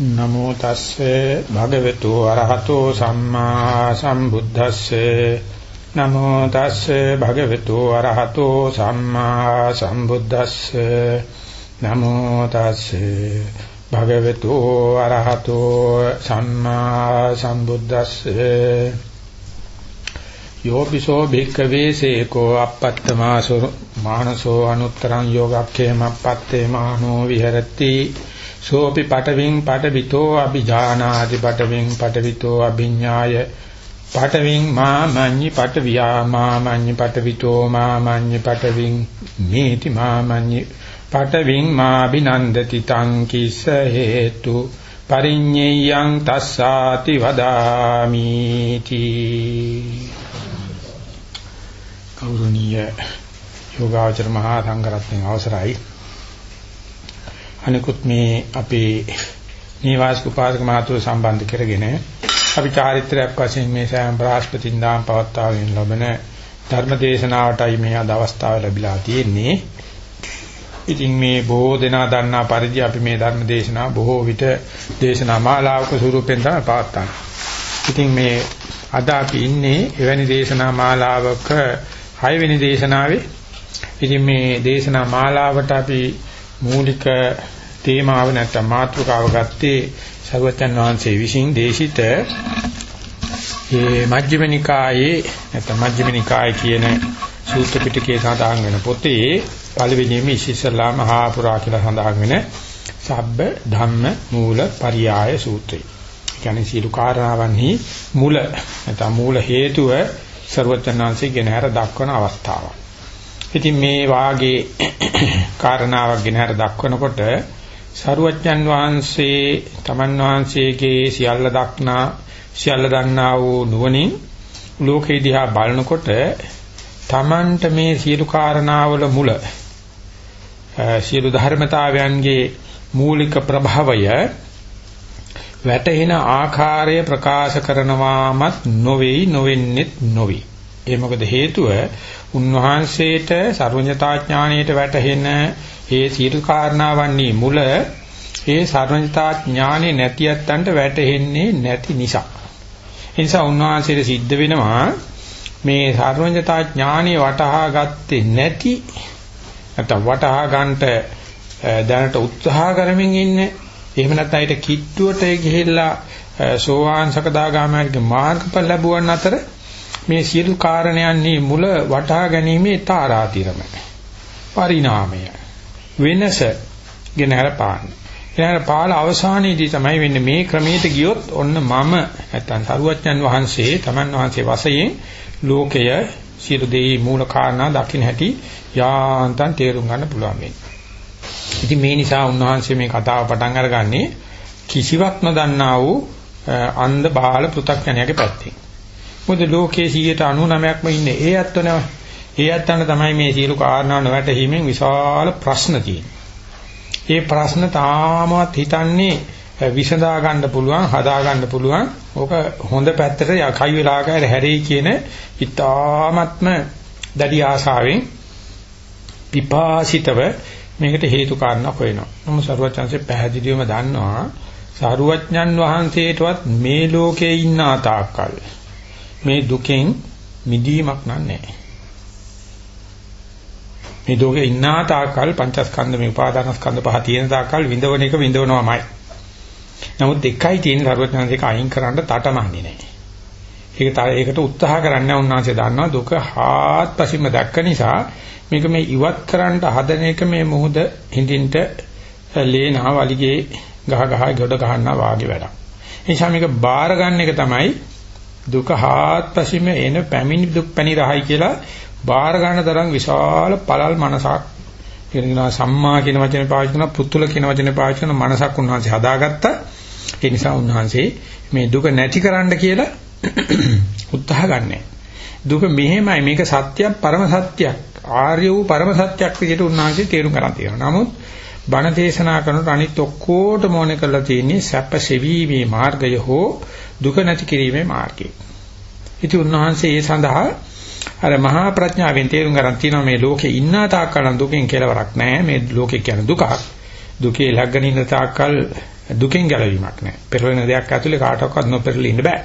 නමෝ තස්සේ භගවතු අරහතෝ සම්මා සම්බුද්දස්සේ. නමෝ තස්සේ භගවතු අරහතෝ සම්මා සම්බුද්දස්සේ. නමෝ තස්සේ භගවතු අරහතෝ සම්මා සම්බුද්දස්සේ. යෝபிසෝ භික්ඛවේ සේකෝ අපත්තමාසෝ මානසෝ අනුත්තරං යෝගක්ඛේමප්පත්තේ මානෝ විහෙරති. සෝපි පටවින් පටවිතෝ අභිජානාති පටවින් පටවිතෝ අභිඥාය පටවින් මාමඤ්ඤි පටවියා මාමඤ්ඤි පටවිතෝ මාමඤ්ඤි පටවින් මේති මාමඤ්ඤි පටවින් මාබිනන්දති තං කිස හේතු පරිඤ්ඤයං තස්සාති වදාමි තී කෞරණීය යෝගාචර මහා සංඝරත්නයේ අවසරයි. අනිකුත් මේ අපේ නීවාසික උපාසක මහතුරු සම්බන්ධ කරගෙන අපි චාරිත්‍රාක් වශයෙන් මේ සෑම බ්‍රහස්පතින්දාම් පවත්වාගෙන ලබන ධර්ම දේශනාවටයි මේ අද අවස්ථාව ලැබිලා තියෙන්නේ. ඉතින් මේ බොහෝ දෙනා දන්නා පරිදි අපි මේ ධර්ම දේශනාව බොහෝ විට දේශනා මාලාවක ස්වරූපෙන් තමයි පවත්වන්නේ. ඉතින් මේ අද අපි ඉන්නේ එවැනි දේශනා මාලාවක 6 වෙනි දේශනාවේ. ඉතින් මේ දේශනා මාලාවට අපි මූලික තේමාව නැත්නම් මාතෘකාව ගත්තේ සර්වචන් වහන්සේ විසින් දේශිත මේ මජ්ක්‍ධිම නිකායේ නැත්නම් මජ්ක්‍ධිම නිකාය කියන සූත්‍ර පිටකයේ සඳහන් වෙන පොතේ පළවෙනිම ඉස්සෙල්ලා මහා පුරා කියලා සඳහන් වෙන සබ්බ ධම්ම මූල පරියාය සූත්‍රය. කියන්නේ සීල කාරණාවන්හි මුල නැත්නම් මූල හේතුව ਸਰවචනාංශයේ ගෙන හර දක්වන අවස්ථාවක්. ඉතින් මේ වාගේ කාරණාවක් ගෙන හර දක්වනකොට සරුවච්චන් වහන්සේ තමන් වහන්සේගේ සියල්ල දක්නා සියල්ල දන්නා වූ නුවණින් ලෝකේ දිහා බලනකොට තමන්ට මේ සියලු කාරණාවල මුල සියලු ධර්මතාවයන්ගේ මූලික ප්‍රභවය වැටෙන ආකාරය ප්‍රකාශ කරනවාමත් නොවේයි නොවෙන්නෙත් නොවේ. ඒ මොකද හේතුව උන්වහන්සේට සර්වඥතා ඥාණයට වැටහෙන ඒ සියලු කාරණාවන්හි මුල ඒ සර්වඥතා ඥානෙ නැති යත්තන්ට වැටහෙන්නේ නැති නිසා. ඒ නිසා උන්වහන්සේට සිද්ධ වෙනවා මේ සර්වඥතා ඥානෙ වටහා ගත්තේ නැති නැත්නම් වටහා ගන්නට දැනට උත්සාහ කරමින් ඉන්නේ. එහෙම නැත්නම් ඊට කිට්ටුවට ගිහිල්ලා සෝවාන් සකදාගාමීගේ මාර්ගඵල ලැබුවන් අතර මේ සියලු කාරණයන්හි මුල වටහා ගැනීමේ තාරාතිරම පරිණාමය වෙනස ගෙන හරපාන. ඊළඟ පාල අවසානයේදී තමයි වෙන්නේ මේ ක්‍රමයට ගියොත් ඔන්න මම නැත්තම් සරුවච්චන් වහන්සේ තමන් වහන්සේ වශයෙන් ලෝකය සියලු දෙයි මූල කාරණා දකින්න හැටි යාන්තම් තේරුම් ගන්න පුළුවන් වෙන්නේ. ඉතින් මේ නිසා උන්වහන්සේ මේ කතාව පටන් අරගන්නේ කිසිවක් නොදන්නා වූ අන්ධ බාල පෘථග්ජනයාගේ පැත්තෙන්. මොකද ලෝකයේ 99%ක්ම ඉන්නේ ඒ ඇත්තෝ නම. ඒ ඇත්තන්ට තමයි මේ සියලු කාරණා නොවැටහීමෙන් විශාල ප්‍රශ්න තියෙන්නේ. ඒ ප්‍රශ්න තාමත් හිතන්නේ විසඳා ගන්න පුළුවන්, හදා ගන්න පුළුවන්. ඕක හොඳ පැත්තට කයි වෙලාවකට හැරෙයි කියන ඉතාමත්ම දැඩි ආශාවෙන් පිපාසිතව මේකට හේතු කාරණා හොයනවා. නමුත් සරුවචන්සේ පැහැදිලිවම දන්නවා සරුවඥන් වහන්සේටවත් මේ ලෝකේ ඉන්න තාක්කල් මේ දුකෙන් මිදීමක් නැහැ. මේ දුකේ ඉන්නා තාකල් පංචස්කන්ධ මේ උපාදානස්කන්ධ පහ තියෙන තාකල් විඳවන එක විඳවනවාමයි. නමුත් එකයි තියෙන සර්වඥාන්සේක අයින් කරන්න තටමන්නේ නැහැ. ඒක ඒකට උත්සාහ කරන්න උන්වහන්සේ දන්නවා දුක හාත්පසින්ම දැක්ක නිසා මේක මේ ඉවත් කරන්න හදන එක මේ මොහොත හිඳින්ට ලේනා වලිගේ ගහ ගහ ගොඩ ගන්නවා වාගේ වැඩක්. ඒ නිසා මේක බාර ගන්න එක තමයි දුක හාත්පසින්ම එන පැමිණි දුක් පැණි රහයි කියලා බාහිර ගන්න තරම් විශාල පළල් මනසක් කියනවා සම්මා කියන වචනේ පාවිච්චි කරන පුතුල කියන වචනේ පාවිච්චි කරන මනසක් උන්වහන්සේ හදාගත්තා. ඒ නිසා උන්වහන්සේ මේ දුක නැති කරන්න කියලා උත්සාහ ගන්නෑ. දුක මෙහෙමයි මේක සත්‍යයක් පරම සත්‍යයක්. ආර්ය වූ පරම සත්‍යයක් විදිහට උන්වහන්සේ තේරුම් ගන්න තියෙනවා. නමුත් බණ දේශනා කරනකොට අනිත් ඔක්කොටම ඕනේ කරලා තියෙන්නේ සැප සෙවීමේ මාර්ගය හෝ දුක නැති කිරීමේ මාර්ගය. ඉතින් උන්වහන්සේ ඒ සඳහා අර මහා ප්‍රඥාවෙන් තේරුම් ගන්න තියෙනවා මේ ලෝකේ ඉන්න තාක්කල් දුකෙන් කෙලවරක් නැහැ. මේ ලෝකේ කියන්නේ දුකක්. දුකේ ලැගගෙන ඉන්න තාක්කල් දුකෙන් ගැලවීමක් නැහැ. පෙරලෙන දෙයක් ඇතුලේ කාටවත් නොපෙරළී ඉන්න බෑ.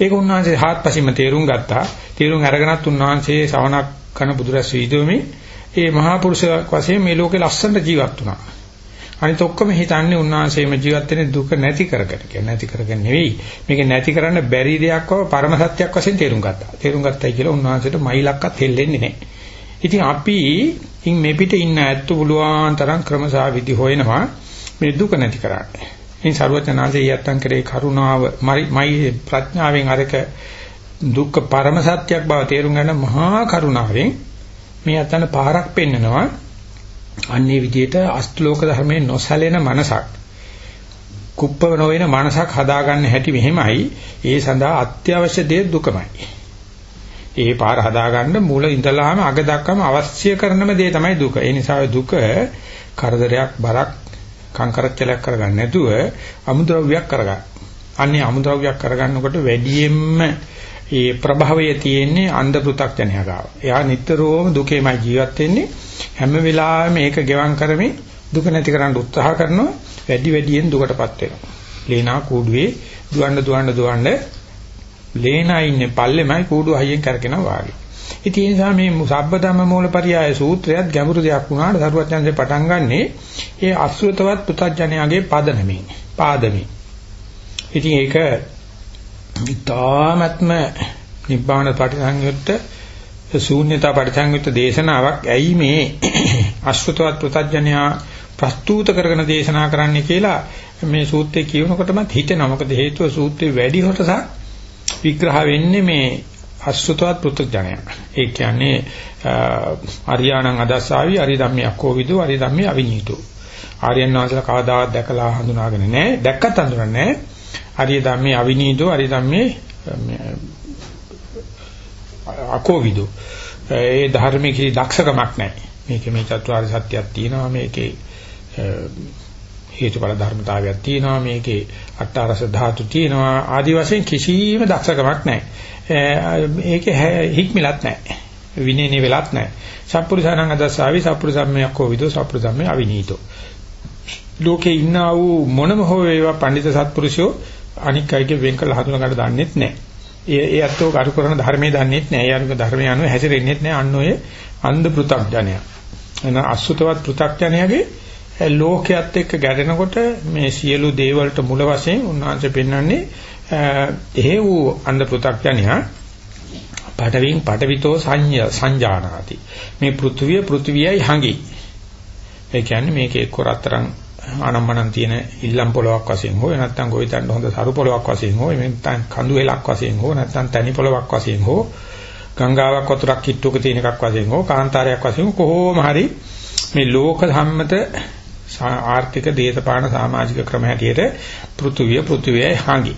ඒක උන්වහන්සේ හාත්පසින්ම තේරුම් ගත්තා. තේරුම් අරගෙනත් උන්වහන්සේ ශවණක් කන බුදුරස් වීදුමේ ඒ මහා පුරුෂයෙක් වශයෙන් මේ ලෝකේ ලස්සනට ජීවත් වුණා. අනිත ඔක්කොම හිතන්නේ උන්වහන්සේම ජීවත් වෙන්නේ දුක නැති කරගෙන කියන්නේ නැති කරගෙන නෙවෙයි. මේක නැති කරන්න බැරි දෙයක්ව පරම සත්‍යයක් වශයෙන් තේරුම් ගත්තා. තේරුම් ගත්තයි කියලා උන්වහන්සේට මයිලක්වත් හෙල්ලෙන්නේ නැහැ. ඉතින් අපි ඉන් මේ පිට ඉන්න ඇත්ත පුළුවන් තරම් ක්‍රමසා විදි හොයනවා මේ දුක නැති කරන්න. ඉතින් ਸਰවඥාන්සේ යත්තන් කරේ කරුණාව මයි ප්‍රඥාවෙන් අරක දුක්ඛ පරම සත්‍යයක් බව තේරුම් ගන්න මහා කරුණාවෙන් මේ අතන පාරක් පෙන්නනවා. අන්නේ විදිහට අස්තුලෝක ධර්මයේ නොසැලෙන මනසක් කුප්පව නොවන මනසක් හදාගන්න හැටි මෙහෙමයි. ඒ සඳහා අත්‍යවශ්‍ය දේ දුකමයි. ඒ පාර හදාගන්න මුල ඉඳලාම අග දක්වාම අවශ්‍ය කරනම දේ තමයි දුක. ඒ නිසා දුක කරදරයක් බරක් කංකරච්චලයක් කරගන්න නැතුව අමුද්‍රව්‍යයක් කරගන්න. අන්නේ අමුද්‍රව්‍යයක් කරගන්නකොට වැඩියෙන්ම ඒ ප්‍රභවය තියෙන්නේ අන්ධ පෘ탁ජනයා ගාව. එයා නිතරම දුකේමයි ජීවත් වෙන්නේ. හැම වෙලාවෙම මේක ගෙවම් කරමින් දුක නැති කරන්න උත්සාහ කරනවා. වැඩි වැඩියෙන් දුකටපත් වෙනවා. ලේනා කූඩුවේ දුවන්න දුවන්න දුවන්න ලේනා ඉන්නේ පල්ලෙමයි කූඩුව හයියෙන් කරකිනවා වාගේ. ඉතින් ඒ නිසා මේ සබ්බධම්ම මූලපරියාය සූත්‍රයත් ගැඹුරු දෙයක් වුණාට සරුවත් chance පටන් ගන්නෙ ඒ අසුතවත් පුතඥයාගේ පදනමින් පාදමින්. ඉතින් ඒක ඊ타ත්ම නිබ්බාන පටිසංයුත්ත ශූන්‍යතා පටිසංයුත්ත දේශනාවක් ඇයි මේ අසුතවත් පුතඥයා ප්‍රස්තුත කරගෙන දේශනා කරන්න කියලා මේ සූත්‍රය කියනකොටම හිතෙනවා මොකද හේතුව සූත්‍රයේ වැඩි කොටසක් විග්‍රහ වෙන්නේ මේ අසුතවත් පෘථග්ජනය. ඒ කියන්නේ ආර්යයන්න් අදස්සාවි ආර්ය ධම්මයක් කෝවිදු ආර්ය ධම්මේ අවිනීතෝ. ආර්යයන් වහන්සේලා කවදාවත් දැකලා හඳුනාගෙන නැහැ. දැක්කත් හඳුනන්නේ නැහැ. ආර්ය ධම්මේ අවිනීතෝ ආර්ය ධම්මේ අකෝවිදු. ඒ ධර්මයේ කිසි දක්ෂකමක් නැහැ. මේකේ මේ චතුරාර්ය සත්‍යයක් තියෙනවා මේකේ හේතුඵල ධර්මතාවයක් තියෙනවා මේකේ අට්ඨාරස ධාතු තියෙනවා. ආදි වශයෙන් කිසිම දක්ෂකමක් නැහැ. ඒකේ හික්මිලත් නැහැ. විනේනේ වෙලත් නැහැ. සත්පුරුෂාණන් අදස්සාවි සත්පුරුෂම්මයක්ෝ විදෝ සත්පුරුෂම්මේ අවිනීතෝ. ලෝකේ ඉන්නා වූ මොනම හෝ වේවා පඬිත සත්පුරුෂයෝ අනික් අයගේ වෙන් කළ හඳුනා ගන්න දන්නෙත් නැහැ. ඒ ඒ අත්ෝ කරු කරන ධර්මයේ දන්නෙත් නැහැ ඒ අනුක ධර්මයේ අනුව හැසිරෙන්නෙත් නැහැ අන්න ඔය අන්ධ පෘ탁ජනය එන අසුතවත් පෘ탁ජනයගේ ලෝකයේත් එක්ක ගැටෙනකොට මේ සියලු දේවල්ට මුල වශයෙන් උන්වහන්සේ පෙන්වන්නේ එහෙ වූ අන්ධ පෘථග්ජනයා පඩවින් පඩවිතෝ සංජානාති. මේ පෘථුවිය පෘථුවියයි හඟි. ඒ කියන්නේ මේක එක්ක රත්තරන් ආනම්මනම් තියෙන ඉල්ලම් පොලවක් වශයෙන් හෝ නැත්නම් ගොවිතැන්න හොඳ සරු පොලවක් වශයෙන් හෝ නැත්නම් කඳු වෙලක් වශයෙන් හෝ නැත්නම් තනි පොලවක් වශයෙන් හෝ ගංගාවක් වතුරක් කිට්ටුවක තියෙන එකක් වශයෙන් හෝ කාන්තාරයක් වශයෙන් කොහොම හරි මේ ලෝක සම්මත ආර්ථික දේශපාලන සමාජික ක්‍රම හැටියට පෘථුවිය පෘථුවියයි හාඟි.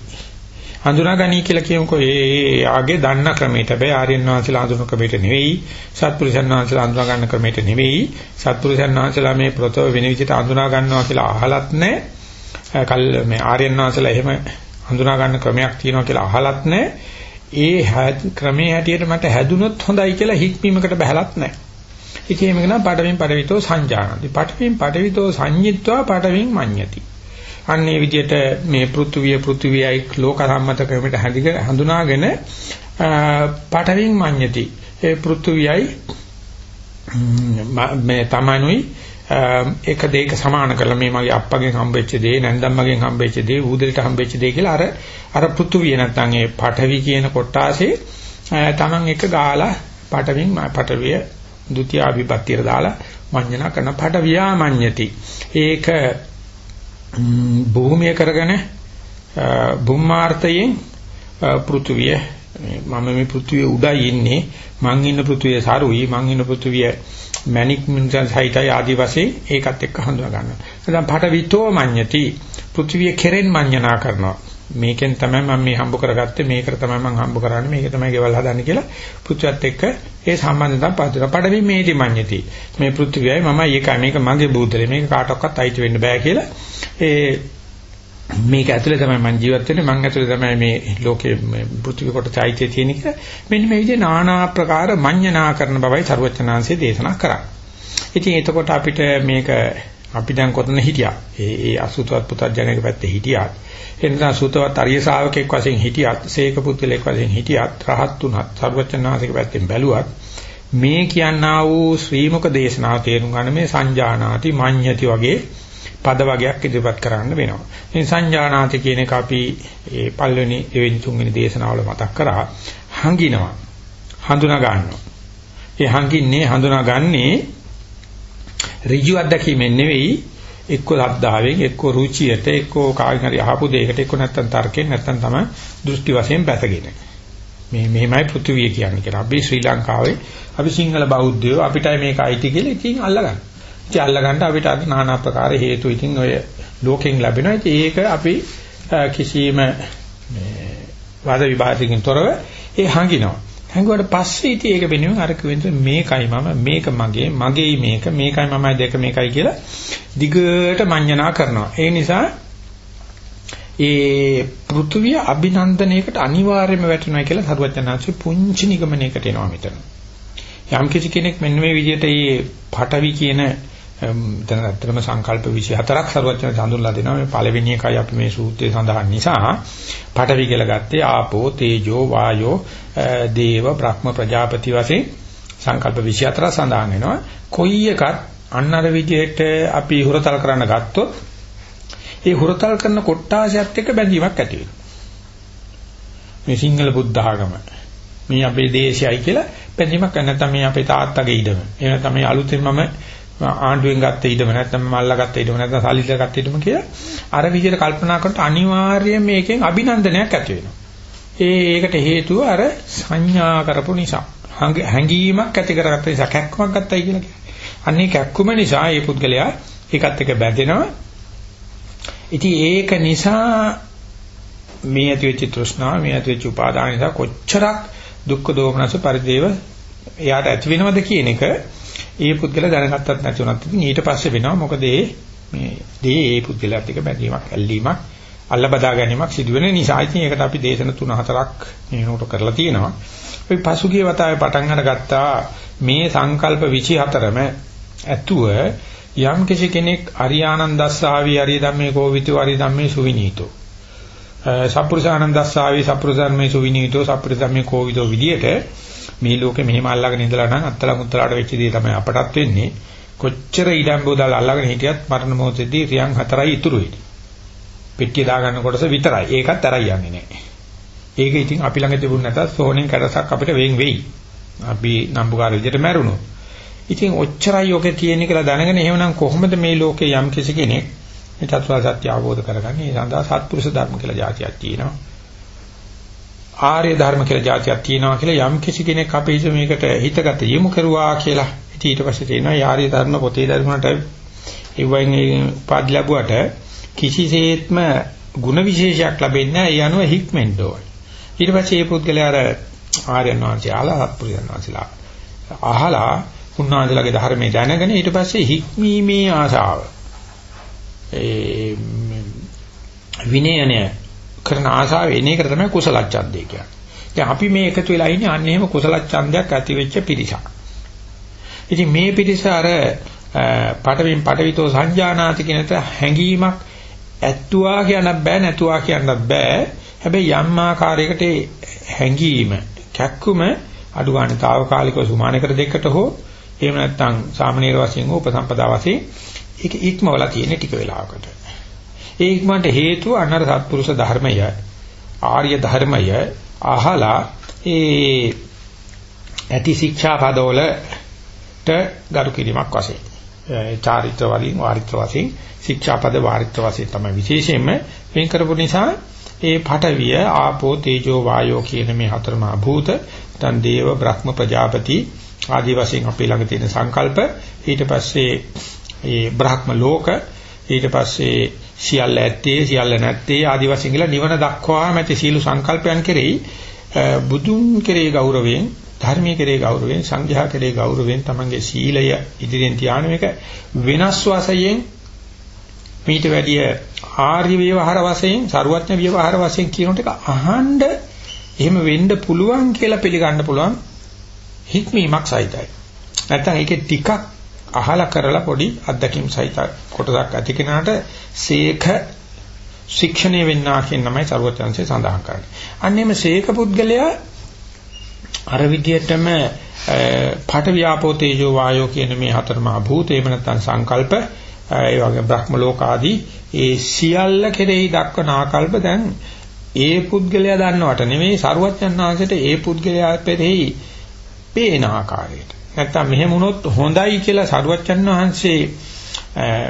හඳුනා ගනී කියලා කියමුකෝ. ඒ ආගේ දන්න ක්‍රමයට. හැබැයි ආර්යයන් වහන්සේලා හඳුනන ක්‍රමයට නෙවෙයි සත්පුරුෂයන් වහන්සේලා හඳුනා ගන්න ක්‍රමයට නෙවෙයි. සත්පුරුෂයන් වහන්සේලා මේ ප්‍රතව වෙන විදිහට හඳුනා ගන්නවා කියලා අහලත් නැහැ. කල් මේ ආර්යයන් වහන්සේලා එහෙම හඳුනා ගන්න ක්‍රමයක් තියෙනවා කියලා අහලත් නැහැ. ඒ ක්‍රමයේ හැටියට මට හැදුනොත් හොඳයි කියලා හික්මීමකට බහැලත් නැහැ. ඉතින් මේක නම් පඩවින් පඩවිතෝ සංජානති. පඩවින් පඩවිතෝ සංඤිත්වා පඩවින් මඤ්ඤති. අන්නේ විදිහට මේ පෘථුවිය පෘථුවියයි ලෝක සම්මත ක්‍රමයට හැදික හඳුනාගෙන පඩවින් මඤ්ඤති. ඒ පෘථුවියයි මේ තමනුයි එක දෙයක සමාන කරලා මේ මගේ අප්පගෙන් හම්බෙච්ච දේ නැන්දම්මගෙන් හම්බෙච්ච දේ ඌදෙලට හම්බෙච්ච දේ කියලා අර අර පෘථුවිය නැත්නම් ඒ පඨවි කියන කොටාසේ තමන් එක ගාලා පඨවින් පඨවිය ဒုတိ ය අභිපත්‍යයට දාලා මඤ්ඤණ කරන පට වියාමඤ්ඤති. ඒක භූමිය කරගෙන බුම්මාර්ථයෙන් පෘථුවිය මම මේ පෘථුවිය උඩයි ඉන්නේ මං ඉන්න පෘථුවිය සරුයි මං ඉන්න පෘථුවිය මැනික් මින්සන් සහිතයි ආදි වශයෙන් ඒකත් එක්ක හඳුනා ගන්නවා. නැත්නම් පට විතෝ මඤ්ඤති පෘථුවිය කෙරෙන් මඤ්ඤණා කරනවා. මේකෙන් තමයි මම මේ හම්බ කරගත්තේ මේකට තමයි මම හම්බ කරන්නේ මේක තමයි ගෙවල් හදන්නේ කියලා පෘථිවියත් එක්ක ඒ සම්බන්ධතාව පාදිනවා. පඩවි මේටි මඤ්ඤති. මේ පෘථිවියයි මමයි එකයි මේක මගේ බූදලේ මේක කාටවත් අයිති වෙන්න බෑ කියලා ඒ මේක ඇතුලේ තමයි මම ජීවත් වෙන්නේ මම ඇතුලේ තමයි මේ ලෝකේ පෘථිවි කොට චෛත්‍ය තියෙන එක මෙන්න මේ විදිහේ নানা ප්‍රකාර මඤ්ඤණා කරන බවයි සරුවචනාංශයේ දේශනා කරා. ඉතින් එතකොට අපිට මේක අපි දැන් කොතන හිටියා? ඒ ඒ අසුතවත් පුතඥයක පැත්තේ හිටියා. එනිසා සුතවත් අරිය ශාවකෙක් වශයෙන් හිටියත්, සීක පුත්‍රලෙක් වශයෙන් හිටියත්, රහත් උනත්, සර්වචනාසික පැත්තෙන් බැලුවත් මේ කියනා වූ ශ්‍රීමුක දේශනාව තේරුම් ගන්න මේ සංජානාති මඤ්ඤති වගේ පද වගයක් ඉදිරිපත් කරන්න වෙනවා. මේ සංජානාති කියන එක අපි ඒ පළවෙනි දෙවෙනි තුන්වෙනි දේශනාවල මතක් කරා හංගිනවා. හඳුනා ගන්නවා. ඒ හංගින්නේ හඳුනාගන්නේ ඍජු අත්දැකීමෙන් නෙවෙයි එක්ක ශ්‍රද්ධාවෙන් එක්ක රුචියට එක්ක කාගෙන් හරි අහපු දෙයකට එක්ක නැත්තම් තර්කයෙන් නැත්තම් තමයි දෘෂ්ටි වශයෙන් බැසගෙන මේ මෙහෙමයි පෘථිවිය කියන්නේ කියලා. අපි ශ්‍රී ලංකාවේ අපි සිංහල බෞද්ධයෝ අපිටයි මේක අයිති කියලා ඉතින් අල්ලගන්න. ඉතින් අල්ලගන්න අපිට අද নানা ආකාර හේතු ඉතින් ඔය ලෝකෙන් ලැබෙනවා. ඉතින් ඒක අපි කිසියම් මේ වාද විභාගකින් තොරව ඒ හංගිනවා. හැංගුවට පස්සේ ඉතින් ඒක වෙනුවෙන් අර කිව්වෙන්ද මේකයි මම මේක මගේ මගේයි මේක මේකයි මමයි දෙක මේකයි කියලා දිගට මඤ්ඤණා කරනවා. ඒ නිසා ඒ පෘථුවිය අභිනන්දනයකට අනිවාර්යයෙන්ම වැටෙනවා කියලා සරුවචනාංශي පුංචි නිගමනයකට එනවා මෙතන. යම් කිසි කෙනෙක් මෙන්න මේ විදිහට මේ පටවි කියන දැන් ඇත්තටම සංකල්ප 24ක් සරුවචන හඳුන්ලා දෙනවා. මේ පළවෙනි එකයි අපි මේ සූත්‍රයේ සඳහන් නිසා පඨවි කියලා ගත්තේ ආපෝ තේජෝ වායෝ දේව බ්‍රහ්ම ප්‍රජාපති වශයෙන් සංකල්ප 24 සඳහන් වෙනවා. කොයි එකත් අන්නර විදිහට අපි හුරතල් කරන්න ගත්තොත් ඒ හුරතල් කරන කොට්ටාසයත් එක්ක බැඳීමක් ඇති වෙනවා. මේ සිංහල බුද්ධ ආගම මේ අපේ දේශයයි කියලා බැඳීමක් නැත්නම් මේ අපේ තාත්තගේ ඉඩම එහෙම නැත්නම් මේ අලුතෙන් මම ආණ්ඩුවෙන් ගත්ත ඉඩම නැත්නම් මල්ලා ගත්ත ඉඩම නැත්නම් සල්ලිලා ගත්ත ඉඩම කියලා අර විදිහට කල්පනා කරනකොට අනිවාර්යයෙන් මේකෙන් අභිනන්දනයක් ඇති වෙනවා. ඒ ඒකට හේතුව අර සංඥා කරපු නිසා. හැඟීමක් ඇති කරගත්ත නිසා කැක්කමක් ගත්තයි කියලා කියන්නේ. අන්නේ කැක්කුම නිසා මේ පුද්ගලයා ඒකත් එක්ක බැඳෙනවා. ඉතින් ඒක නිසා මේ ඇති වෙච්ච තෘෂ්ණාව මේ ඇති වෙච්ච උපාදාන නිසා කොච්චරක් දුක්ඛ දෝමනස පරිදේව එයාට ඇති වෙනවද කියන එක ඒ පුද්ගලයා දැනගත්තත් නැති වුණත් ඉතින් ඊට පස්සේ වෙනවා මොකද මේ මේ දේ ඒ පුද්ගලයාත් එක්ක බැඳීමක් ඇල්ලීමක් අල්ල බදා ගැනීමක් සිදු වෙන නිසා ඉතින් ඒකට අපි දේශන තුන හතරක් මේනෝට කරලා තියෙනවා. අපි පසුගිය වතාවේ පටන් අරගත්තා මේ සංකල්ප 24ම ඇතුව යම් කිසි කෙනෙක් අරියානන්දස්සාවි අරිය ධම්මේ කෝවිතෝ අරිය ධම්මේ සුවිනීතෝ සප්පුරුසානන්දස්සාවි සප්පුරුසානමේ සුවිනීතෝ සප්පුරුසාමේ කෝවිතෝ විදියට මේ ලෝකෙ මෙහෙම අල්ලගෙන ඉඳලා නම් අත්තලා මුත්තලාට වෙච්ච දේ තමයි අපටත් වෙන්නේ. කොච්චර ඉඩම්බෝ දාලා අල්ලගෙන හිටියත් මරණ මොහොතේදී රියන් හතරයි ඉතුරු වෙන්නේ. පෙට්ටිය දාගන්න කොටස විතරයි. ඒකත් තරයි යන්නේ නැහැ. ඒක ඉතින් අපි ළඟ තිබුණ නැතත් සෝණෙන් කඩසක් අපිට වෙන් වෙයි. අපි නම්බුකාර විදිහට මැරුණොත්. ඉතින් ඔච්චරයි ඔකේ තියෙන්නේ කියලා දැනගෙන එහෙමනම් කොහොමද මේ ලෝකේ යම් කිසි කෙනෙක් මේ චතුරාර්ය සත්‍ය අවබෝධ කරගන්නේ ඒ සඳහා සත්පුරුෂ ධර්ම කියලා જાතියක් තියෙනවා. ආර්ය ධර්ම කියලා જાතියක් තියෙනවා කියලා යම් කිසි කෙනෙක් අපේ මේකට හිතගත යොමු කරුවා කියලා. ඉතින් ඊට පස්සේ තියෙනවා ආර්ය ධර්ම පොතේ ධර්මකට ඉවෙන් පාඩි ලැබුවට කිසිසේත්ම ಗುಣ විශේෂයක් ලැබෙන්නේ නැහැ. ඒ අනුව හික්මෙන්ඩ ඕන. ඊට පස්සේ මේ පුද්ගලයා අර ආර්යයන් වහන්සේලා පුරියන් වහන්සේලා අහලා උන්වහන්සේලාගේ ධර්මයේ දැනගෙන ඊට පස්සේ හික්මීමේ ආශාව ඒ විනයනය කරන ආසාව එන එක තමයි කුසල ඡන්දය කියන්නේ. දැන් අපි මේ එකතු වෙලා ඉන්නේ අන්න එහෙම කුසල ඡන්දයක් ඇති වෙච්ච පිරිසක්. ඉතින් මේ පිරිස අර පටවින් පටවිතෝ සංජානාති කියන හැඟීමක් ඇත්තුවා කියන්නත් බෑ නැතුවා කියන්නත් බෑ. හැබැයි යම් ආකාරයකට හැඟීම කැක්කුම අඩු ගන්න తాවකාලිකව සුමානකර දෙකට හෝ එහෙම නැත්නම් සාමනීර වශයෙන් හෝ උපසම්පදා වශයෙන් ඒක ඉක්මවලා තියෙන ටික වෙලාවකට. ඒ ඉක්මනට හේතුව අනර සත්පුරුෂ ධර්මය ආර්ය ධර්මය අහලා ඒ ඇති ශික්ෂා පදවලට ගරු කිරීමක් වශයෙන් චාරිත්‍ර වලින් වාරිත්‍ර වශයෙන් ශික්ෂා පද වාරිත්‍ර වශයෙන් තමයි විශේෂයෙන්ම වෙන් කරපු නිසා ඒ පඨවිය ආපෝ තේජෝ වායෝ කියන මේ හතරමා භූත තන් දේව බ්‍රහ්ම ප්‍රජාපති ආදී වශයෙන් අපේ ළඟ තියෙන සංකල්ප ඊට පස්සේ ඒ බ්‍රහ්ම ලෝක ඊට පස්සේ සියල්ල ඇත්තේ සියල්ල නැත්තේ ආදි වශයෙන් කියලා නිවන දක්වාම ඇති සීල සංකල්පයන් කෙරෙහි බුදුන් කෙරෙහි ගෞරවයෙන් ධර්මයේ කෙරෙහි ගෞරවයෙන් සංඝයා කෙරෙහි ගෞරවයෙන් තමන්ගේ සීලය ඉදිරියෙන් තියාන එක වෙනස් වශයෙන් මීට වැඩිය ආර්ය ව්‍යවහාර වශයෙන් ਸਰුවඥ ව්‍යවහාර වශයෙන් කියනට එක අහන්න එහෙම වෙන්න පුළුවන් කියලා පිළිගන්න පුළුවන් හික්මීමක් සහිතයි. නැත්තම් ඒකේ ටිකක් අහලා කරලා පොඩි අත්දැකීම් සහිත කොටසක් ඇති කෙනාට සීක ශික්ෂණය වෙන්නා කියන නමයි සර්වඥාන්සේ සඳහන් කරන්නේ. අන්නේම සීක පුද්ගලයා අර විදියටම පඨ ව්‍යාපෝ තේජෝ වායෝ කියන මේ හතර මහා භූත එහෙම නැත්නම් සංකල්ප ඒ වගේ බ්‍රහ්ම ලෝක ආදී ඒ සියල්ල කෙරෙහි දක්වන ආකල්ප දැන් ඒ පුද්ගලයා දන්නවට නෙමෙයි සරුවච්චන් ආංශයට ඒ පුද්ගලයා පෙරෙහි පේන ආකාරයට. නැත්තම් මෙහෙම වුණොත් හොඳයි කියලා සරුවච්චන් වහන්සේ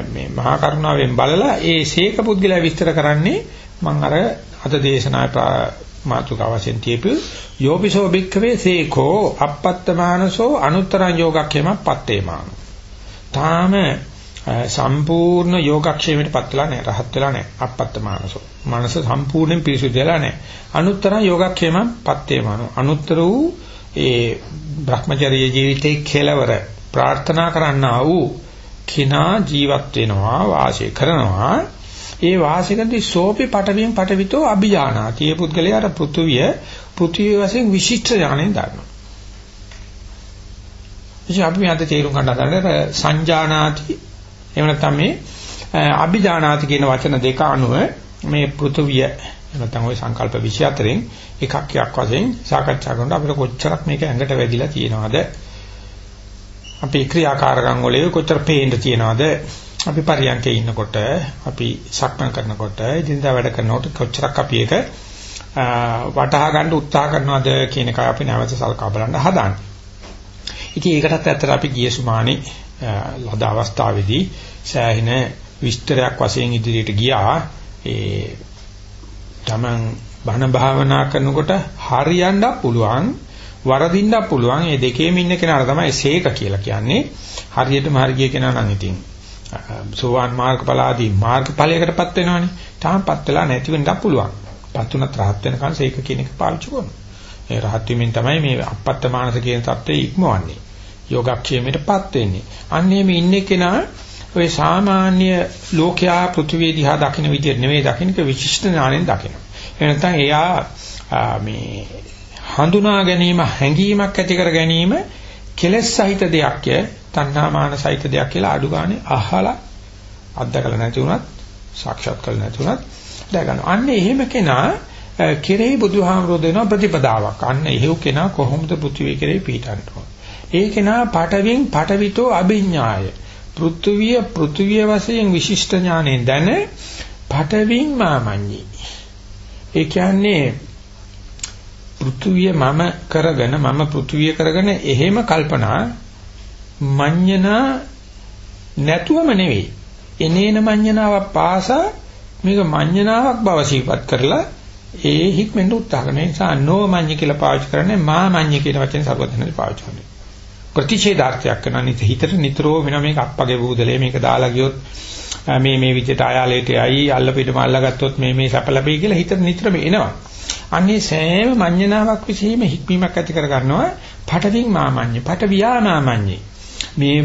මේ මහා කරුණාවෙන් බලලා ඒ සීක පුද්ගලයා විස්තර කරන්නේ මම අර අද දේශනාවේ මාතුකා වශයෙන් තියපු යෝපිසෝ භික්ඛවේ සීකෝ අපත්තමානසෝ අනුත්තරං යෝගක්ඛේම පත්තේමාන. තාම සම්පූර්ණ යෝගක්ෂේමයට පත් වෙලා නැහැ රහත් වෙලා නැහැ අපත්ත මානසෝ මනස සම්පූර්ණයෙන් පිරිසුදු වෙලා නැහැ. අනුත්තර යෝගක්ෂේම පත්තේ මානෝ අනුත්තර වූ ඒ Brahmacharya ජීවිතේ කෙලවර ප්‍රාර්ථනා කරන්නා වූ කිනා ජීවත් වෙනවා වාසය කරනවා. ඒ වාසිකදී සෝපි පටවියෙන් පටවිතෝ අභිජානාති ඒ පුද්ගලයාට පෘථුවිය පෘථුවිය වශයෙන් විශිෂ්ට ඥාණයෙන් දන්නවා. ඉතින් අපි මේ අද තේරුම් ගන්න හදන්නේ සංජානාති එහෙම නැත්නම් මේ අභිජානාති කියන වචන දෙක අනුව මේ පෘථුවිය නැත්නම් ওই සංකල්ප 24න් එකක් යක් වශයෙන් සාකච්ඡා කරනකොට අපිට කොච්චරක් මේක ඇඟට වැදිලා තියෙනවද අපි ක්‍රියාකාරකම් වල කොච්චර පේන්න තියෙනවද අපි පරියන්කේ ඉන්නකොට අපි සක්මන් කරනකොට දිනදා වැඩ කරනකොට කොච්චරක් අපි ඒක වටහා ගන්න උත්සාහ කරනවද කියන එක අපි නැවත සල්කා බලන්න හදාන්නේ. ඉතින් ඒකටත් ඇත්තට අපි ගිය සුමානේ ලද අවස්ථාවේදී සෑහෙන විස්තරයක් වශයෙන් ඉදිරියට ගියා. ඒ තමන් බණ භාවනා කරනකොට හරියන්න පුළුවන් වරදින්න පුළුවන්. මේ දෙකේම ඉන්න කෙනාට තමයි සීක කියලා කියන්නේ. හරියටම හරිය කෙනා නම් ඉතින් සෝවාන් මාර්ගඵල ආදී මාර්ගඵලයකටපත් වෙනවනේ. තාමපත් වෙලා නැති වෙන්නත් පුළුවන්. පත් උනත් රහත් වෙනකන් සීක කියන එක පාවිච්චි කරනවා. ඒ රහත් වීමෙන් තමයි මේ අපත්ත මානස කියන தත්ත්වය ඉක්මවන්නේ. යෝගක්ෂේමයටපත් වෙන්නේ. අන්නේ මේ ඉන්නේ කෙනා ඔය සාමාන්‍ය ලෝකයා පෘථිවිය දිහා දකින්න විදියට නෙවෙයි දකින්නක විශිෂ්ට ඥාණයෙන් දකිනවා. ඒ නැත්නම් එයා මේ හඳුනා ගැනීම හැඟීමක් ඇති කර ගැනීම කෙලෙස් සහිත දෙයක්ය තණ්හා මාන සහිත දෙයක් කියලා අඩු ගානේ අහලා අත්දකලා නැති වුණත් සාක්ෂාත් කරලා නැති වුණත් දැනගන්න. අන්න එහෙම කෙනා කෙරෙහි බුදුහාමුදුරුවෝ දෙන ප්‍රතිපදාවක්. අන්න එහෙව් කෙනා කොහොමද පෘථිවිය කෙරෙහි පිහිටන්න ඕන. ඒක නා පටවින් පටවිතෝ අභිඥාය. පෘථුවිය පෘථුවිය වශයෙන් විශිෂ්ට ඥාණයෙන් දැන පටවින් මාමඤ්ඤි. ඒ කියන්නේ පෘථුවිය මම කරගෙන මම පෘථුවිය කරගෙන එහෙම කල්පනා මඤ්ඤනා නැතුවම නෙවෙයි. එනේන මඤ්ඤනාවක් පාසා මේක මඤ්ඤනාවක් බව සිහිපත් කරලා ඒ හික්මෙන් උත්සාහ කරන නිසා නෝ මඤ්ඤ කියලා පාවිච්චි කරන්නේ මා මඤ්ඤ කියන වචනේ සර්වඥයන් පාවිච්චි කරනවා. ප්‍රතිචේදාර්ථයක් කරනවා නිත හිතට නිතරම වෙන මේක අප්පගේ බුදලේ මේක දාලා ගියොත් මේ මේ විදිහට ආයාලයට යයි අල්ල පිටම අල්ලගත්තොත් මේ මේ සැප ලැබෙයි කියලා හිතට නිතරම එනවා. අන්නේ සෑම මඤ්ඤණාවක් විසීම හික්මීමක් ඇති කර ගන්නවා. පටවින් මාමඤ්ඤ, පටවියා මාමඤ්ඤ. මේ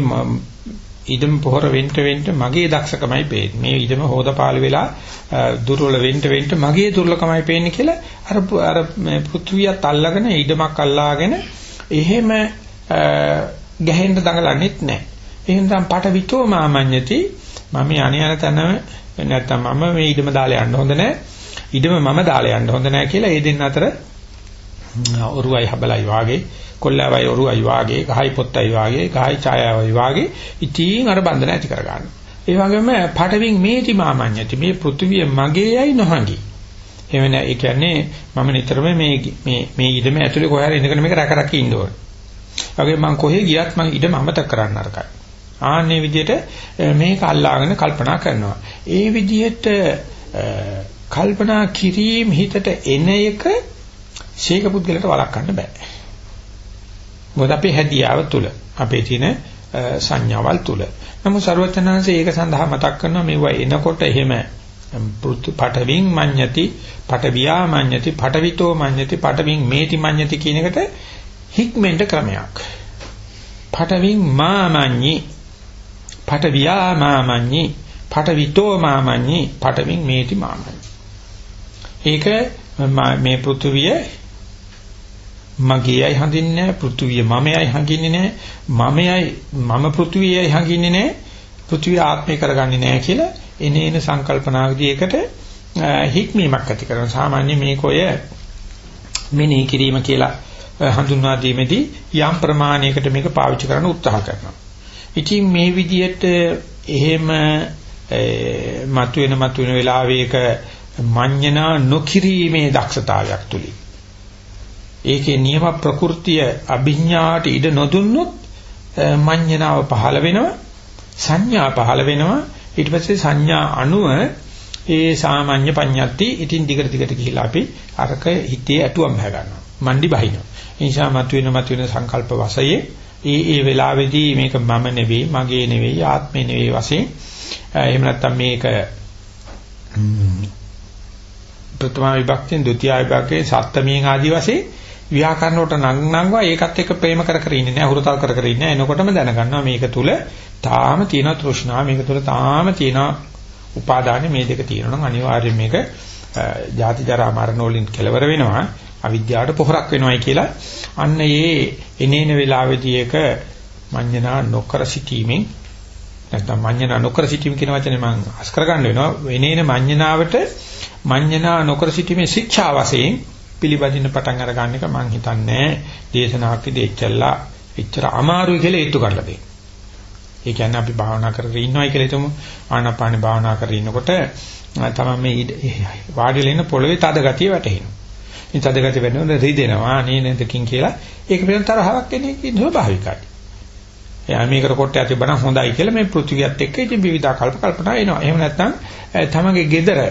ඉදම් පොහොර වෙන්න වෙන්න මගේ දක්ෂකමයි පේන්නේ. මේ ඉදම හොදපාල වෙලා දුර්වල වෙන්න වෙන්න මගේ දුර්ලකමයි පේන්නේ කියලා අර අර පෘථුවියත් අල්ලගෙන ඉදමක් අල්ලාගෙන එහෙම ගැහෙන්න දඟලන්නෙත් නැහැ. එහෙනම් තම පටවිතෝ මාමඤ්ඤති මම යණ යන තැන නැත්තම් මම මේ ඉඩම දාලා යන්න හොඳ නැහැ. ඉඩම මම දාලා යන්න හොඳ නැහැ කියලා ඒ දෙන්න අතර ඔරුවයි හබලයි වාගේ කොල්ලාවයි ඔරුවයි වාගේ ගහයි පොත්තයි වාගේ ගහයි ඡායාවයි වාගේ ඉතින් අර බන්ධන ඇති කර ගන්න. ඒ වගේම පටවින් මේටි මාමඤ්ඤති මේ පෘථිවිය මගේයි නොහඟි. එහෙම නෑ ඒ කියන්නේ මම නිතරම මේ මේ මේ ඉඩම ඇතුලේ කොහේ හරි ඉඳගෙන මේක රැක රැක ඉන්න ඕනේ. වගේ මං කොහේ ගියත් මං ඉඩම අමතක කරන්න අරකයි. ආන්නේ විදිහට මේක අල්ලාගෙන කල්පනා කරනවා. ඒ විදිහට කල්පනා කිරීම හිතට එන එක ශේක පුද්ගලට වළක්වන්න බෑ. මොකද අපේ හැදියාව තුල අපේ තියෙන සංඥාවල් තුල. නමුත් ਸਰවචනාංශය ඒක සඳහා මතක් කරනවා මේවා එනකොට එහෙම පටවින් මඤ්ඤති පටවියා මඤ්ඤති පටවිතෝ මඤ්ඤති පටවින් මේති මඤ්ඤති කියන එකට හික්මෙන්ට ක්‍රමයක්. පඨවින් මාමඤ්ඤි පඨවියා මාමඤ්ඤි පඨවිතෝ මාමඤ්ඤි පඨවින් මේටි මාමඤ්ඤි. ඒක මේ පෘථුවිය මගේයි හඳින්නේ නැහැ පෘථුවිය මමයි හංගින්නේ නැහැ මමයි මම පෘථුවියයි හංගින්නේ නැහැ පෘථුවිය ආත්මය කරගන්නේ නැහැ කියලා එනේන සංකල්පනාවදී එකට හික්මීමක් ඇති කරන සාමාන්‍ය මේක ඔය මෙනෙහි කිරීම කියලා හඳුන්වා දීමේදී යම් ප්‍රමාණයකට මේක පාවිච්චි කරන්න උත්සාහ කරනවා. ඉතින් මේ විදිහට එහෙම මතුවෙන මතුවෙන වෙලාවේක මඤ්ඤණා නොකිරීමේ දක්ෂතාවයක් තුලින්. ඒකේ නියම ප්‍රകൃතිය අභිඥාට ඉඩ නොදුන්නොත් මඤ්ඤණාව පහළ වෙනවා සංඥා පහළ වෙනවා. ඊට පස්සේ සංඥා අනුව ඒ සාමාන්‍ය පඤ්ඤාති ඉතින් දිගට දිගට ගිහිලා අපි අරක හිතේ ඇතුම් බහ ගන්නවා මණ්ඩි බහිනවා ඒ නිසා මතුවෙන මතුවෙන සංකල්ප වශයෙන් ඒ ඒ වෙලාවේදී මේක මම නෙවෙයි මගේ නෙවෙයි ආත්මේ නෙවෙයි වශයෙන් එහෙම නැත්නම් මේක ප්‍රථම විභක්තියෙන් ဒုတိ ය විභක්තියෙන් සප්තමියෙන් ආදි වශයෙන් ව්‍යාකරණ වලට නංගනවා ඒකත් එක්ක ප්‍රේම කර කර ඉන්නේ නැහැ හුරතල් කර කර ඉන්නේ එනකොටම දැනගන්නවා මේක තුල තාම තියෙන තෘෂ්ණාව මේක තුල තාම තියෙන උපාදාන මේ දෙක තියෙනවා නම් අනිවාර්යයෙන් මේක ජාති ජරා මරණ වලින් කෙලවර වෙනවා. අවිද්‍යාවට පොහොරක් වෙනවයි කියලා අන්න ඒ එනේන වෙලාවේදී ඒක මඤ්ඤණා නොකර සිටීමෙන් නැත්නම් මඤ්ඤණා නොකර සිටීම කියන වචනේ මම අස් කරගන්න වෙනවා එනේන මඤ්ඤණාවට මඤ්ඤණා නොකර සිටීමේ ශික්ෂා වශයෙන් පිළිපදින්න පටන් අර ගන්න එක මම හිතන්නේ දේශනාවකදී එච්චරලා එච්චර අමාරුයි කියලා ඒත්තු කරලා දෙන්න. ඒ කියන්නේ අපි භාවනා කරගෙන ඉන්නවයි කියලා හිතමු. ආනාපාන භාවනා කරගෙන ඉන්නකොට තමයි මේ වාඩිලා ඉන්න පොළවේ තද ගතිය වැටෙනවා. මේ තද ගතිය වෙනකොට රිදෙනවා අනේ නේදකින් කියලා ඒක පිළිබඳ තරහවක් එන එක ස්වභාවිකයි. එයා මේකට කොට ඇති බණ හොඳයි කියලා මේ පෘථිවියත් එක්ක ඉතින් විවිධ කල්ප කල්පනා එනවා. එහෙම නැත්නම් තමගේ gedara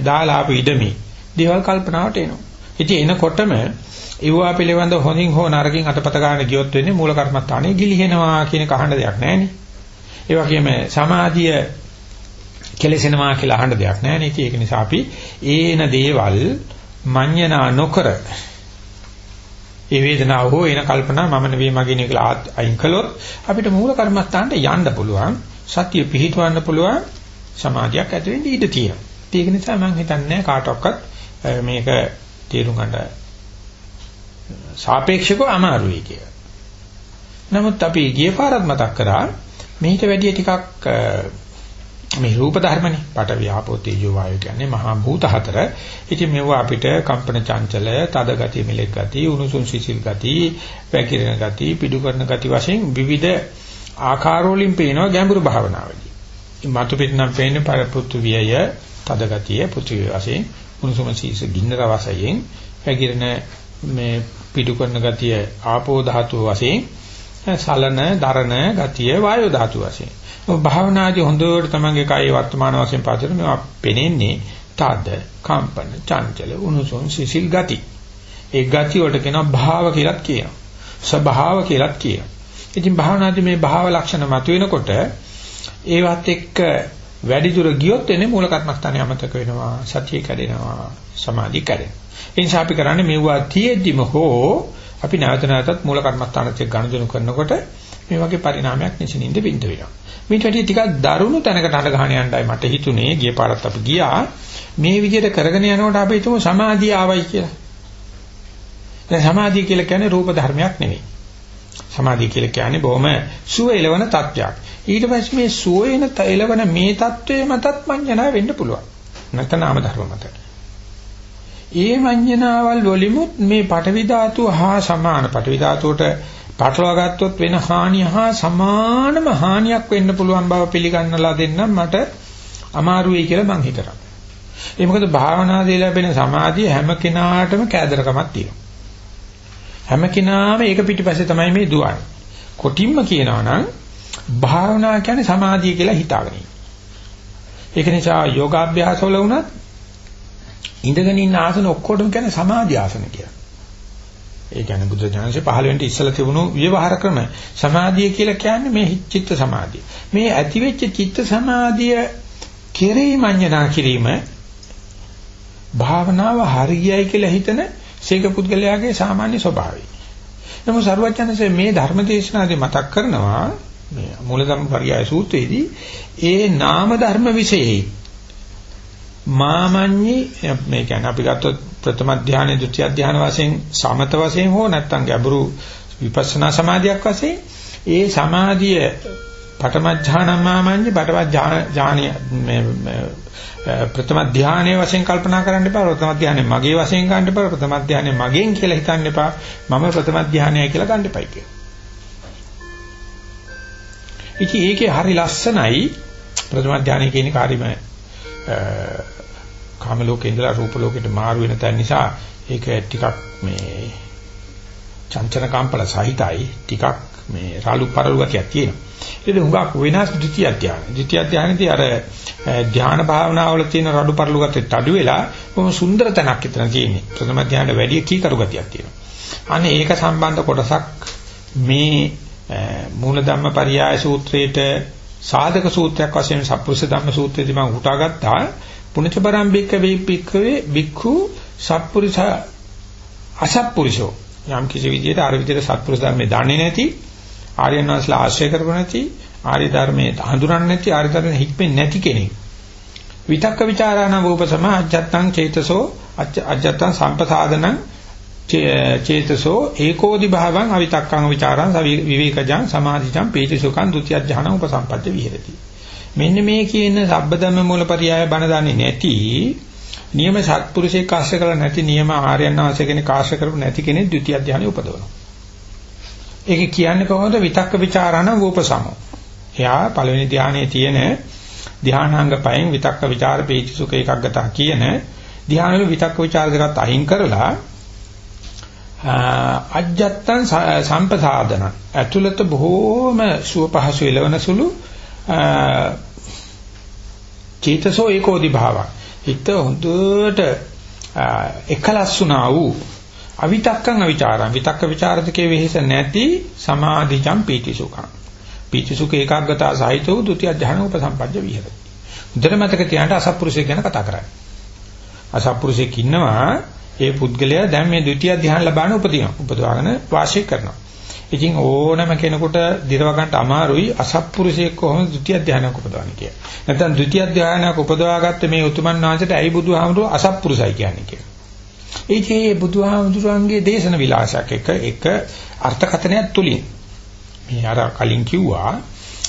දාලා ආපු ඉඩමි දේවල් කල්පනාවට එනවා. ඉතින් එනකොටම ඒවා පිළිබඳ හොඳින් හෝ නරකින් අතපත ගන්න ගියොත් වෙන්නේ මූල කර්මස්ථානයේ ගිලිහෙනවා කියන කහඬ දෙයක් නැහැනේ. ඒ වගේම සමාධිය කෙලෙසෙනවා කියලා අහන්න දෙයක් නැහැ නේ. ඒක නිසා අපි ඒන දේවල් මඤ්ඤණා නොකර ඒ වේදනාව හෝ එන කල්පනා මම නෙවෙයි මගේ නෙවෙයි කියලා අයින් කළොත් අපිට මූල කර්මස්ථානට යන්න පුළුවන්. සතිය පිහිටවන්න පුළුවන්. සමාධියක් ඇති වෙන්න ඉඩ තියෙනවා. ඒක නිසා මම හිතන්නේ කාටවත් මේක තේරුම් ගන්න සාපේක්ෂකව අමාරුයි කියලා. නමුත් අපි ගිය පාරත් මතක් කරා මේිට වැඩිය ටිකක් මේ රූප ධර්මනේ පට වියාපෝ තේජෝ වායු කියන්නේ මහා භූත හතර. ඉතින් මේවා අපිට කම්පන චංචල, තද ගති, මෙලෙක් ගති, උණුසුම් සිසිල් ගති, පැකිරෙන ගති, පිඩු කරන ගති වශයෙන් විවිධ ආකාරවලින් පේනවා ගැඹුරු භාවනාවේදී. මතු පිටනම් පේන්නේ පරපෘතු වියය, තද ගතිය, පෘථිවි වශයෙන් උණුසුම සීස ගින්නර වශයෙන් පැකිරෙන මේ පිටු කරන ගතිය ආපෝ ධාතුව වශයෙන් සලන දරන ගතිය වායෝ ධාතුව වශයෙන් භාවනාදී හොඳට තමන්ගේ කායේ වර්තමාන වශයෙන් පාදතර මේවා පෙනෙන්නේ තද කම්පන චංචල උණුසුම් සිසිල් ගති. ඒ ගති වලට කියනවා භාව කියලාත් කියනවා. ස්වභාව කියලාත් කියනවා. ඉතින් භාවනාදී මේ භාව ලක්ෂණ මතුවෙනකොට ඒවත් එක්ක වැඩි දුර ගියොත් එන්නේ මූල කර්මස්ථානේ අමතක වෙනවා සතිය කැඩෙනවා සමාධිය කැඩෙනවා. ඒ නිසා අපි කරන්නේ මෙවුවා තියෙද්දිම හෝ අපි නැවත නැවතත් මූල කර්මස්ථානත් එක්ක ගනුදෙනු කරනකොට මේ වගේ පරිණාමයක් නිසින්ින්ද බින්ද වෙනවා. මේට වැඩි ටිකක් දරුණු තැනකට අඬ ගහන යන්නයි මට හිතුනේ. ගිය පාරත් අපි ගියා. මේ විදිහට කරගෙන යනකොට අපි හිතමු සමාධිය ආවයි කියලා. දැන් සමාධිය කියලා කියන්නේ රූප ධර්මයක් නෙවෙයි සමාධිය කියලා කියන්නේ බොහොම සුව එළවන තත්ත්වයක්. ඊට පස්සේ මේ සුවේන එළවන මේ தત્ත්වයේ මතත් මඤ්ඤණා වෙන්න පුළුවන්. නැත්නම් නාම ධර්ම මත. ඒ මඤ්ඤණාවල් වලිමුත් මේ පටවි ධාතුව හා සමාන. පටවි ධාතුවට පටලවා ගත්තොත් වෙන හානිය හා සමානම හානියක් වෙන්න පුළුවන් බව පිළිගන්නලා දෙන්නම් මට අමාරු වෙයි කියලා මං හිතනවා. ඒ මොකද භාවනාදී ලැබෙන සමාධිය හැම කෙනාටම කෑදරකමක් තියෙනවා. හැම කෙනාම ඒක පිටිපස්සේ තමයි මේ දුවන්නේ. කොටින්ම කියනවා නම් භාවනා කියන්නේ සමාධිය කියලා හිතාගෙන ඉන්න. ඒක නිසා යෝගාභ්‍යාසවල වුණත් ඉඳගෙන ඉන්න ආසන ඔක්කොටම කියන්නේ සමාධි ආසන කියලා. ඒ කියන්නේ බුද්ධ ඥානසේ 15 වෙනි ඉස්සලා තිබුණු ව්‍යවහාර ක්‍රම. සමාධිය කියලා කියන්නේ මේ චිත්ත සමාධිය. මේ ඇතිවෙච්ච චිත්ත සමාධිය කෙරෙහි මඤ්ඤණා කිරීම භාවනාව හරියයි කියලා හිතන සීක පුද්ගලයාගේ සාමාන්‍ය ස්වභාවය. නමුත් සරුවචනසේ මේ ධර්ම දේශනාවේ මතක් කරනවා මේ මූලධර්ම පරියාය සූත්‍රයේදී ඒ නාම ධර්ම વિશેයි මාමඤ්ඤි මේ කියන්නේ අපි ගත්තොත් ප්‍රථම ධානය, ဒုတိ ය ධානය වශයෙන් සමත වශයෙන් හෝ නැත්නම් ගැඹුරු විපස්සනා සමාධියක් වශයෙන් ඒ සමාධිය පඨම ඥානම මාමඤ්ඤි පඨම ඥානය මේ ප්‍රථම ධානයේ වශයෙන් කල්පනා කරන්න එපා ප්‍රථම ධානයේ මගේ වශයෙන් ගන්න එපා ප්‍රථම ධානයේ මගෙන් කියලා හිතන්න එපා මම ප්‍රථම ධානයයි කියලා ගන්න එපයි කියලා. ඉතින් ඒකේ හරි ලස්සනයි ප්‍රථම ධානය කියන කාර්යම කාම ලෝකේ ඉඳලා රූප ලෝකෙට මාරු වෙන තැන නිසා ඒක ටිකක් මේ චංචන කම්පල සහිතයි ටිකක් මේ රාලු පරලු ගතියක් තියෙනවා. ඒක හුඟක් වෙනස් ද්විතිය ධානය. ද්විතිය ධානයේදී අර ධාන භාවනාවල තියෙන රඩු පරලු ගතියට අඩු වෙලා කොහොම සුන්දර තැනක් එතන තියෙන්නේ. ප්‍රථම ධානයට වැඩි කීකරු ගතියක් තියෙනවා. අනේ ඒක සම්බන්ධ කොටසක් මේ මූල ධම්ම පරියාය සූත්‍රයේට සාධක සූත්‍රයක් වශයෙන් සප්පුරුෂ ධම්ම සූත්‍රයේදී මම උටාගත්තා පුණජ පරම්පික වේපික්කවේ බික්ඛු සප්පුරුෂ අසප්පුරුෂෝ යම් කිසි විදිහට අර විදිහට සත්පුරුෂ ධර්මයේ දන්නේ නැති ආර්යයන් වහන්සේලා ආශ්‍රය කරපො නැති ආර්ය ධර්මයේ හඳුනන්නේ නැති ආර්ය ධර්මයේ හික්මෙන්නේ නැති කෙනෙක්. විතක්ක ਵਿਚාරාණ වූපසම අජත්තං චේතසෝ අජත්තං සම්පසාදනං චේතසෝ ඒකෝදි භාවං අවිතක්කං ਵਿਚාරං විවේකජං සමාධිජං පීතිසුඛං ဒုတိ ය ඥානං උපසම්පත්ත විහෙරති. මෙන්න මේ කියන සබ්බදම්ම මූලපරියාය බණ දන්නේ නැති නියම සත්පුරුෂයෙක් ආශ්‍රය කරලා නැති නියම ආර්යයන් ආශ්‍රය කෙනෙක් ආශ්‍රය කරපු නැති කෙනෙක් ဒုတိ ය ඥානෙ උපදවනවා. ඒක කියන්නේ කොහොමද? විතක්ක ਵਿਚාරණ වූපසමෝ. එයා පළවෙනි ධානයේ තියෙන ධානාංග පයෙන් විතක්ක ਵਿਚාර පීතිසුඛ එකක් ගතා කියන ධානවල විතක්ක ਵਿਚාර කරත් අහිං කරලා අජ්ජත්තං සම්පසාදන. ඇතුළත බොහෝම සුව පහසු එළවන සුළු චේතසෝ ඒකෝදි භාවං. හිත හොඳට එකලස් වුණා වූ අවිතක්කං අවිචාරං. විතක්ක ਵਿਚාරදකේ වෙහෙස නැති සමාධිජං පීතිසුඛං. පීතිසුඛ ඒකාග්‍රතා සහිතෝ ဒုတိ ය ධ්‍යාන උපසම්පජ්ජ විහෙරති උදේ මතක තියාගන්න අසත්පුරුෂය ගැන කතා කරන්නේ. අසත්පුරුෂෙක් ඉන්නවා ඒ පුද්ගලයා දැන් මේ ද්විතිය ධ්‍යාන ලබාන උපදිනවා. උපදවාගෙන වාසය කරනවා. ඉතින් ඕනම කෙනෙකුට දිරව ගන්නට අමාරුයි අසත්පුරුෂයෙක් කොහොමද ද්විතිය ධ්‍යානයක් උපදවන්නේ කියලා. නැත්නම් ද්විතිය ධ්‍යානයක් උපදවාගත්ත මේ උතුමන් වහන්සේට ඇයි බුදුහාමුදුරුව අසත්පුරුෂයි කියන්නේ කියලා. ඒකේ බුදුහාමුදුරුවන්ගේ දේශන විලාසයක් එක එක අර්ථකථනයක් තුලින් මේ අර කලින් කිව්වා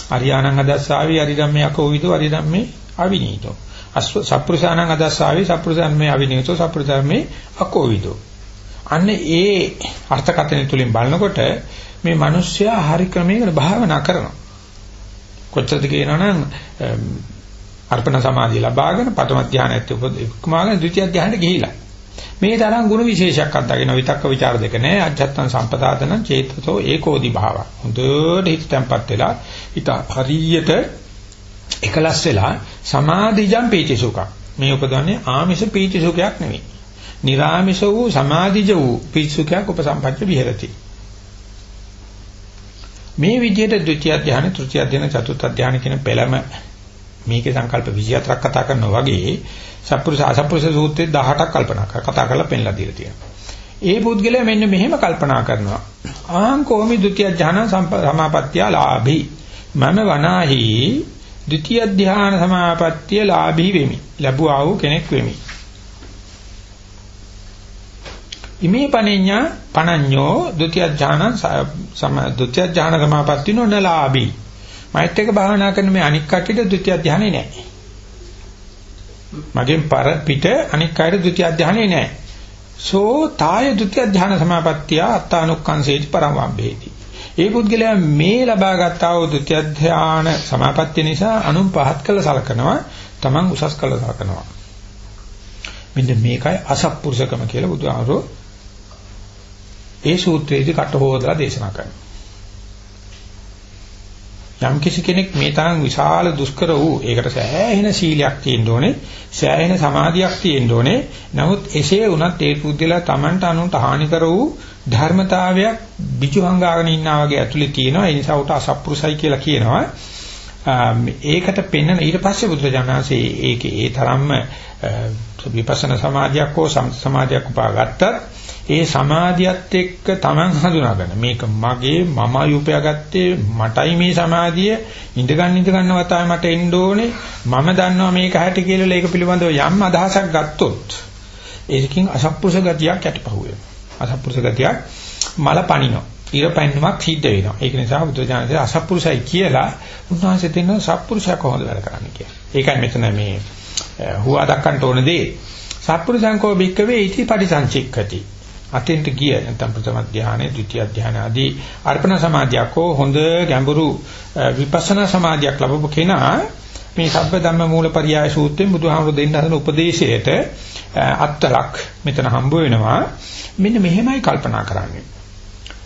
අරියාණං අදස්සාවේ අරිදම්මේ අකෝවිදෝ අරිදම්මේ අවිනීතෝ සප්පුරුෂාණං අදස්සාවි සප්පුරුෂාණන් මේ අවිනීතෝ සප්පුරුෂාණන් අකෝවිදෝ අන්න ඒ අර්ථකථනය තුලින් බලනකොට මේ මිනිස්සයා හරි ක්‍රමයකට භාවනා කරනවා. කොච්චරද කියනවනම් අර්පණ සමාධිය ලබාගෙන පඨම ධානයත් උපමාගෙන ද්විතිය ධානයට ගිහිලා. මේ තරම් ගුණ විශේෂයක් අත්දගෙන විතක්ක ਵਿਚාර දෙක නෑ අජත්තං සම්පදාතන චේතසෝ ඒකෝදි භාව. හොඳට හිත තැම්පත් වෙලා හිත හරියට එකලස් වෙලා සමාධිජම් පීතිසුඛ. මේ උපදවන්නේ ආමිෂ පීතිසුඛයක් නෙවෙයි. නිරාමිෂ වූ සමාධිජ වූ පිසුඛයක් උපසම්පච්ච විහෙරති. මේ විදිහට ද්විතිය ධානය, තෘතිය ධානය, චතුර්ථ ධානය කියන පෙළම මේකේ සංකල්ප 24ක් කතා කරනවා වගේ සත්පුරුෂ අසත්පුරුෂ සූත්‍රයේ 18ක් කල්පනා කර කතා කරලා පෙන්ලා දීලා තියෙනවා. ඒ පුද්ගලයා මෙන්න මෙහෙම කල්පනා කරනවා. ආං කොමි ဒ ුතිය ඥාන සමාපත්තිය ලාභී. මම වනාහි ဒ ුතිය ධ්‍යාන සමාපත්තිය ලාභී වෙමි. ලැබුවා වූ කෙනෙක් වෙමි. ඉමේ පණඤ්ඤා පණඤ්ඤෝ ဒ ුතිය ඥාන සම ဒ ුතිය ඥාන සමාපත්තිනෝ නලාභි මෛත් එක භාවනා කරන මේ අනික් කටියට ဒ ුතිය ඥානෙ නැහැ මගෙන් පර පිට අනික් අයට ဒ ුතිය ඥානෙ නැහැ සෝ තාය ဒ ුතිය ඥාන සමාපත්තිය අත්තානුක්ඛංසේති පරම වම්බේති ඒ පුද්ගලයා මේ ලබා ගත්තා වූ ဒ ුතිය ඥාන සමාපත්තිය නිසා අනුන් පහත් කළ සලකනවා තමන් උසස් කළ සලකනවා මෙන්න මේකයි අසත්පුරුෂකම කියලා බුදුහාරෝ ඒ සූත්‍රයේදී කට හොදලා දේශනා කරනවා. යම් කිසි කෙනෙක් මේ තරම් විශාල දුෂ්කර වූ ඒකට සෑහෙන සීලයක් තියෙන්න ඕනේ සෑහෙන සමාධියක් තියෙන්න ඕනේ. නමුත් එසේ වුණත් ඒ පුද්දලා Tamanට අනුන්ට හානි කර වූ ධර්මතාවයක් biju හංගාගෙන ඉන්නා වගේ ඇතුලේ තියෙනවා. ඒ නිසා උට අසප්පුරුසයි කියලා කියනවා. ඒකට පෙන්වන ඊට පස්සේ බුදුරජාණන්සේ ඒකේ ඒ තරම්ම විපස්සනා සමාධියක් හෝ සමාධියක් උපාගත්තත් ඒ සමාධියත් එක්ක Taman හඳුනාගන්න. මේක මගේ මමයි උපයාගත්තේ මටයි මේ සමාධිය. ඉඳ ගන්න ඉඳ ගන්නව තමයි මට එන්න ඕනේ. මම දන්නවා මේක හැටි කියලා ඒක පිළිබඳව යම් අදහසක් ගත්තොත් ඒකකින් අසත්පුරුෂ ගතියක් යටපහුවෙනවා අසත්පුරුෂ ගතියක් මල පනිනවා. ඉර පැන්නුමක් සිද්ධ වෙනවා. ඒක නිසා බුදුජානකේ අසත්පුරුෂයි කියලා උන්වහන්සේ දෙන සත්පුරුෂයා කොහොමද වැඩ කරන්නේ කියලා. ඒකයි මෙතන මේ හුවා දක්වන්න ඕන දේ සත්පුරුෂංකෝ භික්කවේ ඉති පරිසංචික්කති අතෙන්ට ගිය නැත්නම් ප්‍රථම ධානය, ද්විතිය ධානය ආදී අර්පණ සමාධියක් හෝ හොඳ ගැඹුරු විපස්සනා සමාධියක් ලැබපු කෙනා මේ සබ්බ ධම්ම මූලපරියාය සූත්‍රයෙන් බුදුහාමුදුරු දෙන්න හදන උපදේශයට අත්තරක් මෙතන හම්බ වෙනවා. මෙන්න මෙහෙමයි කල්පනා කරන්නේ.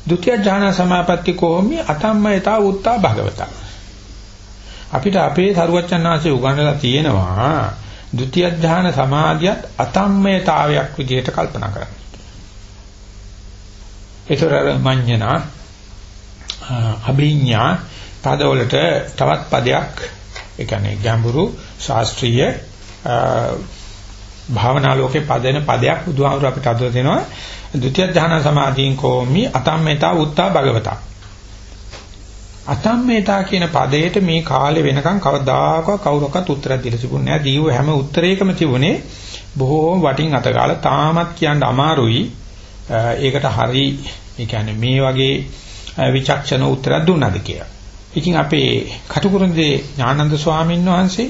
ဒုတိ ය ඥාන සමාපatti කොහොමි අතම්මයතා උත්තා භගවතා. අපිට අපේ සරුවච්චන්හන්සේ උගන්වලා තියෙනවා ဒုတိ ය ඥාන සමාධියත් අතම්මයතාවයක් විදිහට කල්පනා කරන්න. ඒතර මඤ්ඤණා අභිඥා පදවලට තවත් පදයක් ඒ කියන්නේ ගැඹුරු ශාස්ත්‍රීය භාවනා ලෝකේ පදෙන පදයක් බුදුහාමුදුර අපිට අදලා දෙනවා ဒုတိ ය ධානා සමාධියෙන් කෝමි අතම්මේතා උත්තා භගවතා අතම්මේතා කියන පදයට මේ කාලේ වෙනකන් කවදාකවත් කවුරක්වත් උත්තරයක් දීලා තිබුණේ නැහැ. දීව හැම උත්තරයකම තිබුණේ බොහෝ වටින් අතගාලා තාමත් කියන්න අමාරුයි. ඒකට හරි ඒ කියන්නේ මේ වගේ විචක්ෂණ උත්තරයක් දුන්නාද කියලා. ඉතින් අපේ කටුකුරුන්දේ ඥානන්ද ස්වාමීන් වහන්සේ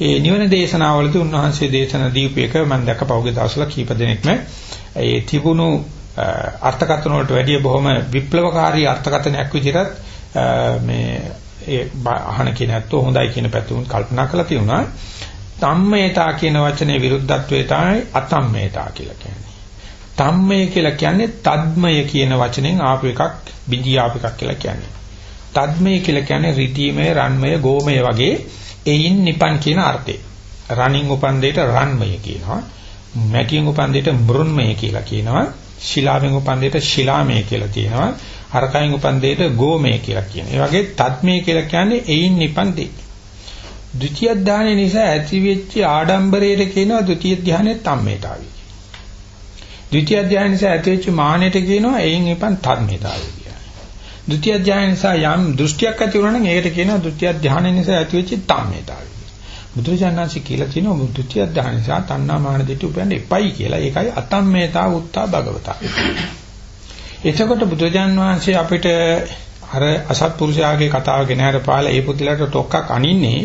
ඒ නිවන දේශනාවලදී උන්වහන්සේ දේශනා දීපේක මම දැක්ක පහුගිය දවස්වල කීප දෙනෙක්ම ඒ තිබුණු අර්ථකථන වලට වැඩිය බොහොම විප්ලවකාරී අර්ථකථනයක් විදිහට මේ ඒ අහන කෙනත් හොඳයි කියන පැතුම් කල්පනා කරලා තියෙනවා. තම්මේතා කියන වචනේ විරුද්ධත්වයේ තමයි අතම්මේතා කියලා කියන්නේ. තම්මය කියලා කියන්නේ තද්මය කියන වචනෙන් ආපු එකක් බිඳී ආපු එකක් කියලා කියන්නේ. තද්මය කියලා කියන්නේ රිදීමය, රන්මය, ගෝමය වගේ එයින් නිපන් කියන අර්ථය. රණින් උපන් දෙයට රන්මය කියනවා. මැටියෙන් උපන් දෙයට මෘන්මය කියලා කියනවා. ශිලාවෙන් උපන් දෙයට ශිලාමය කියලා කියනවා. හරකයෙන් උපන් දෙයට ගෝමය කියලා කියනවා. ඒ වගේ තද්මය කියලා කියන්නේ එයින් නිපන් දෙය. ද්විතිය ධානය නිසා ඇතිවෙච්ච ආඩම්බරයට කියනවා ද්විතිය ධානයේ තම්මේතාවයි. ද්විතිය අධ්‍යාය නිසා ඇතිවෙච්ච මානෙට කියනවා එයින් ඉපන් ධර්මතාවය කියලා. ද්විතිය අධ්‍යාය නිසා යම් දෘෂ්ටියක් ඇති වුණා නම් ඒකට කියනවා ද්විතිය අධ්‍යාන නිසා ඇතිවෙච්ච ධර්මතාවය. බුදුරජාණන්සේ කියලා තියෙනවා ද්විතිය අධ්‍යාන නිසා තණ්හා මාන දෙට උපයන්න එපයි කියලා. ඒකයි අතම්මේතා උත්තා භගවතා. එතකොට බුදුරජාණන් වහන්සේ අපිට අර අසත්පුරුෂයාගේ කතාව ගෙන හරපාලා ඒ පුදුලට ටොක්ක්ක් අනින්නේ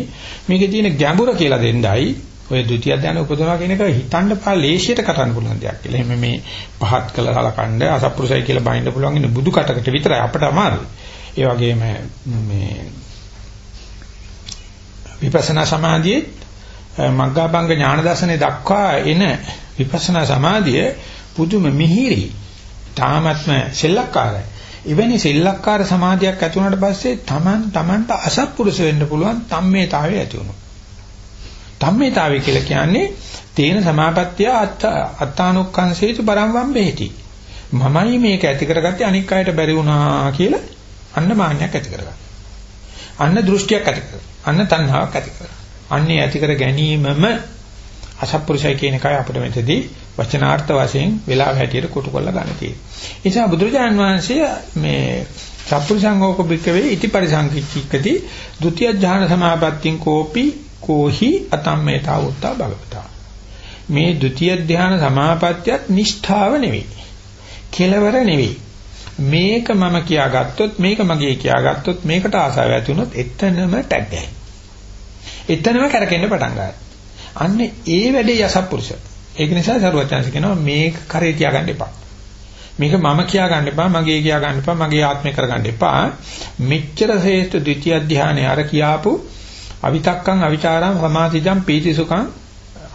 මේකේ තියෙන ගැඹුර කියලා දෙන්නයි ඔය ဒုတိ ය ධ්‍යාන උපදවනවා කියන එක හිතන්න පා ලේසියට කරන්න පුළුවන් දෙයක් කියලා. එහෙම මේ පහත් කළ කලකණ්ඩ අසප්පුරුසයි කියලා බයින්න පුළුවන් ඉන්නේ බුදු කටකට විතරයි අපට අමාරුයි. ඒ වගේම මේ විපස්සනා සමාධියේ මග්ගාභංග ඥාන දර්ශනේ දක්වා එන විපස්සනා සමාධිය පුදුම මිහිරි. තාමත්ම සෙල්ලක්කාරයි. එවැනි සෙල්ලක්කාර සමාධියක් ඇති වුණාට පස්සේ Taman Tamanට අසත්පුරුෂ වෙන්න පුළුවන් තම්මේතාවය ඇති වෙනවා. ධම්මේතාවය කියලා කියන්නේ තේන සමාපත්තිය අත්තානුක්ඛංසේතු පරම්වම් බෙහෙති. මමයි මේක ඇති කරගත්තේ අනික් අයට බැරි වුණා කියලා අන්න මාන්නයක් ඇති කරගන්න. අන්න දෘෂ්ටියක් ඇති කරගන්න. අන්න තණ්හාවක් ඇති කරගන්න. අන්නේ ඇති කර ගැනීමම අසත්පුරුෂය කියන එකයි අපිට මෙතෙදී වචනාර්ථ වශයෙන් වෙලාව හැටියට කොටු කරලා ගන්න තියෙන්නේ. ඒ නිසා බුදුරජාන් වහන්සේ මේ සත්පුරුෂංගෝක බික්කවේ ඉති පරිසංකිච්චිකති ဒုတိ ය ඥාන සමාපත්තින් කෝපි කෝහි අතම්මේතා උත්තා භගවතා මේ ဒုတိ ය ධ්‍යාන සමාපත්තියත් නිෂ්ඨාව නෙවෙයි කෙලවර නෙවෙයි මේක මම කියාගත්තොත් මේක මගේ කියාගත්තොත් මේකට ආසාව ඇති වුණොත් එතනම ටැග් ගහයි එතනම කරකෙන්න පටන් ගන්නවා අන්න ඒ වැඩේ යසප්පුරුෂ ඒක නිසා සරුවචාන්ස කියනවා මේක කරේ තියාගන්න එපා. මේක මම කියා ගන්න එපා මගේ කියා ගන්න එපා මගේ ආත්මය කර ගන්න එපා. මෙච්චර ශ්‍රේෂ්ඨ ද්විතිය ධානය අර කියාපු අවිතක්කං අවිචාරං සමාධිජං පීතිසුඛං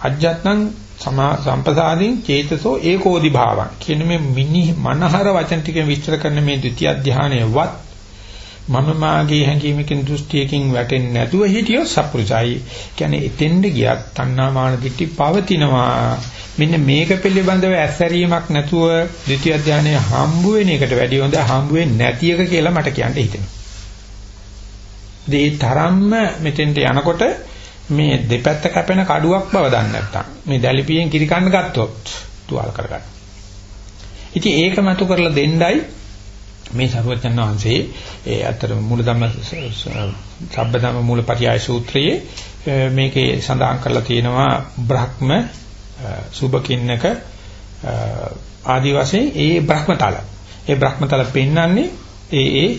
අජ්ජත්නම් සම්පසාදින් චේතසෝ ඒකෝදි භාවං. කියන මේ මිනි මනහර වචන ටිකෙන් විස්තර කරන මේ ද්විතිය ධානයවත් මම මාගේ හැඟීමකින් දෘෂ්ටියකින් වැටෙන්නේ නැතුව හිටියොත් සප්පුරුසයි කියන්නේ එතෙන්ද ගියත් තණ්හාමාන දිටි පවතිනවා. මෙන්න මේක පිළිබඳව ඇස්සරීමක් නැතුව ද්විතිය ධානය හම්බ වෙන එකට වැඩිය හොඳ හම්බ වෙන්නේ නැති එක කියලා මට කියන්න හිතෙනවා. ඒ තරම්ම මෙතෙන්ට යනකොට මේ දෙපැත්ත කැපෙන කඩුවක් බව දන්නේ නැත්තම් මේ දැලිපියෙන් කිරි කන්න ගත්තොත් තුවාල කරගන්න. ඉතින් ඒක මතු කරලා දෙන්නයි මේ සරුවචන් වහන්සේ ඒ අතර මූලධම්ම සබ්බධම්ම මූලපරියාය සූත්‍රයේ මේකේ සඳහන් කරලා තියෙනවා බ්‍රහ්ම සුභකින්නක ආදි වශයෙන් ඒ බ්‍රහ්මතල. ඒ බ්‍රහ්මතල පෙන්වන්නේ ඒ ඒ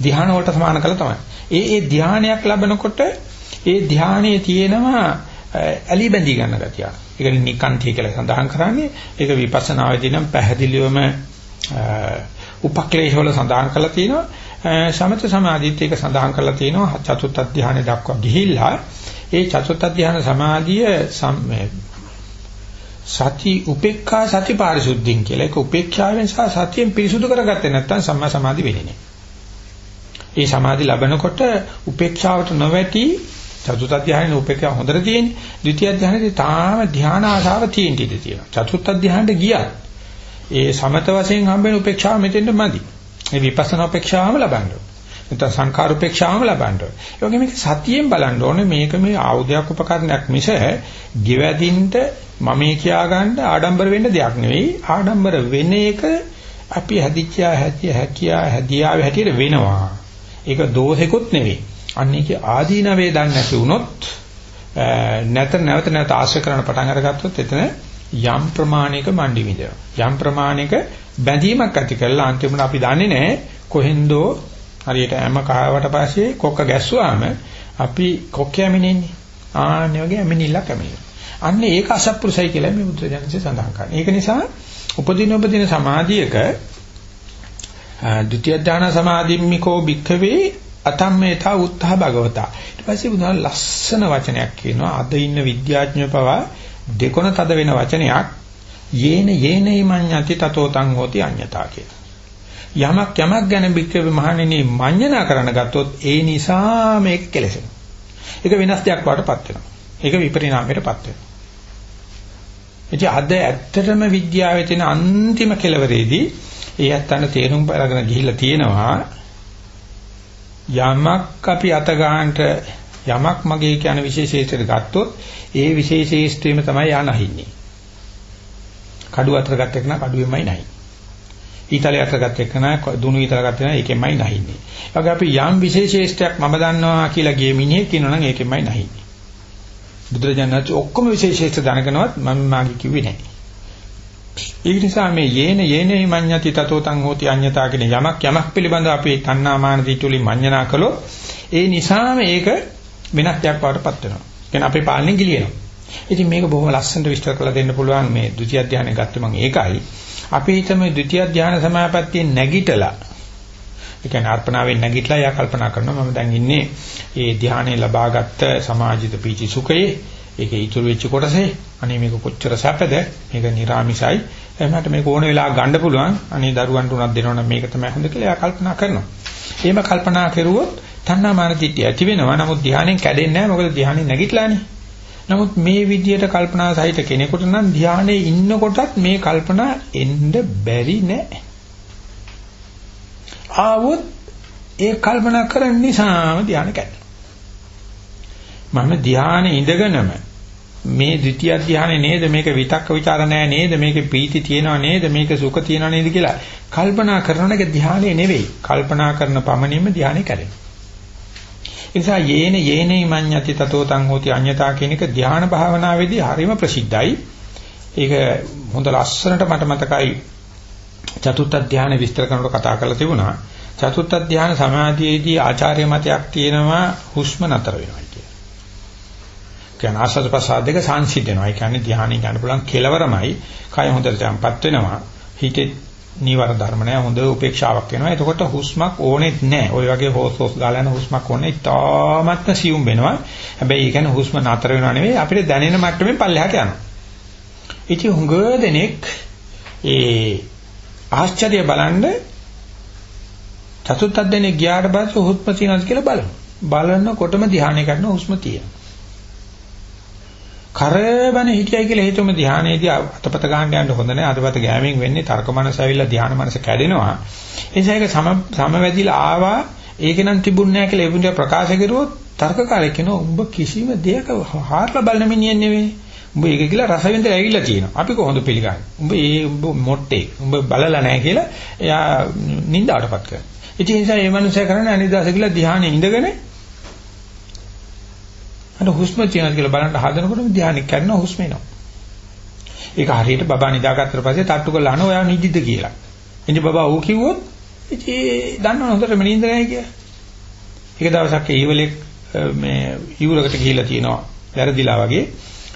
ධ්‍යාන වලට සමාන කළ තමයි. ඒ ඒ ධ්‍යානයක් ලැබනකොට ඒ ධ්‍යානයේ තියෙනවා ඇලි බැඳී ගන්න ගතිය. ඒක නිකාන්තිය කියලා සඳහන් කරන්නේ. ඒක විපස්සනාවේදී නම් පැහැදිලිවම උපක්ලේශ වල සඳහන් කරලා තියෙනවා. සමථ සමාධිත් ඒක සඳහන් කරලා තියෙනවා. චතුත් ධ්‍යානෙ දක්වා ගිහිල්ලා ඒ චතුත් ධ්‍යාන සමාධිය සති උපේක්ඛා සති පාරිශුද්ධින් කියලා ඒක උපේක්ෂාවෙන් සහ සතියෙන් පිරිසුදු කරගත්තේ නැත්නම් සම්මා සමාධි වෙන්නේ නැහැ. ඒ සමාධි ලැබනකොට උපේක්ෂාවට නොවැටි චතුත් අධ්‍යායන උපේක්ෂා හොඳට තියෙන්නේ. ද්විතිය අධ්‍යායනයේ තාම ධානා ආශාව තියෙන්න ඉඩ තියෙනවා. චතුත් අධ්‍යායනට ගියත් ඒ සමත වශයෙන් හම්බෙන උපේක්ෂාව මෙතෙන්ට මදි. ඒ විපස්සනා උපේක්ෂාවම ලබන්න ඕනේ. නැත්නම් සංකාර උපේක්ෂාවම ලබන්න ඕනේ. ඒ වගේ මේක සතියෙන් බලන්න ඕනේ මේක මේ ආයුධයක් උපකරණයක් මිස ගෙවැදින්ට මමේ කියා ගන්න ආඩම්බර වෙන්න දෙයක් නෙවෙයි. ආඩම්බර වෙන එක අපි හැදිච්චා හැකිය හැකියා හැදියාවේ හැටියට වෙනවා. ඒක දෝෂෙකුත් නෙවෙයි. අන්න ඒකේ ආදීනවේ දන්නේ නැති වුණොත් නැත නැවත නැවත ආශ්‍රය කරන පටන් අරගත්තොත් එතන යම් ප්‍රමාණයක මණ්ඩි විඳිනවා. යම් ප්‍රමාණයක බැඳීමක් ඇති කරලා අන්තිමට අපි දන්නේ නැහැ කොහෙන්දෝ හරියට හැම කාවට පස්සේ කොක්ක ගැස්සුවාම අපි කොක්ක යමිනෙන්නේ. ආන්නේ වගේ යමිනිල්ලක් යමිනෙන්නේ. අන්න ඒක අසත්පුරුසයි කියලා මේ බුදුරජාණන්සේ සඳහන් කරනවා. ඒක නිසා උපදින උපදින සමාධියක ဒုတိ ය ඥාන සමාධිම්මිකෝ භික්ඛවේ අතම්මේතා උත්තා භගවතා ඊට පස්සේ බුදුහාම ලස්සන වචනයක් කියනවා අද ඉන්න විද්‍යාඥයෝ පවා දෙකොන තද වෙන වචනයක් යේන යේනයි මඤ්ඤති තතෝ තං හෝති අඤ්ඤතා කියලා. යමක් යමක් ගැන බික්කවේ මහණෙනි මඤ්ඤණා කරන්න ගත්තොත් ඒ නිසා මේක කෙලෙසෙනවා ඒක වෙනස් දෙයක් වඩටපත් වෙනවා. ඒක විපරිණාමයටපත් වෙනවා. ඉතින් අද ඇත්තටම විද්‍යාවේ තියෙන අන්තිම කෙලවරේදී ඒ ඇත්තන තේරුම් අරගෙන ගිහිල්ලා තියෙනවා යමක් අපි අත ගන්නට යමක් මගේ කියන විශේෂේෂයට ගත්තොත් ඒ විශේෂේෂ්ත්‍රෙම තමයි යා නැහින්නේ. කඩුව අතර ගත්ත එක නා කඩුවෙමයි නැහි. ඊතලයේ අතර ගත්ත එක නා දුණු ඊතල ගත්ත නා ඒකෙමයි නැහින්නේ. ඒ වගේ අපි යම් විශේෂේෂ්ත්‍රයක් මම දන්නවා කියලා ගිය මිනිහෙක් කියනවනම් ඒකෙමයි නැහින්නේ. බුදුරජාණන් වහන්සේ ඔක්කොම විශේෂේෂ්ත්‍ර දැනගෙනවත් මම මාගේ කිව්වේ නැහැ. ඒ නිසා මේ යේන යේනේ මඤ්ඤති තතෝ තං හෝති අඤ්ඤතා කියන යමක් යමක් පිළිබඳව අපි තණ්හාමාන දිටුලින් මඤ්ඤණා කළොත් ඒ නිසාම ඒක වෙනස් දෙයක් වඩටපත් වෙනවා. කියන්නේ අපේ පාලනය ගිලිනවා. ඉතින් මේක බොහොම ලස්සනට විස්තර කරලා දෙන්න පුළුවන් මේ ဒုတိ ය ධානය ගත්තම ඒකයි. අපි හිතමු ဒုတိ ය ධාන සමාපත්තියෙන් නැගිටලා ඒ කියන්නේ අර්පණාවෙන් නැගිටලා යා කල්පනා කරනවා මම දැන් ඉන්නේ ඒ ධානය ලබාගත් සමාජිත පීචි සුඛයේ ඒකේ ඉතුරු වෙච්ච කොටසේ අනේ මේක කොච්චර සැපද මේක නිර්ාමිසයි එහෙමකට මේක ඕන වෙලාවක ගන්න පුළුවන් අනේ දරුවන්ට උනක් දෙනවනම් මේක තමයි හොඳ කියලා එයා කල්පනා කරනවා එහෙම කල්පනා කරුවොත් තණ්හා මාන දිට්ඨිය ඇති වෙනවා. නමුත් ධානයෙන් කැඩෙන්නේ නැහැ. මොකද ධානයෙන් නැගිටලානේ. නමුත් මේ විදියට කල්පනා සහිත කෙනෙකුට නම් ධානයේ ඉන්නකොටත් මේ කල්පනා එන්න බැරි නෑ. ආවොත් ඒ කල්පනා කරන නිසාම ධානය කැඩෙනවා. මම ධානයේ ඉඳගෙනම මේ ද්විතිය ධානය නේද? මේක විතක්ක ਵਿਚාර නෑ නේද? මේක පීති තියෙනව නේද? මේක සුඛ තියෙනව නේද කියලා කල්පනා කරන එක ධානය නෙවෙයි. කල්පනා කරන පමණින්ම ධානය කැඩෙනවා. ඒ නිසා යේන යේනේ මඤ්ඤති තතෝ තං හෝති අඤ්ඤතා කියන එක ධාන භාවනාවේදී හරිම ප්‍රසිද්ධයි. ඒක හොඳ ලස්සනට මට මතකයි. චතුත්ථ ධානය විස්තර කරනකොට කතා කරලා තිබුණා. චතුත්ථ ධානය සමාධියේදී ආචාර්ය මතයක් තියෙනවා හුස්ම නතර වෙනවා. කියන්නේ ආස්වාද ප්‍රසාද දෙක සංසිඳනවා. ඒ කියන්නේ ධානයෙන් ගන්න පුළුවන් කෙලවරමයි. කය හොඳට තැම්පත් වෙනවා. හිතේ නීවර ධර්ම නැහැ. හොඳ උපේක්ෂාවක් වෙනවා. එතකොට හුස්මක් ඕනෙත් නැහැ. ওই වගේ හොස් හොස් ගාලා යන හුස්මක් ඕනේ. තාමත්ම සියුම් වෙනවා. හැබැයි ඒ කියන්නේ හුස්ම නතර වෙනවා නෙවෙයි අපිට දැනෙන මට්ටමේ පල්ලෙහාට යනවා. ඉතින් හුඟ දෙනෙක් ඒ ආශ්චර්ය බලන්න චතුත්ථ දෙනේ ගියාට පස්සේ හුස්ම තියෙනවද කියලා බලනවා. බලනකොටම ධානය කරන හුස්ම තියෙනවා. කරබන හිටියයි කියලා හිතුවම ධානයේදී අතපත ගන්න යන්න හොඳ නැහැ. අතපත ගෑමෙන් වෙන්නේ තර්ක මනස ඇවිල්ලා ධාන මනස කැඩෙනවා. ඒ නිසා ඒක සම සමවැදිලා ආවා ඒක නම් තිබුණ නැහැ කියලා ඒ ප්‍රකාශ කරුවොත් තර්කකාරයෙක් කියනවා උඹ කිසිම දෙයක හාරලා බලන මිනිහෙක් නෙවෙයි. උඹ ඒක කියලා රස විඳලා ඇවිල්ලා තියෙනවා. අපි කොහොමද පිළිගන්නේ? උඹ ඒ උඹ මොට්ටේ. උඹ බලලා නැහැ කියලා එයා නින්දාටපත් කරනවා. ඉතින් ඒ නිසා මේ මනුස්සයා කරන්නේ අනිදාස කියලා ධ්‍යානෙ ඉඳගෙන අර හුස්ම තියනවා කියලා බලන්න හදනකොටම ධ්‍යානෙ කරනවා හුස්ම එනවා. ඒක හරියට බබා නිදාගත්තට පස්සේ තට්ටු කරලා අහන ඔයා නිදිද කියලා. ඉතින් බබා ඌ කිව්වොත් ඉතින් දන්නව හොඳටම නිින්ද නැහැ කියලා. එක දවසක් ඊවලෙක් මේ ඉවුරකට ගිහිල්ලා තියෙනවා වැරදිලා වගේ.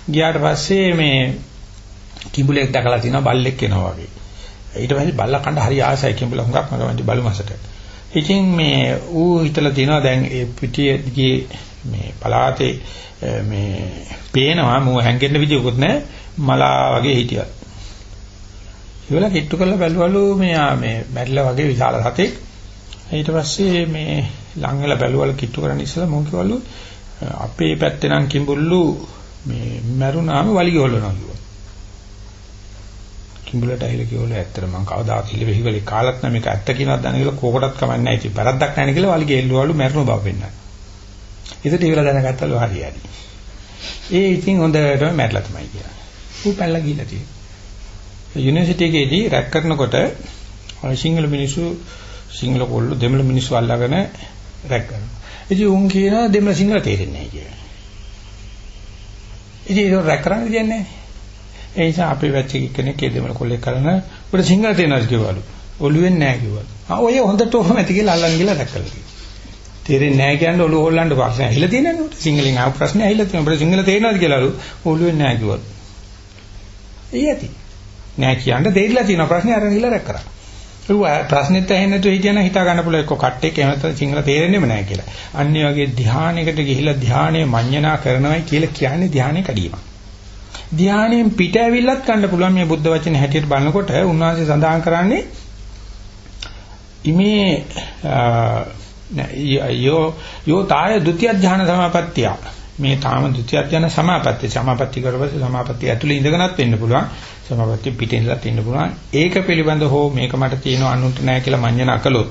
ගියාට පස්සේ මේ කිඹුලෙක් දැකලා තියෙනවා බල්ලෙක් එනවා වගේ. ඊට පස්සේ බල්ලා කන්න හරි ආසයි කිඹුල හුඟක් මගමන්ති බලු මාසට. ඉතින් මේ ඌ හිතලා තියෙනවා දැන් ඒ පිටියේ මේ පලාතේ මේ පේනවා මෝ හැංගෙන්න විදියකුත් නැහැ මලා වගේ හිටියා. ඉවල කිට්ටු කරලා බැලුවලු මෙයා මේ මැරිලා වගේ විශාල සතෙක්. ඊට පස්සේ මේ ලං වෙලා බැලුවලු කිට්ටු කරන්න ඉස්සලා මොකද කිව්වලු අපේ පැත්තේ නම් කිඹුල්ලු මේ මැරුණාම වලිග හොල්ලනවා කිව්වා. කිඹුලට ඇහිලා කිව්වලු ඇත්තට මං කවදාත් හිල වෙහිවලේ කාලත් නම් මේක ඇත්ත කියනවත් දන්නේ කියලා කෝකටත් කමන්නේ නැහැ. ඉතින් වැරද්දක් නැහැ නේ කියලා වලිග එල්ලුවලු මැරුණ බව වෙන්නයි. ඉතින් ඉවර දැනගත්තලු හරි හරි. ඒ ඉතින් හොඳටම මැරලා තමයි කියලා. ඌ පැනලා ගිහිල්ලා තියෙනවා. යුනිවර්සිටි එකේදී රැක් කරනකොට සිංහල මිනිස්සු සිංහල කොල්ලෝ දෙමළ මිනිස්සු අල්ලගෙන රැක් කරනවා. ඉතින් උන් කියනවා දෙමළ සිංහල තේරෙන්නේ නැහැ කියලා. ඉතින් ඒක රැක් කරන්න දෙන්නේ නැහැ. ඒ නිසා අපේ වැච්ච කෙනෙක් ඒ දෙමළ කොල්ලෙක් කරන උඩ සිංහල තේරෙනවද කිව්වලු. ඔළුවෙන් නැහැ කිව්වලු. ආ ඔය හොඳට ඔහම ඇති කියලා අල්ලන් ගිහලා රැක් කරලා තියෙනවා. තේරෙන්නේ නැහැ කියන්නේ ඔළුව හොල්ලන්න ප්‍රශ්න ඇහිලා තියෙනවනේ. සිංහලෙන් ආව ප්‍රශ්නේ ඇහිලා තියෙනවා. අපිට සිංහල තේරෙනවද කියලාලු. ඔළුවෙන් නැහැ කිව්වලු. ඒ ඇති. නෑ කියන්න දෙයිලා තියෙන ප්‍රශ්නේ අරන් ගිහලා රැක් කරා. ඒක ප්‍රශ්නෙත් ඇහෙන්නේ නැතුව හිටියනම් හිතා ගන්න පුළුවන් එක්ක කට්ටෙක් එහෙම නැත්නම් සිංහල තේරෙන්නේම නැහැ කියලා. අන්න ඒ වගේ ධානයකට ගිහිලා ධානයේ මඤ්ඤණා කරනවයි කියලා කියන්නේ ධානයේ කඩීමක්. ධානයෙන් පිට ඇවිල්ලත් ගන්න පුළුවන් මේ බුද්ධ වචනේ හැටියට බලනකොට උන්වහන්සේ සඳහන් කරන්නේ ඉමේ යෝ යෝ තාය ဒုတိ ය ධාන සමාපත්තිය මේ තාම ဒုတိ ය ධාන සමාපත්තිය සමාපත්තිය කරපස්සේ සමාපත්තිය ඇතුලේ ඉඳගෙනත් වෙන්න පුළුවන් සමාපත්තිය පිටින් ඉඳලා ඉන්න පුළුවන් ඒක පිළිබඳ හෝ මේක මට තියෙනවා අනුන්ට නැහැ කියලා මඤ්ඤණ කළොත්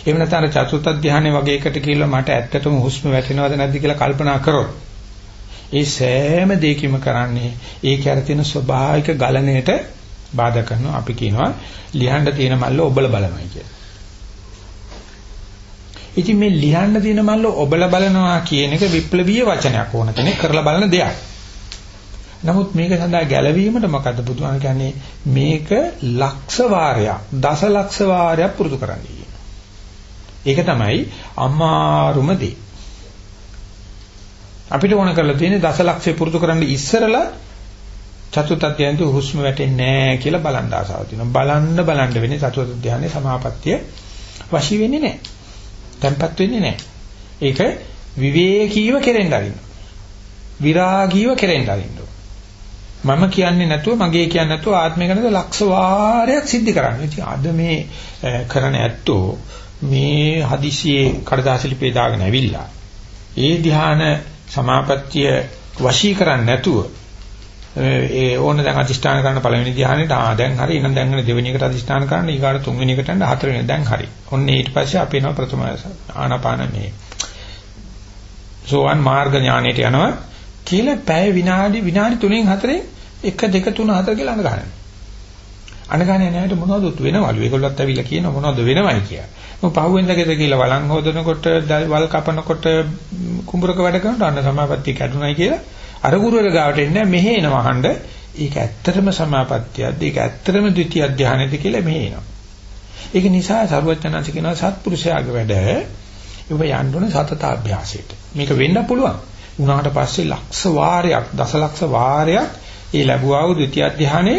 එහෙම නැත්නම් චතුර්ථ ධානයේ වගේ එකට කියලා මට ඇත්තටම හුස්ම වැටෙනවද නැද්ද කියලා කල්පනා කරොත් ඒ සෑම දෙයකින්ම කරන්නේ ඒක ඇර තියෙන ස්වභාවික ගලණයට බාධා කරනවා අපි කියනවා ලියන්න තියෙන මල්ල ඔබල බලනවා කියලා ඉතින් මේ ලියන්න තියෙන මල්ල ඔබලා බලනවා කියන එක විප්ලවීය වචනයක් ඕන කෙනෙක් කරලා බලන දෙයක්. නමුත් මේක සඳහා ගැළවීමට මොකද්ද බුදුහාම කියන්නේ මේක ලක්ෂ වාරයක් දස ලක්ෂ වාරයක් පුරුදු කරන්න ඒක තමයි අමාරුම දේ. අපිට ඕන කරලා තියෙන්නේ දස ලක්ෂය පුරුදු කරන්න ඉස්සරලා චතුත් අධ්‍යයනට හුස්ම වැටෙන්නේ නැහැ කියලා බලන්න ආසාව තියෙනවා. බලන්න බලන්න වෙන්නේ චතුත් අධ්‍යයනයේ සමාපත්තිය වශී වෙන්නේ නැහැ. තැම්පත් වෙන්නේ නැහැ. ඒක විවේකීව කෙරෙන්න අරින්න. විරාගීව කෙරෙන්න අරින්න. මම කියන්නේ නැතුව මගේ කියන්නේ නැතුව ආත්මය ගැන ලක්ෂ වාරයක් සිද්ධ කරන්නේ. ඉතින් අද මේ කරන ඇත්තෝ මේ හදිසියේ කඩදාසි ලිපේ දාගෙන ඇවිල්ලා ඒ ධ්‍යාන සමාපත්තිය වශී කරන්නේ නැතුව ඒ ඕන දැන් අදිෂ්ඨාන කරන පළවෙනි ධ්‍යානෙට ආ දැන් හරි ඉතින් දැන් වෙන දෙවෙනි එකට අදිෂ්ඨාන කරන්න ඊගාට තුන්වෙනි එකට යන හතරවෙනි දැන් හරි. ඔන්න ඊට පස්සේ අපි එනවා ප්‍රථම ආනාපාන මේ සෝවන් මාර්ග ඥානෙට යනවා කියලා පැය විනාඩි විනාඩි 3න් 4න් 1 2 3 4 කියලා අඳ ගන්නවා. අඳ ගන්නේ නැහැට මොනවද වෙනවලු? ඒගොල්ලොත් ඇවිල්ලා කියන මොනවද වෙනවයි කියලා. මම පහුවෙන්දකද කියලා වළං හොදනකොට වල් කපනකොට කුඹරක වැඩ කරනකොට අන්න සමාපත්තිය කැඩුනයි කියලා අර ගුරුවර ගාවට එන්නේ මෙහෙ එනවා අහන්න ඒක ඇත්තටම සමාපත්තියක්ද? ඒක ඇත්තටම ද්විතිය අධ්‍යානෙද කියලා මෙහෙ එනවා. ඒක නිසා සරුවචනanse කියනවා සත්පුරුෂයාගේ වැඩ ඉව යන්න ඕනේ සතතාභ්‍යාසයට මේක වෙන්න පුළුවන්. උනාට පස්සේ ලක්ෂ වාරයක් දසලක්ෂ වාරයක් ඒ ලැබුවා වූ ද්විතිය අධ්‍යානෙ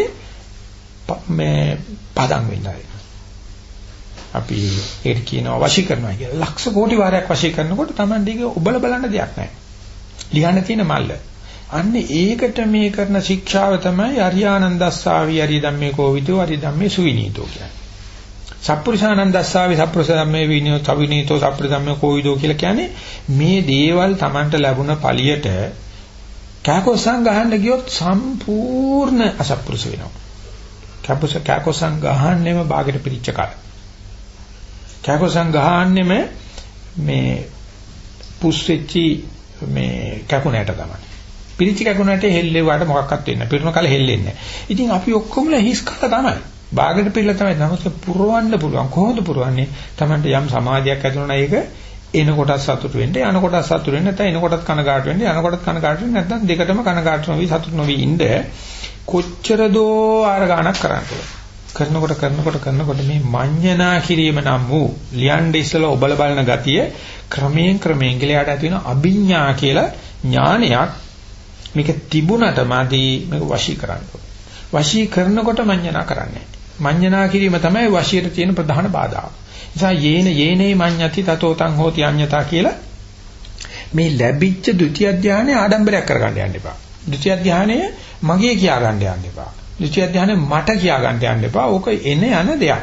මේ පදම් වෙන්නයි අපි ඒක කියනවා වශී කරනවා කියලා. ලක්ෂ කෝටි වාරයක් වශී කරනකොට Taman දිගේ ඔබල බලන්න දෙයක් නැහැ. ලියන්න තියෙන මල්ල. අන්නේ ඒකට මේ කරන ශික්ෂාව තමයි අරියානන්දස්සාවි අරිය ධම්මේ කෝවිතෝ අරිය ධම්මේ සුවිනීතෝ කියන්නේ. සප්පුරුෂානන්දස්සාවි සප්පුරුෂ ධම්මේ විනීතෝ සවිනීතෝ සප්පුරුෂ ධම්මේ කෝවිතෝ කියලා කියන්නේ මේ දේවල් Tamanට ලැබුණ පළියට කෑකොසන් ගහන්න ගියොත් සම්පූර්ණ අසප්පුරුෂ වෙනවා. කෑකොස කෑකොසන් ගහන්නෙම ਬਾගෙට පිරිච්ච කාල. කෑකොසන් ගහන්නෙම මේ පුස් වෙච්චි මේ කැකුණට තමයි. පිරිච්ච කැකුණට හෙල්ලෙවට මොකක්වත් වෙන්නේ නැහැ. පිරුණ කල හෙල්ලෙන්නේ නැහැ. ඉතින් අපි ඔක්කොමලා හිස් කල තමයි. බාගට පිළිලා තමයි. නමුත් පුරවන්න පුළුවන්. කොහොමද පුරවන්නේ? Tamanට යම් සමාධියක් ඇති වුණා ඒක එනකොටත් සතුටු වෙන්න, යනකොටත් සතුටු වෙන්න, නැත්නම් එනකොටත් කනගාටු වෙන්න, යනකොටත් කනගාටු වෙන්න, නැත්නම් දෙකටම කනගාටු නොවි සතුටු නොවි ඉන්න කොච්චර දෝ ආර ගණක් කරන්න කරනකොට කරනකොට කරනකොට මේ මඤ්ඤණා කිරීම නම් වූ ලියන්න ඉස්සලා ඔබල බලන ගතිය ක්‍රමයෙන් ක්‍රමයෙන් ගලයට ඇති වෙන අභිඥා කියලා ඥානයක් මේක තිබුණට මදි මේක වශී කරන්න වශී කරනකොට මඤ්ඤණා කරන්නේ මඤ්ඤණා කිරීම තමයි වශීයට තියෙන ප්‍රධාන බාධාව නිසා යේන යේනේ මඤ්ඤති තතෝ තං හෝති අඤ්ඤතා කියලා මේ ලැබිච්ච ဒုတိ ය ධානය ආඩම්බරයක් කරගන්න යන්න එපා. ဒုတိ ය ධානය මගේ කියා ගන්න යන්න එපා. ဒုတိ ය ධානය මට කියා ගන්න යන්න එපා. ඕක එන යන දෙයක්.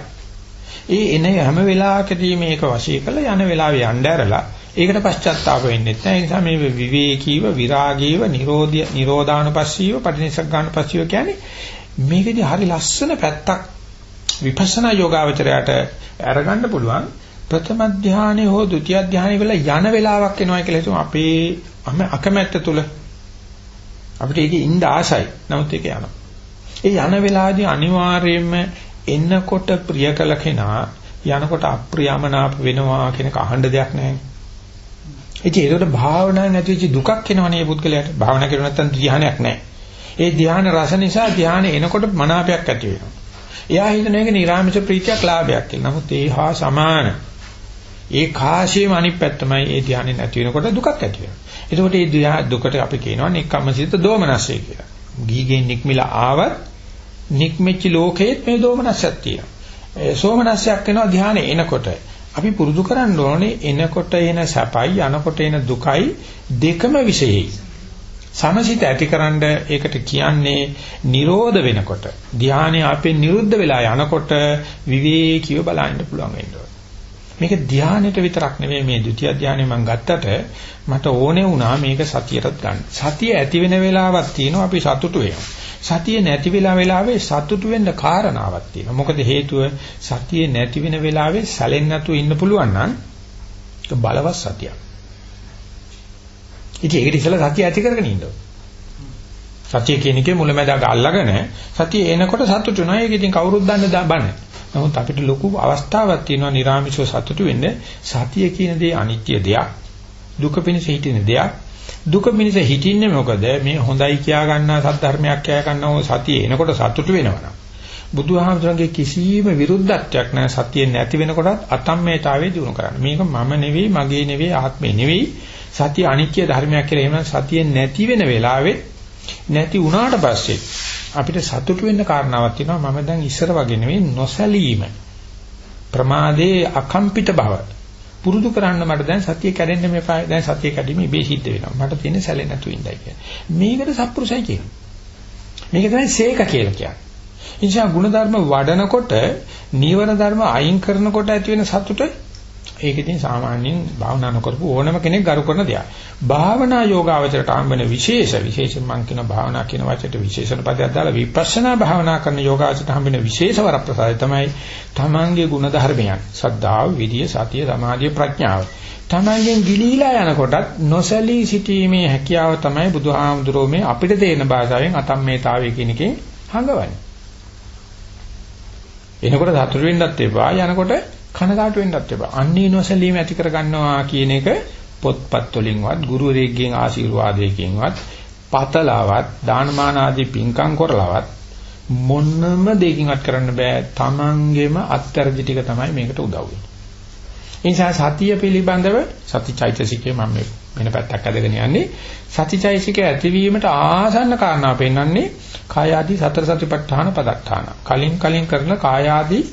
ඒ එන හැම වෙලාවකදී මේක වශී කරලා යන වෙලාවේ යන්න ඇරලා ඒකට පශ්චාත්තාප වෙන්නේ නැහැ. ඒ නිසා මේ විවේකීව, විරාගීව, නිරෝධය, නිරෝධානුපස්සීව, පටිනිසග්ගානුපස්සීව කියන්නේ මේකේදී හරි ලස්සන පැත්තක් විපස්සනා යෝගාවචරයට අරගන්න පුළුවන්. ප්‍රථම ධානයේ හෝ ဒုတိ ය ධානයේ වෙලා යන වෙලාවක් එනවා කියලා හිතමු අපේ අකමැත්ත තුල අපිට ඒකේ ඉන්න ආසයි. නමුත් ඒක යනවා. ඒ යන වෙලාවේදී අනිවාර්යයෙන්ම එන්නකොට ප්‍රිය කළ කෙනා යනකොට අප්‍රියමනාප වෙනවා කියන කහඬ දෙයක් නැහැ ඉතින් ඒකට භාවනා නැතිවෙච්ච දුකක් එනවනේ පුද්ගලයාට භාවනා කරුව නැත්නම් ධානයක් නැහැ ඒ ධාන රස නිසා ධානය එනකොට මනාපයක් ඇති වෙනවා එයා හිතන එක නිර්ආමිෂ ප්‍රීතියක් ලාභයක් කියලා. නමුත් ඒ හා සමාන ඒ කාශයේම අනිත් පැත්තමයි ඒ ධානය නැති වෙනකොට දුකක් ඇති වෙනවා. එතකොට මේ දුකට අපි කියනවා නික්කම්මසිත දෝමනස්සය කියලා. ගීගෙන් නික්මිලා ආවත් නික්මෙච්ච ලෝකයේත් මේ දෝමනස්සක් තියෙනවා. ඒ සෝමනස්සයක් වෙනවා ධානය එනකොට. අපි පුරුදු කරන්න ඕනේ එනකොට එන සැපයි යනකොට එන දුකයි දෙකම විශේෂයි. සමසිත ඇතිකරන්න ඒකට කියන්නේ නිරෝධ වෙනකොට ධානය අපේ නිරුද්ධ වෙලා යනකොට විවේකීව බලන්න පුළුවන් වෙනවා. මේක ධානයට විතරක් නෙමෙයි මේ ဒုတိ ය ධානය මම ගත්තට මට ඕනේ වුණා මේක සතියටත් ගන්න. සතිය ඇති වෙන වෙලාවක් තියෙනවා අපි සතුටු වෙනවා. සතිය නැති වෙලා වෙලාවේ සතුටු වෙන්න කාරණාවක් තියෙනවා. මොකද හේතුව සතිය නැති වෙන වෙලාවේ සැලෙන්නේ නැතුව ඉන්න පුළුවන් නම් බලවත් සතියක්. ඉතින් ඒකට ඉස්සලා සතිය ඇති කරගෙන ඉන්න සතිය කියන එකේ මුලැමැදාක අල්ලගෙන සතිය එනකොට සතුටු වෙනවා. ඒක ඉතින් කවුරුත් දන්න බණ. නමුත් අපිට ලොකු අවස්ථාවක් තියෙනවා නිර්ාමිෂව සතුටු වෙන්න. සතිය කියන දේ අනිත්‍ය දෙයක්. දුක පිණිස හිටින දෙයක්. දුක පිණිස හිටින්නේ මොකද? මේ හොඳයි කියා ගන්නා සද්ධර්මයක් කියා ගන්නා සතිය එනකොට සතුටු වෙනවා. බුදුහාමුදුරන්ගේ කිසිම විරුද්ධත්වයක් නැහැ සතිය නැති වෙනකොටත් අතම්මේතාවේ දිනු කරන්න. මේක මම නෙවෙයි, මගේ නෙවෙයි, ආත්මේ නෙවෙයි. සතිය අනිත්‍ය ධර්මයක් කියලා එහෙම සතිය නැති වෙන වෙලාවේ නැති වුණාට පස්සේ අපිට සතුටු වෙන්න කාරණාවක් තියෙනවා. මම දැන් ඉස්සර වගේ නෙවෙයි නොසැලීම. ප්‍රමාදේ අකම්පිත බව. පුරුදු කරන්න මට දැන් සතිය කැඩෙන්න මේපා දැන් සතිය කැඩීම ඉබේ සිද්ධ වෙනවා. මට තියෙන සැලෙ නැතු ඉඳයි කියන්නේ මේකට සත්පුරුසයි කියනවා. මේක තමයි සේක කියලා කියන්නේ. ඉන්ෂා ගුණධර්ම වඩනකොට නීවර ධර්ම අයින් කරනකොට ඇති වෙන සතුට ඒක ඉතින් සාමාන්‍යයෙන් භාවනා නොකරපු ඕනම කෙනෙක් ගරු කරන දෙයක්. භාවනා යෝගාවචරයට හම්බෙන විශේෂ විශේෂයෙන් මම කියන භාවනා කියන වචයට විශේෂණ පදයක් දාලා විපස්සනා භාවනා කරන යෝගාවචරයට හම්බෙන විශේෂ වරප්‍රසාදය තමයි තමන්ගේ ගුණ ධර්මයන්. සද්ධාව, විරිය, සතිය, සමාධිය, ප්‍රඥාව. තමන්ගෙන් ගිලීලා යනකොටත් නොසැලී සිටීමේ හැකියාව තමයි බුදුහාමුදුරුවෝ මේ අපිට තේරෙන භාෂාවෙන් අතම්මේතාවය කියන එකෙන් හංගවන්නේ. එනකොට සතුට වෙන්නත් එපා යනකොට කනගාටු වෙන්නත් එපා. අන්නේ නොසැලීම ඇති කර ගන්නවා කියන එක පොත්පත් වලින්වත් ගුරුවරයෙක්ගෙන් ආශිර්වාදයකින්වත් පතලවත් දානමාන ආදී පින්කම් කරලවත් මොන්නම දෙයකින්වත් කරන්න බෑ. Tamangeම අත්තරදි ටික තමයි මේකට උදව් වෙන්නේ. ඒ නිසා සතිය පිළිබඳව සතිචෛතසිකේ මම වෙන පැත්තක් අදගෙන යන්නේ සතිචෛතසිකේ ඇතිවීමට ආසන්න කාරණා පෙන්වන්නේ කාය ආදී සතර සතිපට්ඨාන පදත්තාන. කලින් කලින් කරන කාය ආදී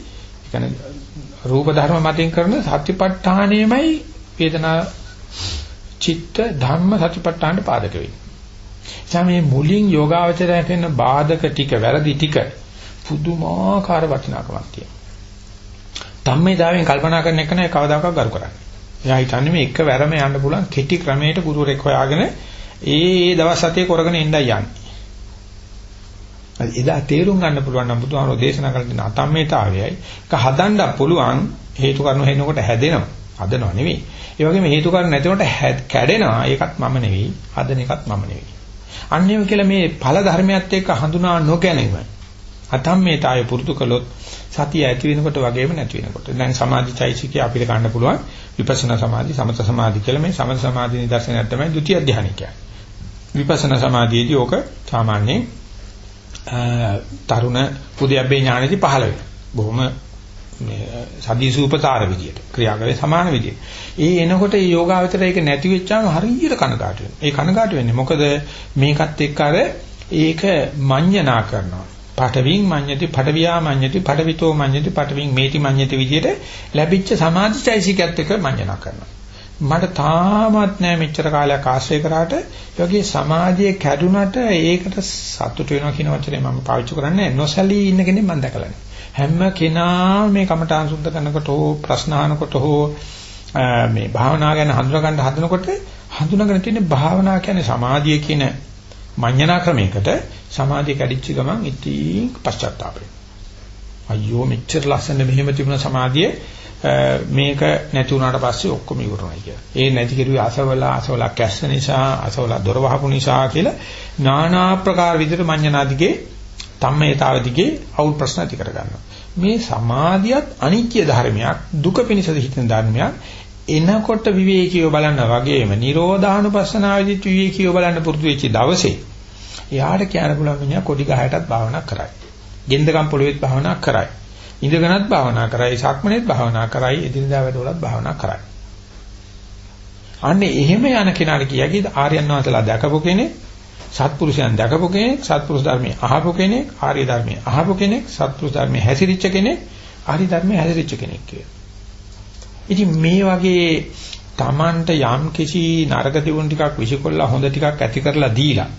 කියන්නේ රූප ධර්ම මතින් කරන සතිපට්ඨානෙමයි වේදනා චිත්ත ධම්ම සතිපට්ඨානට පාදක වෙන්නේ. සමේ මුලින් යෝගාවචරය කරන බාධක ටික වැරදි ටික පුදුමාකාර වටිනාකමක් තියෙනවා. ධම්මේදාවෙන් කල්පනා කරන එක නෑ කවදාකවත් කරු කරන්නේ. එයා හිතන්නේ මේ එක වැරම යන්න පුළුවන් කෙටි ක්‍රමයකට ගුරුවරෙක් හොයාගෙන ඒ ඒ දවස් හතේ කරගෙන ඉඳයි යන්නේ. එදා තේරුම් ගන්න පුළුවන් නම් බුදුහාමෝ දේශනා කළ දෙන අතම්මේතාවයයි ඒක හදන්න පුළුවන් හේතු කාරණා හෙනකොට හැදෙනවා හදනව නෙවෙයි ඒ වගේම හේතු කාරණා නැතිවට කැඩෙනවා. ඒකත් මම නෙවෙයි. හදන එකත් මම නෙවෙයි. අන්නේම කියලා මේ ඵල ධර්මයත් එක්ක හඳුනා නොගැනීම. අතම්මේතාය පුරුදු කළොත් සතිය ඇති වෙනකොට වගේම නැති වෙනකොට. දැන් සමාධි චෛසිකය අපිට ගන්න පුළුවන් විපස්සනා සමාධි, සමත සමාධි කියලා මේ සමත සමාධි නිදර්ශනයක් තමයි ဒုတိ ය ධානය කියන්නේ. විපස්සනා සමාධියේදී ඕක සාමාන්‍යයෙන් තරුණ පුදියබ්බේ ඥානෙදී පහළ වෙනවා. බොහොම මේ සදීසූපතාර විදියට ක්‍රියාකරේ සමාන විදියට. ඒ එනකොට මේ යෝගාවචරය ඒක නැති වෙච්චාම හරියට කනගාටු වෙනවා. ඒ කනගාටු වෙන්නේ මොකද මේකත් එක්ක අර ඒක මඤ්ඤණා කරනවා. පඨවින් මඤ්ඤති පඨවියා මඤ්ඤති පඨවිතෝ මඤ්ඤති පඨවින් මේති මඤ්ඤති විදියට ලැබිච්ච සමාධිචෛසිකයත් එක්ක මඤ්ඤණා කරනවා. මට තාමත් නෑ මෙච්චර කාලයක් ආශ්‍රය කරාට ඒ වගේ සමාධිය කැඩුනට ඒකට සතුට වෙනවා කියන වචනේ මම පාවිච්චි කරන්නේ නොසලී ඉන්න කෙනෙක් මම දැකලා නෑ. හැම කෙනා මේ කමඨාන් සුද්ධ කරනකොට හෝ ප්‍රශ්න අහනකොට හෝ මේ භාවනා ගැන හඳුනා ගන්න හදනකොට හඳුනාගෙන තියෙන භාවනා කියන්නේ සමාධිය කියන මඤ්ඤණා ක්‍රමයකට සමාධිය කැඩිච්ච ගමන් ඉතින් පශ්චාත්තාපය. අයියෝ මෙච්චර ලස්සන මෙහෙම තිබුණ සමාධිය මේක නැති වුණාට පස්සේ ඔක්කොම ඉවරයි කියලා. ඒ නැති කෙරුවේ අසවල අසවල කැස්ස නිසා අසවල දොර වහපු නිසා කියලා নানা ආකාර විදිහට මඤ්ඤණාදිගේ තම්මේතාව දිගේ අවුල් ප්‍රශ්න ඇති කර ගන්නවා. මේ සමාධියත් අනිත්‍ය ධර්මයක් දුක පිණිස හිතන ධර්මයක් එනකොට විවේකීව බලන්න වගේම නිරෝධානුපස්සනාවේදීත් විවේකීව බලන්න පුරුදු වෙච්ච දවසේ එයාට කියන්න පුළුවන් මිනිහා කොඩි ගහයටත් භාවනා කරයි. ගෙන්දගම් පොළොවේත් භාවනා කරයි. ඉඳගෙනත් භාවනා කරයි, සක්මනේත් භාවනා කරයි, එදිනදා වැඩවලත් භාවනා කරයි. අන්නේ එහෙම යන කෙනාට කියකි ආර්යයන් වහන්සේලා දැකපු කෙනෙක් සත්පුරුෂයන් දැකපු කෙනෙක්, සත්පුරුෂ ධර්මයේ අහපු කෙනෙක්, ආර්ය ධර්මයේ අහපු කෙනෙක්, සත්පුරුෂ ධර්මයේ හැසිරිච්ච කෙනෙක්, ආර්ය ධර්මයේ හැසිරිච්ච කෙනෙක් කියලා. ඉතින් මේ වගේ Tamanට යම් කිසි නරක තිබුණ ටිකක් විසිකොල්ලා හොඳ ටිකක් ඇති කරලා දීලා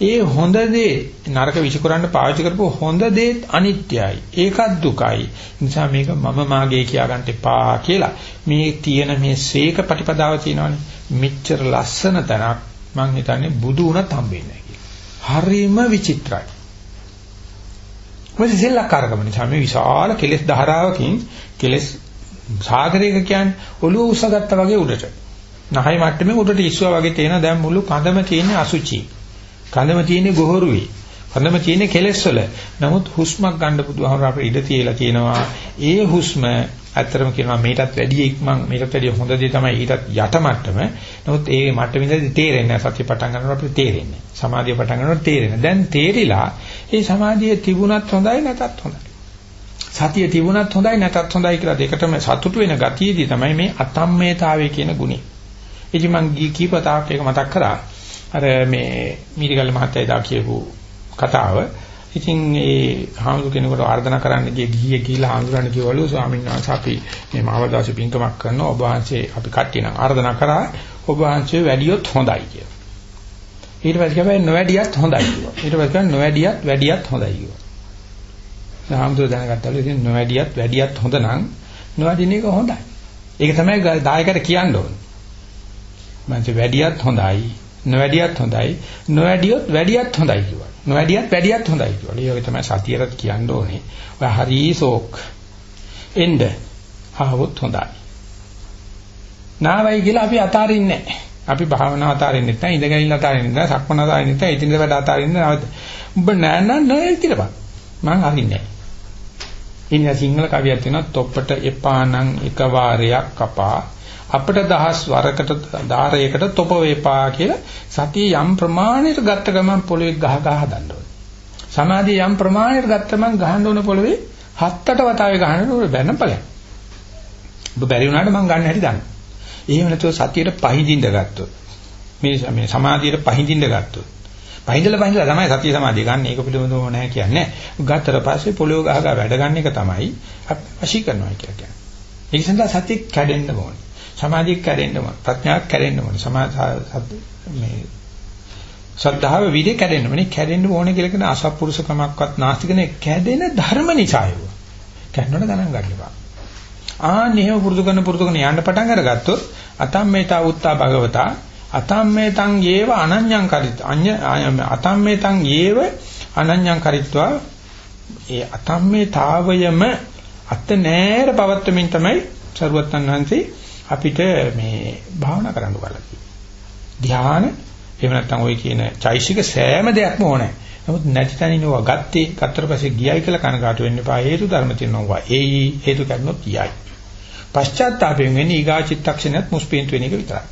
ඒ හොඳ දේ නරක විසිකරන්න පාවිච්චි කරපුව හොඳ දේත් අනිත්‍යයි. ඒකත් දුකයි. නිසා මේක මම මාගේ කියා ගන්න එපා කියලා. මේ තියෙන මේ සීක ප්‍රතිපදාව තියෙනවනේ. මෙච්චර ලස්සන තැනක් මං හිතන්නේ බුදු වුණත් හම්බෙන්නේ නැහැ කියලා. හරිම විචිත්‍රයි. මොකද සෙල්ලක්කාරකම නිසා මේ විශාල කෙලෙස් ධාරාවකින් කෙලෙස් සාගරයක කියන්නේ ඔළුව උසගත්තා වගේ උඩට. නහය මට්ටමේ උඩට ඉස්සුවා වගේ තේන දැන් මුළු කඳම තියෙන අසුචි. කඳම තියෙන ගොහරුවේ. කඳම තියෙන කෙලෙස් වල. නමුත් හුස්මක් ගන්න බුදුහාමර අපිට ඉඩ තියලා තියෙනවා. ඒ හුස්ම ඇත්තටම කියනවා මේකටත් වැඩි ඉක්මන් මේකට වැඩි හොඳ දේ තමයි ඊටත් යට මට්ටම. නමුත් ඒ මට්ටමින්දදී තේරෙන්නේ නැහැ. සතිය පටන් ගන්නකොට අපිට තේරෙන්නේ. සමාධිය පටන් ගන්නකොට තේරෙන්නේ. දැන් තේරිලා ඒ සමාධිය තිබුණත් හොඳයි නැතත් හොඳයි. සතිය තිබුණත් හොඳයි නැතත් හොඳයි කියලා දෙකටම සතුටු වෙන ගතියේදී තමයි මේ අතම්මේතාවය කියන ගුණය. ඉතින් මම කීපතාවක් එක මතක් කරා. අර මේ මීරිගල්ල මහත්තයා දා කියපු කතාව ඉතින් ඒ හාමුදුර කෙනෙකුට ආර්දනා කරන්න ගිය ගියේ කියලා හාමුදුරන් කිව්වලු ස්වාමීන් වහන්සේ අපි මේ මාවදාසි පින්කමක් කරනවා ඔබ වහන්සේ අපි කට්ටිය නම් ආර්දනා කරා ඔබ වහන්සේ වැඩියොත් හොඳයි කියලා. ඊට පස්සේ කිව්වා නොවැඩියත් හොඳයි කිව්වා. ඊට පස්සේ කිව්වා නොවැඩියත් වැඩියත් හොඳයි කිව්වා. හාමුදුර දැනගත්තලු ඉතින් නොවැඩියත් වැඩියත් හොඳ නම් නොවැඩින එක හොඳයි. ඒක තමයි දායකට කියන්න ඕනේ. මං වැඩියත් හොඳයි නොවැඩියත් හොඳයි නොවැඩියොත් වැඩියත් හොඳයි කිව්වා. නොවැඩියත් වැඩියත් හොඳයි කියලා. ඒ වගේ තමයි සතියට කියන්න ඕනේ. ඔය හරිසෝක් එන්න ආවොත් හොඳයි. නාවයි කියලා අපි අතාරින්නේ නැහැ. අපි භාවනාව අතාරින්නේ නැහැ, ඉඳගෙන ඉන්න අතාරින්නේ නැහැ, සක්මන අතාරින්නේ නැහැ, ඉතින් වැඩ අතාරින්නේ නැහැ. උඹ නෑ නෑ නෑ කියලා මං අරින්නේ නැහැ. ඉන්න සිංහල කවියක් තියෙනවා තොප්පට එපා නම් එක වාරයක් කපා අපිට දහස් වරකට ධාරයකට තොප වේපා කියලා සතිය යම් ප්‍රමාණයකට ගත්ත ගමන් පොළවේ ගහ ගහ හදන්න ඕනේ. සමාධිය යම් ප්‍රමාණයකට ගත්ත ගමන් ගහන්න ඕන පොළවේ හත්තට වතාවේ ගහන්න ඕනේ බැන්න ඵලයක්. ඔබ බැරි වුණාට මම ගන්න හැටි දන්නවා. එහෙම නැතුව සතියට පහඳින්න ගත්තොත් මේ මේ සමාධියට පහඳින්න ගත්තොත් පහඳලා පහඳලා තමයි සතිය සමාධිය ගන්න. ඒක පිළිබඳව නැහැ කියන්නේ. ගත්තට පස්සේ පොළොව ගහ ගහ වැඩ ගන්න එක තමයි වශී කරනවා කියන්නේ. ඒක නිසා සතිය කැඩෙන්න ඕනේ. සමාධිය කැඩෙන්න ඕන. ප්‍රඥාවක් කැඩෙන්න ඕන. මේ ශ්‍රද්ධාව විදේ කැඩෙන්න ඕනේ. කැඩෙන්න ඕනේ කියලා කියන අසත්පුරුෂකමක්වත් නාස්තිකනේ කැඩෙන ධර්ම නිසා ඒව. කැඩනොට ගණන් ගන්න එපා. ආන්නේව පුරුදු කරන පුරුදු කරන යන්න පටන් අරගත්තොත් අතම්මේතා උත්තා භගවතා අතම්මේතං යේව අනඤ්ඤං කරිත අඤ්ඤ අතම්මේතං යේව අනඤ්ඤං කරිත්වා ඒ අතම්මේතාවයම අත නෑර පවත්වමින් තමයි සරුවත්තන් වහන්සේ අපිට මේ භාවනා කරන්න බලලා ධ්‍යාන එහෙම නැත්නම් ওই කියන චෛසික සෑම දෙයක්ම ඕනේ. නමුත් නැති තැනිනවා ගත්තේ ගත්තට පස්සේ ගියයි කියලා කනගාටු වෙන්න එපා. හේතු ධර්ම තියෙනවා. ඒයි හේතු කරනොත් යයි. පශ්චාත්තාපයෙන් වෙන්නේ ඊගා චිත්තක්ෂණයත් මුස්පීන්තු වෙන එක විතරයි.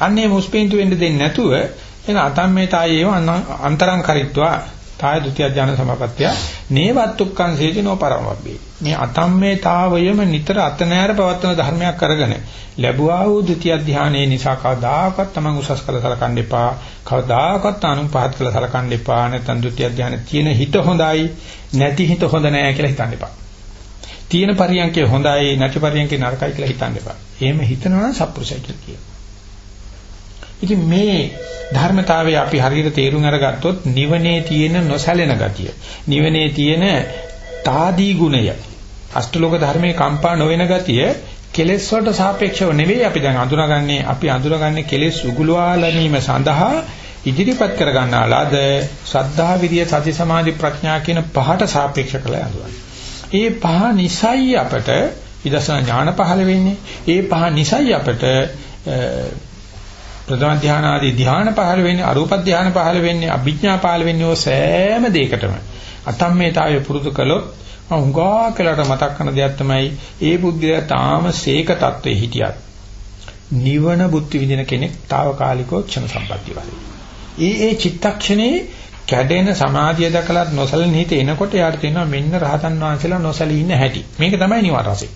අන්නේ මුස්පීන්තු වෙන්න දෙන්නේ නැතුව එන අතම්මේතායේව අන්තරං කරිත්වා තාය ဒုတိ ය ඥාන සමාපත්තිය නේවත්තුක්කං සේතිනෝ පරමබ්බේ මේ අතම්මේතාවයම නිතර අත නෑර පවත්වන ධර්මයක් කරගෙන ලැබුවා වූ ဒုတိ ය ධානයේ නිසා කවදාකවත් තමන් උසස් කළ සලකන්න එපා කවදාකවත් අනුන් පහත් කළ සලකන්න එපා නැත්නම් ဒုတိ ය ධානයේ තියෙන හිත හොඳයි නැති හිත හොඳ නෑ කියලා හිතන්න එපා තියෙන පරියන්කේ හොඳයි නැති පරියන්කේ නරකයි කියලා හිතන්න එපා එහෙම හිතනවා නම් සත්පුරුෂය කියලා කියනවා ඉතින් මේ ධර්මතාවය අපි හරියට තේරුම් අරගත්තොත් නිවනේ තියෙන නොසැලෙන ගතිය නිවනේ තියෙන తాදී ගුණය අෂ්ටලෝක ධර්මයේ කම්පා නොවන ගතිය කෙලෙස් වලට සාපේක්ෂව නෙවෙයි අපි දැන් අඳුනගන්නේ අපි අඳුනගන්නේ කෙලෙස් උගුලවා ගැනීම සඳහා ඉදිරිපත් කර ගන්නාලාද ශ්‍රද්ධා විරිය සති සමාධි ප්‍රඥා කියන පහට සාපේක්ෂ කළ යනවා. ඒ පහ නිසයි අපට විදර්ශනා ඥාන පහළ වෙන්නේ. ඒ පහ නිසයි අපට ප්‍රථම ධාන ආදී ධාන පහළ වෙන්නේ අරූප ධාන පහළ වෙන්නේ අභිඥා පහළ වෙන්නේ ඔය සෑම දෙයකටම අතම්මේතාවය පුරුදු කළොත් මම හුඟා කලකට මතක් කරන දෙයක් තමයි ඒ බුද්ධිය තාම සීක තත්ත්වයේ හිටියත් නිවන බුද්ධ විදින කෙනෙක් తాවකාලිකව ක්ෂණ සම්පත්තිය වගේ. ඒ ඒ චිත්තක්ෂණේ කැඩෙන සමාධිය දැකලා නොසලින් හිත එනකොට යාට තේනවා මෙන්න රහතන් වහන්සේලා නොසලී ඉන්න හැටි. මේක තමයි නිවන් රසය.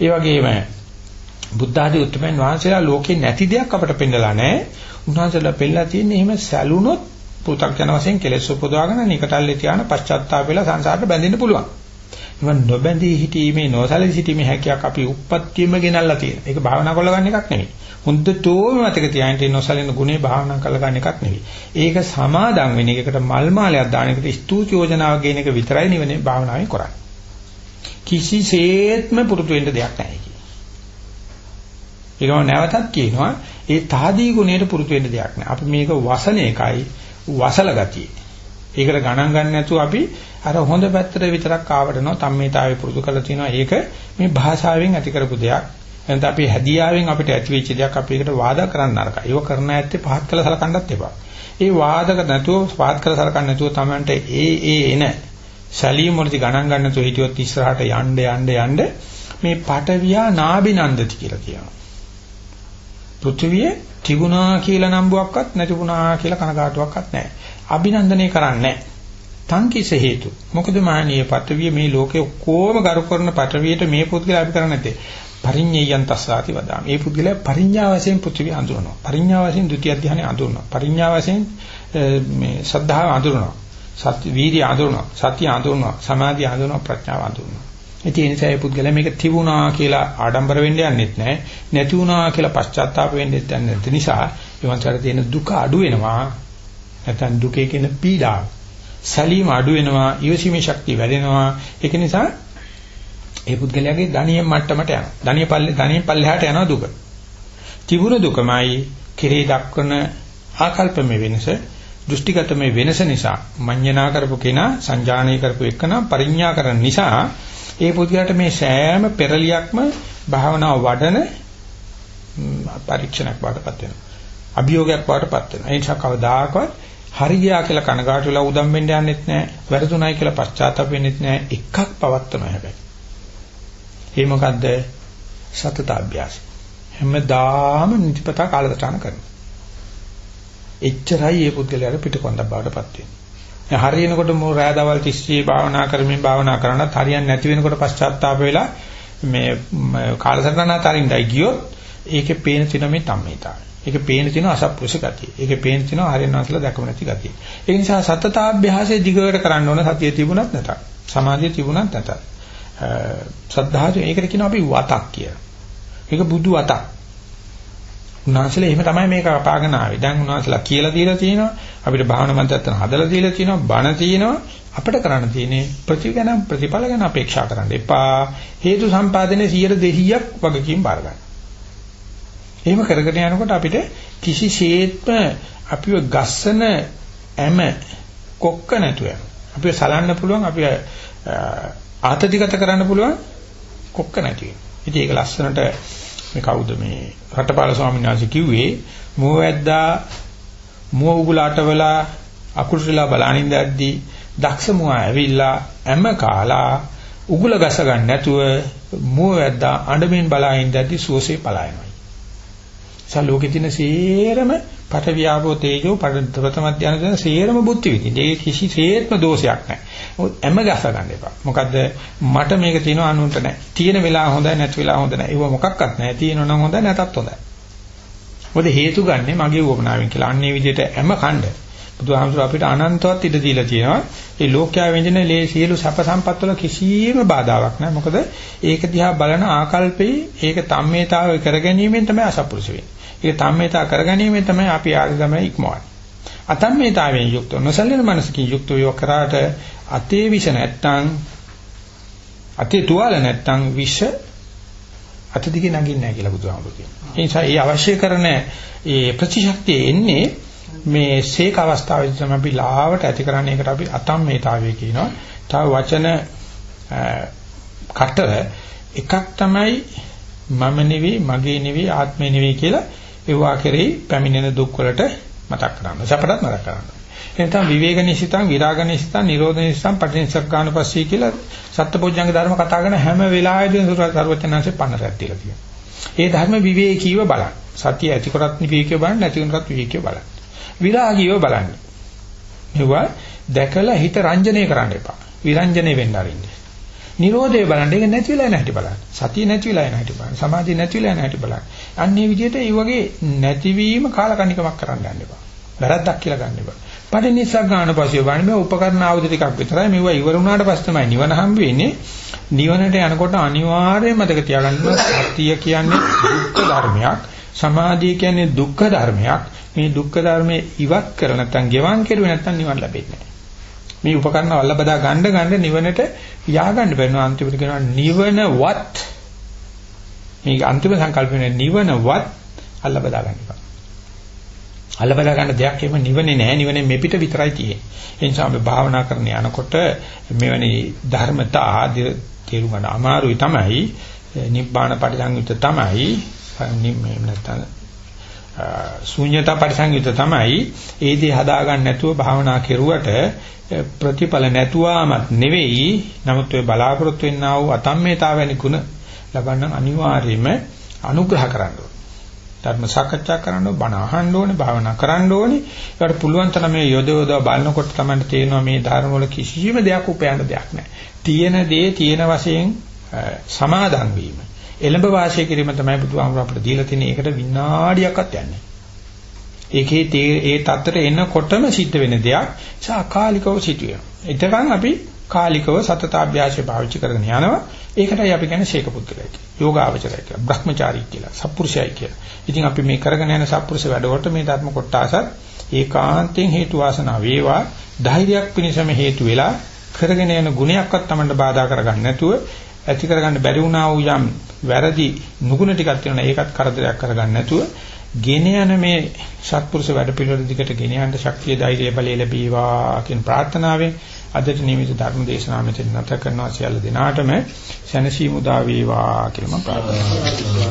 ඒ වගේම බුද්ධ ආදී උත්තරමයන් වහන්සේලා ලෝකේ නැති දෙයක් අපට පෙන්නලා නැහැ. උන්වහන්සේලා පෙන්නලා තියෙන්නේ එහෙම සැලුනොත් පෘථග්ජන වශයෙන් කෙලෙස් උපදවාගෙන නිකටල්ලේ තියාන පශ්චාත්තාප වෙලා සංසාරට බැඳෙන්න පුළුවන්. ඉතින් නොබැඳී හිටීමේ නොසලී සිටීමේ හැකියාවක් අපි උප්පත්තියෙම ගෙනල්ලා තියෙනවා. ඒක භාවනා කරලා ගන්න එකක් නෙවෙයි. හොඳටම මතක තියාගන්න නොසලින ගුණේ භාවනා කරලා ගන්න එකක් නෙවෙයි. ඒක සමාදම් වෙන එකකට මල් මාලයක් දාන එකට ස්තුති යෝජනාවක් ගේන එක විතරයි නිවනේ භාවනාවෙන් කරන්නේ. කිසිසේත්ම පුරුදු වෙන්න දෙයක් නැහැ. ඒකම නැවතත් කියනවා ඒ තාදී ගුණයට පුරුදු වෙන්න දෙයක් නෑ. අපි මේක වසන එකයි වසල ගතිය. ඒකට ගණන් ගන්න නැතුව අපි අර හොඳ පැත්තට විතරක් ආවටනවා තම්මේතාවේ පුරුදු කරලා තිනවා. ඒක මේ භාෂාවෙන් ඇති කරපු දෙයක්. එතන අපි හැදියාවෙන් අපිට ඇති වෙච්ච දෙයක් අපි ඒකට වාද කරන්න නරකයි. ඒක කරන්න ඇත්තේ පහත් කළ සලකන්නත් එපා. ඒ වාදක නැතුව පහත් කළ සලකන්න නැතුව Tamanට ඒ ඒ එන සලීම් වලදී ගණන් ගන්න නැතුව හිටියොත් ඉස්සරහට යන්න යන්න යන්න මේ පටවියා නාබිනන්දති කියලා කියනවා. පෘථිවිය තිබුණා කියලා නම්බුවක්වත් නැතිුණා කියලා කනගාටුවක්වත් නැහැ. අභිනන්දනය කරන්නේ තංකිස හේතු. මොකද මානීය පෘථිවිය මේ ලෝකේ ඔක්කොම ගරු කරන පෘථිවියට මේ පුද්ගලයා අපි කරන්නේ නැත්තේ. පරිඤ්ඤයයන් තස්සාති වදාම. මේ පුද්ගලයා පරිඤ්ඤා වශයෙන් පෘථිවිය අඳුරනවා. පරිඤ්ඤා වශයෙන් ဒုတိ ය ධ්‍යානෙ අඳුරනවා. පරිඤ්ඤා වශයෙන් මේ සද්ධාව අඳුරනවා. සත්‍ය වීර්ය අඳුරනවා. සත්‍ය අඳුරනවා. සමාධිය අඳුරනවා. ප්‍රඥාව අඳුරනවා. ඒ නිසා ඒ පුද්ගලයා මේක තිබුණා කියලා ආඩම්බර වෙන්න යන්නෙත් නැහැ. නැති වුණා කියලා පශ්චාත්තාප වෙන්නෙත් නැති නිසා ඊවන්සාර තියෙන දුක අඩු වෙනවා. නැත්නම් දුකේ කියන පීඩාව. සලීම අඩු වෙනවා. ඊවසීමේ ශක්තිය වැඩෙනවා. ඒක නිසා ඒ පුද්ගලයාගේ ධනිය මට්ටමට යනවා. ධනිය පල්ලේ ධනිය පල්ලෙහාට යනවා දුක. තිබුණ දුකමයි කෙරේ දක්වන ආකල්පමේ වෙනස දෘෂ්ටිගතමේ වෙනස නිසා මඤ්ඤණා කරපු කෙනා සංජානනය කරපු එකනා පරිඥා කරන නිසා ඒ පුද්ගලයාට මේ සෑම පෙරලියක්ම භාවනාව වඩන පරීක්ෂණයක් වඩපත් වෙනවා. අභියෝගයක් වඩපත් වෙනවා. ඒ නිසා කවදාකවත් හරි ගියා කියලා කනගාටු වෙලා උදම් වෙන්න යන්නෙත් නැහැ. වැරදුණයි කියලා පශ්චාත්තාප වෙන්නෙත් නැහැ. එකක් පවත්වනවා හැබැයි. ඒ මොකද්ද? සතත අභ්‍යාසය. හැමදාම නිතිපතා කාලසටහන කරනවා. එච්චරයි මේ පුද්ගලයාට පිටකොන්දක් බවටපත් වෙන්නේ. හරියනකොට මෝ රෑ දවල් 30 භාවනා කරමින් භාවනා කරනත් හරියන්නේ නැති වෙනකොට පශ්චාත්තාප වෙලා මේ කාලසටහන අතරින්දයි ගියොත් ඒකේ පේන තියෙන මේ තම්මිතා. ඒකේ පේන තියෙන අසප්පුරුෂ ගතිය. ඒකේ පේන තියෙන හරියනවා කියලා දැකම නැති ගතිය. ඒ නිසා සතතාභ්‍යාසයේ දිගට කරන්න ඕන සතිය තිබුණත් නැතත්. සමාධිය තිබුණත් නැතත්. සද්ධාජ ඒකට කියනවා අපි වතක් කියලා. ඒක බුදු වතක්. උන්වහන්සේලා එහෙම තමයි මේක අපාගෙන ආවේ. දැන් උන්වහන්සේලා කියලා දීලා තියෙනවා. අපිට භාවනා මන්ත්‍රයන් හදලා දීලා තියෙනවා. බණ තියෙනවා. අපිට කරන්න තියෙන්නේ ප්‍රතිගණ ප්‍රතිඵල ගැන අපේක්ෂා කරන්න එපා. හේතු සම්පාදනයේ 100 200ක් වගකීම් බාර ගන්න. එහෙම කරගෙන යනකොට අපිට කිසිසේත්ම අපිව ගස්සන ඇම කොක්ක නැතුව අපිව සලන්න පුළුවන් අපිව ආතතිගත කරන්න පුළුවන් කොක්ක නැති වෙනවා. ඉතින් ඒක ලස්සනට මේ කවුද මේ රටපාල ස්වාමීන් වහන්සේ කිව්වේ මුවැද්දා මුව උගුලටවලා අකුරුසලා බලනින් දැද්දි දක්ෂ මුවා ඇවිල්ලා හැම කාලා උගුල ගස ගන්න නැතුව මුවැද්දා අඬමින් බලාගෙන දැද්දි සුවසේ පලායනවා. සලෝකේ තියෙන සේරම පට වියාපෝ තේජෝ පට ප්‍රථම ධානය දෙන සේරම බුද්ධි විදිහින්. ඒක කිසි සේත්ම දෝෂයක් නැහැ. මොකද හැම ගස ගන්න එපා. මොකද මට මේක තියෙනවා අනුන්ට නැහැ. තියෙන වෙලාව හොඳයි නැති වෙලාව හොඳ නැහැ. ඒව මොකක්වත් නැහැ. තියෙනවා නම් හොඳයි නැතත් හොඳයි. මොකද හේතු ගන්නෙ මගේ උවමනාවෙන් කියලා. අන්නේ විදිහට හැම ඛණ්ඩ බුදුහාමුදුර අපිට අනන්තවත් ඉඩ දීලා තියෙනවා. ඒ ලෝකයා වෙන්ජන ලේ සියලු සැප සම්පත් වල කිසිම බාධාවක් නැහැ. මොකද ඒක දිහා බලන ආකල්පේ ඒක තම්මේතාව කරගැනීමෙන් තමයි අසපුරුෂ වෙන්නේ. ඒක තම්මේතා කරගැනීමෙන් තමයි අපි ආගම ඉක්මවන්නේ. අතම්මේතාවෙන් යුක්ත නොසලින මනසකින් යුක්ත වේ කරාට අතේ විෂ නැත්තම් අතේ තුවාල නැත්තම් විෂ අත දිගේ නගින්නේ නැහැ කියලා බුදුහාමුදුරුවෝ කියනවා. ඒ නිසා ඒ අවශ්‍ය කරන ඒ ප්‍රතිශක්තිය එන්නේ මේ සීක අවස්ථාවේදී තමයි අපි ලාවට ඇති කරන්නේ ඒකට අපි අතම්මේතාවය කියනවා. තව වචන කට එකක් තමයි මම නෙවෙයි මගේ නෙවෙයි ආත්මේ නෙවෙයි කියලා ඒවා කෙරෙහි පැමිණෙන දුක් වලට මතක් කරගන්න. සපටත් මතක් කරගන්න. එතන විවේක නිසිතං විරාග නිසිතං නිරෝධ නිසිතං පටිච්චසමුප්පාදපස්සී කියලා සත්පුජ්ජංග ධර්ම කතා කරන හැම වෙලාවෙදීම සරුවචනාංශේ පන්නරක් තියලා තියෙනවා. ඒ ධර්ම විවේකීව බලන්න. සතිය ඇති කරත් විවේකීව බලන්න නැති කරත් විවේකීව බලන්න. විරාගීව බලන්න. මෙවුවා දැකලා හිත රංජනය කරන්න එපා. විරංජනේ වෙන්න අරින්න. නිරෝධය බලන්න ඒක නැති වෙලා නැහැටි බලන්න. සතිය නැති වෙලා නැහැටි බලන්න. සමාධිය නැති වෙලා නැහැටි බලන්න. අන්නේ විදිහට මේ වගේ නැතිවීම කාලකණිකමක් කරන්න යන්න එපා. වැරද්දක් කියලා ගන්න එපා. පටිනිස්සක් ගන්න පස්සේ බලන්න මේ උපකරණ ආයුධ ටිකක් විතරයි මේවා ඉවර වුණාට පස්සේ තමයි නිවන හම්බ වෙන්නේ. නිවනට යනකොට අනිවාර්යයෙන්ම මතක තියාගන්න සතිය කියන්නේ දුක්ඛ ධර්මයක්. සමාධිය කියන්නේ දුක්ඛ ධර්මයක්. මේ දුක්ඛ ධර්මයේ ඉවත් කර නැත්නම් ගෙවන් කෙරුවේ නැත්නම් නිවන් ලැබෙන්නේ නැහැ. මේ උපකරණ වල්ල බදා ගන්න ගන්න නිවනට ය아가න්න බැරිනවා අන්තිමට කියනවා නිවනවත් මේක අන්තිම සංකල්පනේ නිවනවත් අල්ල බදා ගන්න එපා. අල්ල බදා ගන්න දෙයක් එහෙම නිවනේ නැහැ නිවනේ මෙපිට විතරයි තියෙන්නේ. ඒ නිසා අපි භාවනා කරන යනකොට මෙවැනි ධර්මතා තේරුම් ගන්න අමාරුයි තමයි. නිබ්බාන පරිසංයුත තමයි. නිම්මේ නැත්තම් ශූන්‍යතා පරිසංයුත තමයි. ඒ දේ හදාගන්න නැතුව භාවනා කෙරුවට ප්‍රතිඵල නැතුවමත් නෙවෙයි නමුත් ඔය බලාපොරොත්තු වෙන්නා වූ අතම්මේතාවැනි ගුණ ලබන්න අනිවාර්යයෙන්ම අනුග්‍රහ කරන්න ඕනේ. ධර්ම සාකච්ඡා කරන්න ඕනේ, බණ අහන්න ඕනේ, භාවනා කරන්න ඕනේ. ඒකට පුළුවන් තරම මේ යොද යොද බලනකොට තමයි තේරෙනවා මේ ධර්ම වල කිසිම දෙයක් උපයන්න දෙයක් නැහැ. තියෙන දේ තියෙන වශයෙන් සමාදන් වීම. එළඹ වාසය කිරීම තමයි බුදුහාමුදුර අපිට දීලා තියෙන. ඒකට විනාඩියක්වත් යන්නේ ඒකේ ඒ තත්තර එනකොටම සිද්ධ වෙන දෙයක් සාකාලිකව සිදුවෙනවා. එතකන් අපි කාලිකව සතතාභ්‍යාසය පාවිච්චි කරගෙන යනවා. ඒකටයි අපි කියන්නේ ශේක පුද්ගලයි කියලා. යෝගාවචරය කියලා. බ්‍රහ්මචාරී කියලා. සත්පුරුෂයයි කියලා. ඉතින් අපි මේ කරගෙන යන සත්පුරුෂ වැඩවලට මේ ධර්ම කොටසත් ඒකාන්තයෙන් හේතු වාසනා වේවා ධෛර්යයක් පිණිසම හේතු වෙලා කරගෙන යන ගුණයක්වත් Tamanට බාධා කරගන්න නැතුව ඇති කරගන්න බැරි වුණා වූ යම් වැරදි නුගුණ ටිකක් තියෙනවා ඒකත් කරදරයක් කරගන්න නැතුව ගෙන යන මේ සත්පුරුෂ වැඩ පිළිවෙල දිකට ගෙන යන්න ශක්තිය ධෛර්යය බලය ලැබීවා කියන ප්‍රාර්ථනාවෙන් අදට නියමිත ධර්ම දේශනාව මෙතන නැත කරනවා සියල්ල දිනාටම සැනසීම උදා වේවා කියලා මම ප්‍රාර්ථනා කරනවා.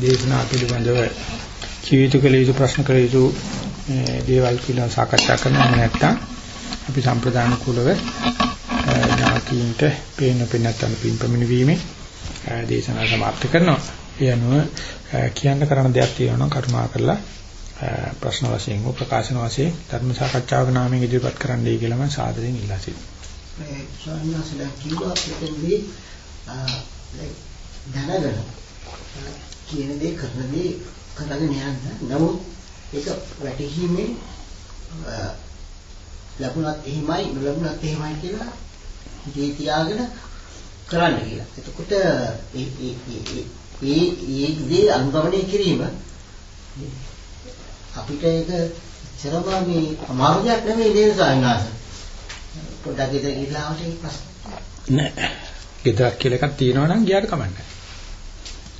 දේශනා පිළිබඳව ජීවිත කළ යුතු ප්‍රශ්න කළ යුතු දේවල් පිළිබඳව සාකච්ඡා කරනවා නැත්නම් අපි සම්ප්‍රදාන කුලව ඥාතීන්ට පේන පෙන්නත්තන පින් පමිනවීමේ දේශනාව සමාප්ත කරනවා. ඒ අනුව කියන්න කරන දෙයක් තියෙනවා නම් කරුණා කරලා ප්‍රශ්න වශයෙන් හෝ ප්‍රකාශන වශයෙන් ධර්ම සාකච්ඡාවක නාමයෙන් ඉදිරිපත් කරන්නයි කියලා මම සාදරයෙන් ඉල්ලා සිටිනවා. මේ ස්වාමීන් වහන්සේලා කිව්වා එතෙන්දී දැනගෙන කියන දේ කරන දේ කරගෙන යන්න. නමුත් ඒක වැටහීමේ ලැබුණත් එහෙමයි නොලැබුණත් එහෙමයි කියලා හිතේ තියාගෙන කරන්න කියලා. එතකොට ඒ ඒ ඒ ඒ දේ අනුගමනය කිරීම අපිට ඒක චරම මේ අමාරු දෙයක් නෙමෙයි නේද සායනාස. පොඩ්ඩක් ගෙදර ගිහලා ආවට ඒ ප්‍රශ්න නෑ. ගෙදරක් කියලා එකක් තියෙනවා නම් ගියාට කමන්නේ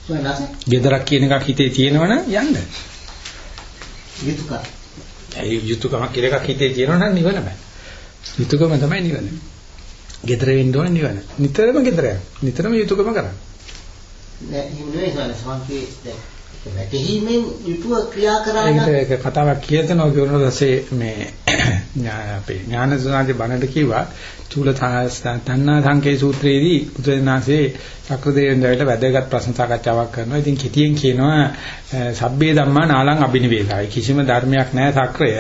සායනාස. ගෙදරක් කියන එකක් හිතේ තියෙනවා නම් යන්න. යුතුයකම්. ඒ යුතුයකමක් කියලා එකක් හිතේ තියෙනවා නම් නිවන බෑ. යුතුයකම තමයි නිවන. gedara වෙන්න ඕන නිවන. නිතරම gedara යන්න. නිතරම යුතුයකම කරන්න. නෑ එහෙම නෙවෙයි සමන්කේ දැන් වැටහීමෙන් යුතුව ක්‍රියා කරන්න ඒකට ඒක කතාවක් කියතනවා කියනකොට පස්සේ මේ අපේ ඥානසුනාගේ බණට කිව්වා චූල තණ්හා සංකේ සූත්‍රයේදී බුදුරජාණන්සේ චක්‍රදේවෙන් දැවිලා වැදගත් ප්‍රශ්න සාකච්ඡාවක් කරනවා. ඉතින් කෙටියෙන් කියනවා සබ්බේ ධම්මා නාලං අබිනිවේසයි. කිසිම ධර්මයක් නැහැ සක්‍රය.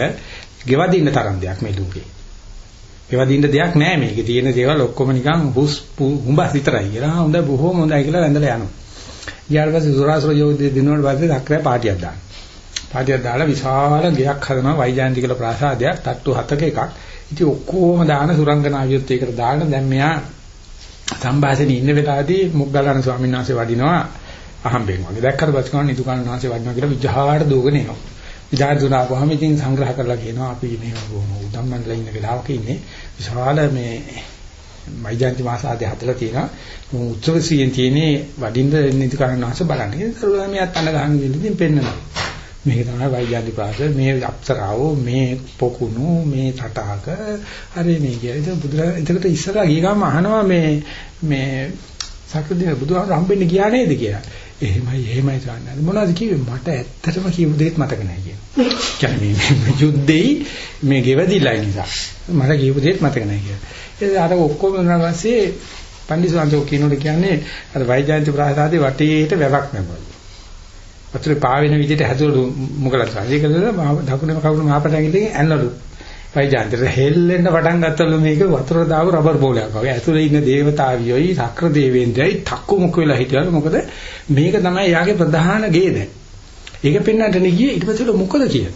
ගෙවදින්න තරම් දෙයක් මේ ලෝකේ. ගෙවදින්න දෙයක් නැහැ මේකේ. තියෙන දේවල් ඔක්කොම නිකන් හුස් හුඹස් විතරයි කියලා. හොඳ බොහොම හොඳයි කියලා වැඳලා යනවා. ඊට පස්සේ සුරාසුර යෝධය දිනුවට පස්සේ සක්‍රය පාටියක් දානවා. පාටියක් දාලා විශාල ගෙයක් හදනවා වෛජයන්ති කියලා ප්‍රාසාදයක් තට්ටු හතක එකක්. ඉතින් ඔක්කොම දාන සුරංගනාවියොත් ඒකට දාන දැන් මෙයා සම්භාෂණේ ඉන්න වෙලාවේදී මුග්ගලණ ස්වාමීන් වහන්සේ වඩිනවා අහම්බෙන් වගේ. දැක්කට පස්සේ කවන්න නිතුකාණන් වහන්සේ වඩිනවා කියලා විජහාට දෝගන එනවා. විජහාට දුනාපුවාම ඉතින් සංග්‍රහ කරලා කියනවා අපි මේ උදම්මන්ලා ඉන්න වෙලාවක ඉන්නේ විශාල මේ මයිජන්ති මාසාදී හදලා තියෙනවා. උත්සව සීයෙන් තියෙන්නේ වඩින්න නිතුකාණන් වහන්සේ බලන්න. ඒක කරුවා මෙයාත් අඬ ගහන විදිහින් පෙන්නනවා. මේක තමයි වෛද්‍යාධි පාස මේ අප්සරාව මේ පොකුණු මේ තටාක හරි මේ කියලා. ඉතින් බුදුරජාණන් එතකොට ඉස්සරහා ගිය ගම අහනවා මේ මේ සක්‍රදේව බුදුහාමර හම්බෙන්න ගියා නේද කියලා. එහෙමයි එහෙමයි සාන්නද මොනවද කිව්වේ මට ඇත්තටම කියපු දෙයක් මතක නැහැ කියන. කියන්නේ මේ යුද්ධෙයි මේ ගෙවදිලා නිසා මට කියපු දෙයක් මතක නැහැ කියලා. ඒ අර ඔක්කොම වුණා පස්සේ පන්දිසාන්තෝ කියනකොට කියන්නේ අර වෛද්‍යන්ති ප්‍රාසාදේ වටේට වැවක් නැබලු. වතුරේ පාවෙන විදිහට හැදුවලු මොකලත් ඒකද දකුණේ කවුරු මහපට ඇඟිල්ලෙන් ඇන්නලු වයිජාන්තර හෙල්ලෙන්න පටන් ගත්තලු මේක වතුර දාව රබර් බෝලයක් වගේ. ඇතුලේ ඉන්න දේවතාවියෝයි සක්‍ර දේවේන්ද්‍රයයි තක්කු මුක් වෙලා හිටියලු. මොකද මේක තමයි යාගේ ප්‍රධාන ගේ දැන්. ඒක පෙන්වන්නට නෙගියේ ඊට පස්සේ මොකද කියන්නේ?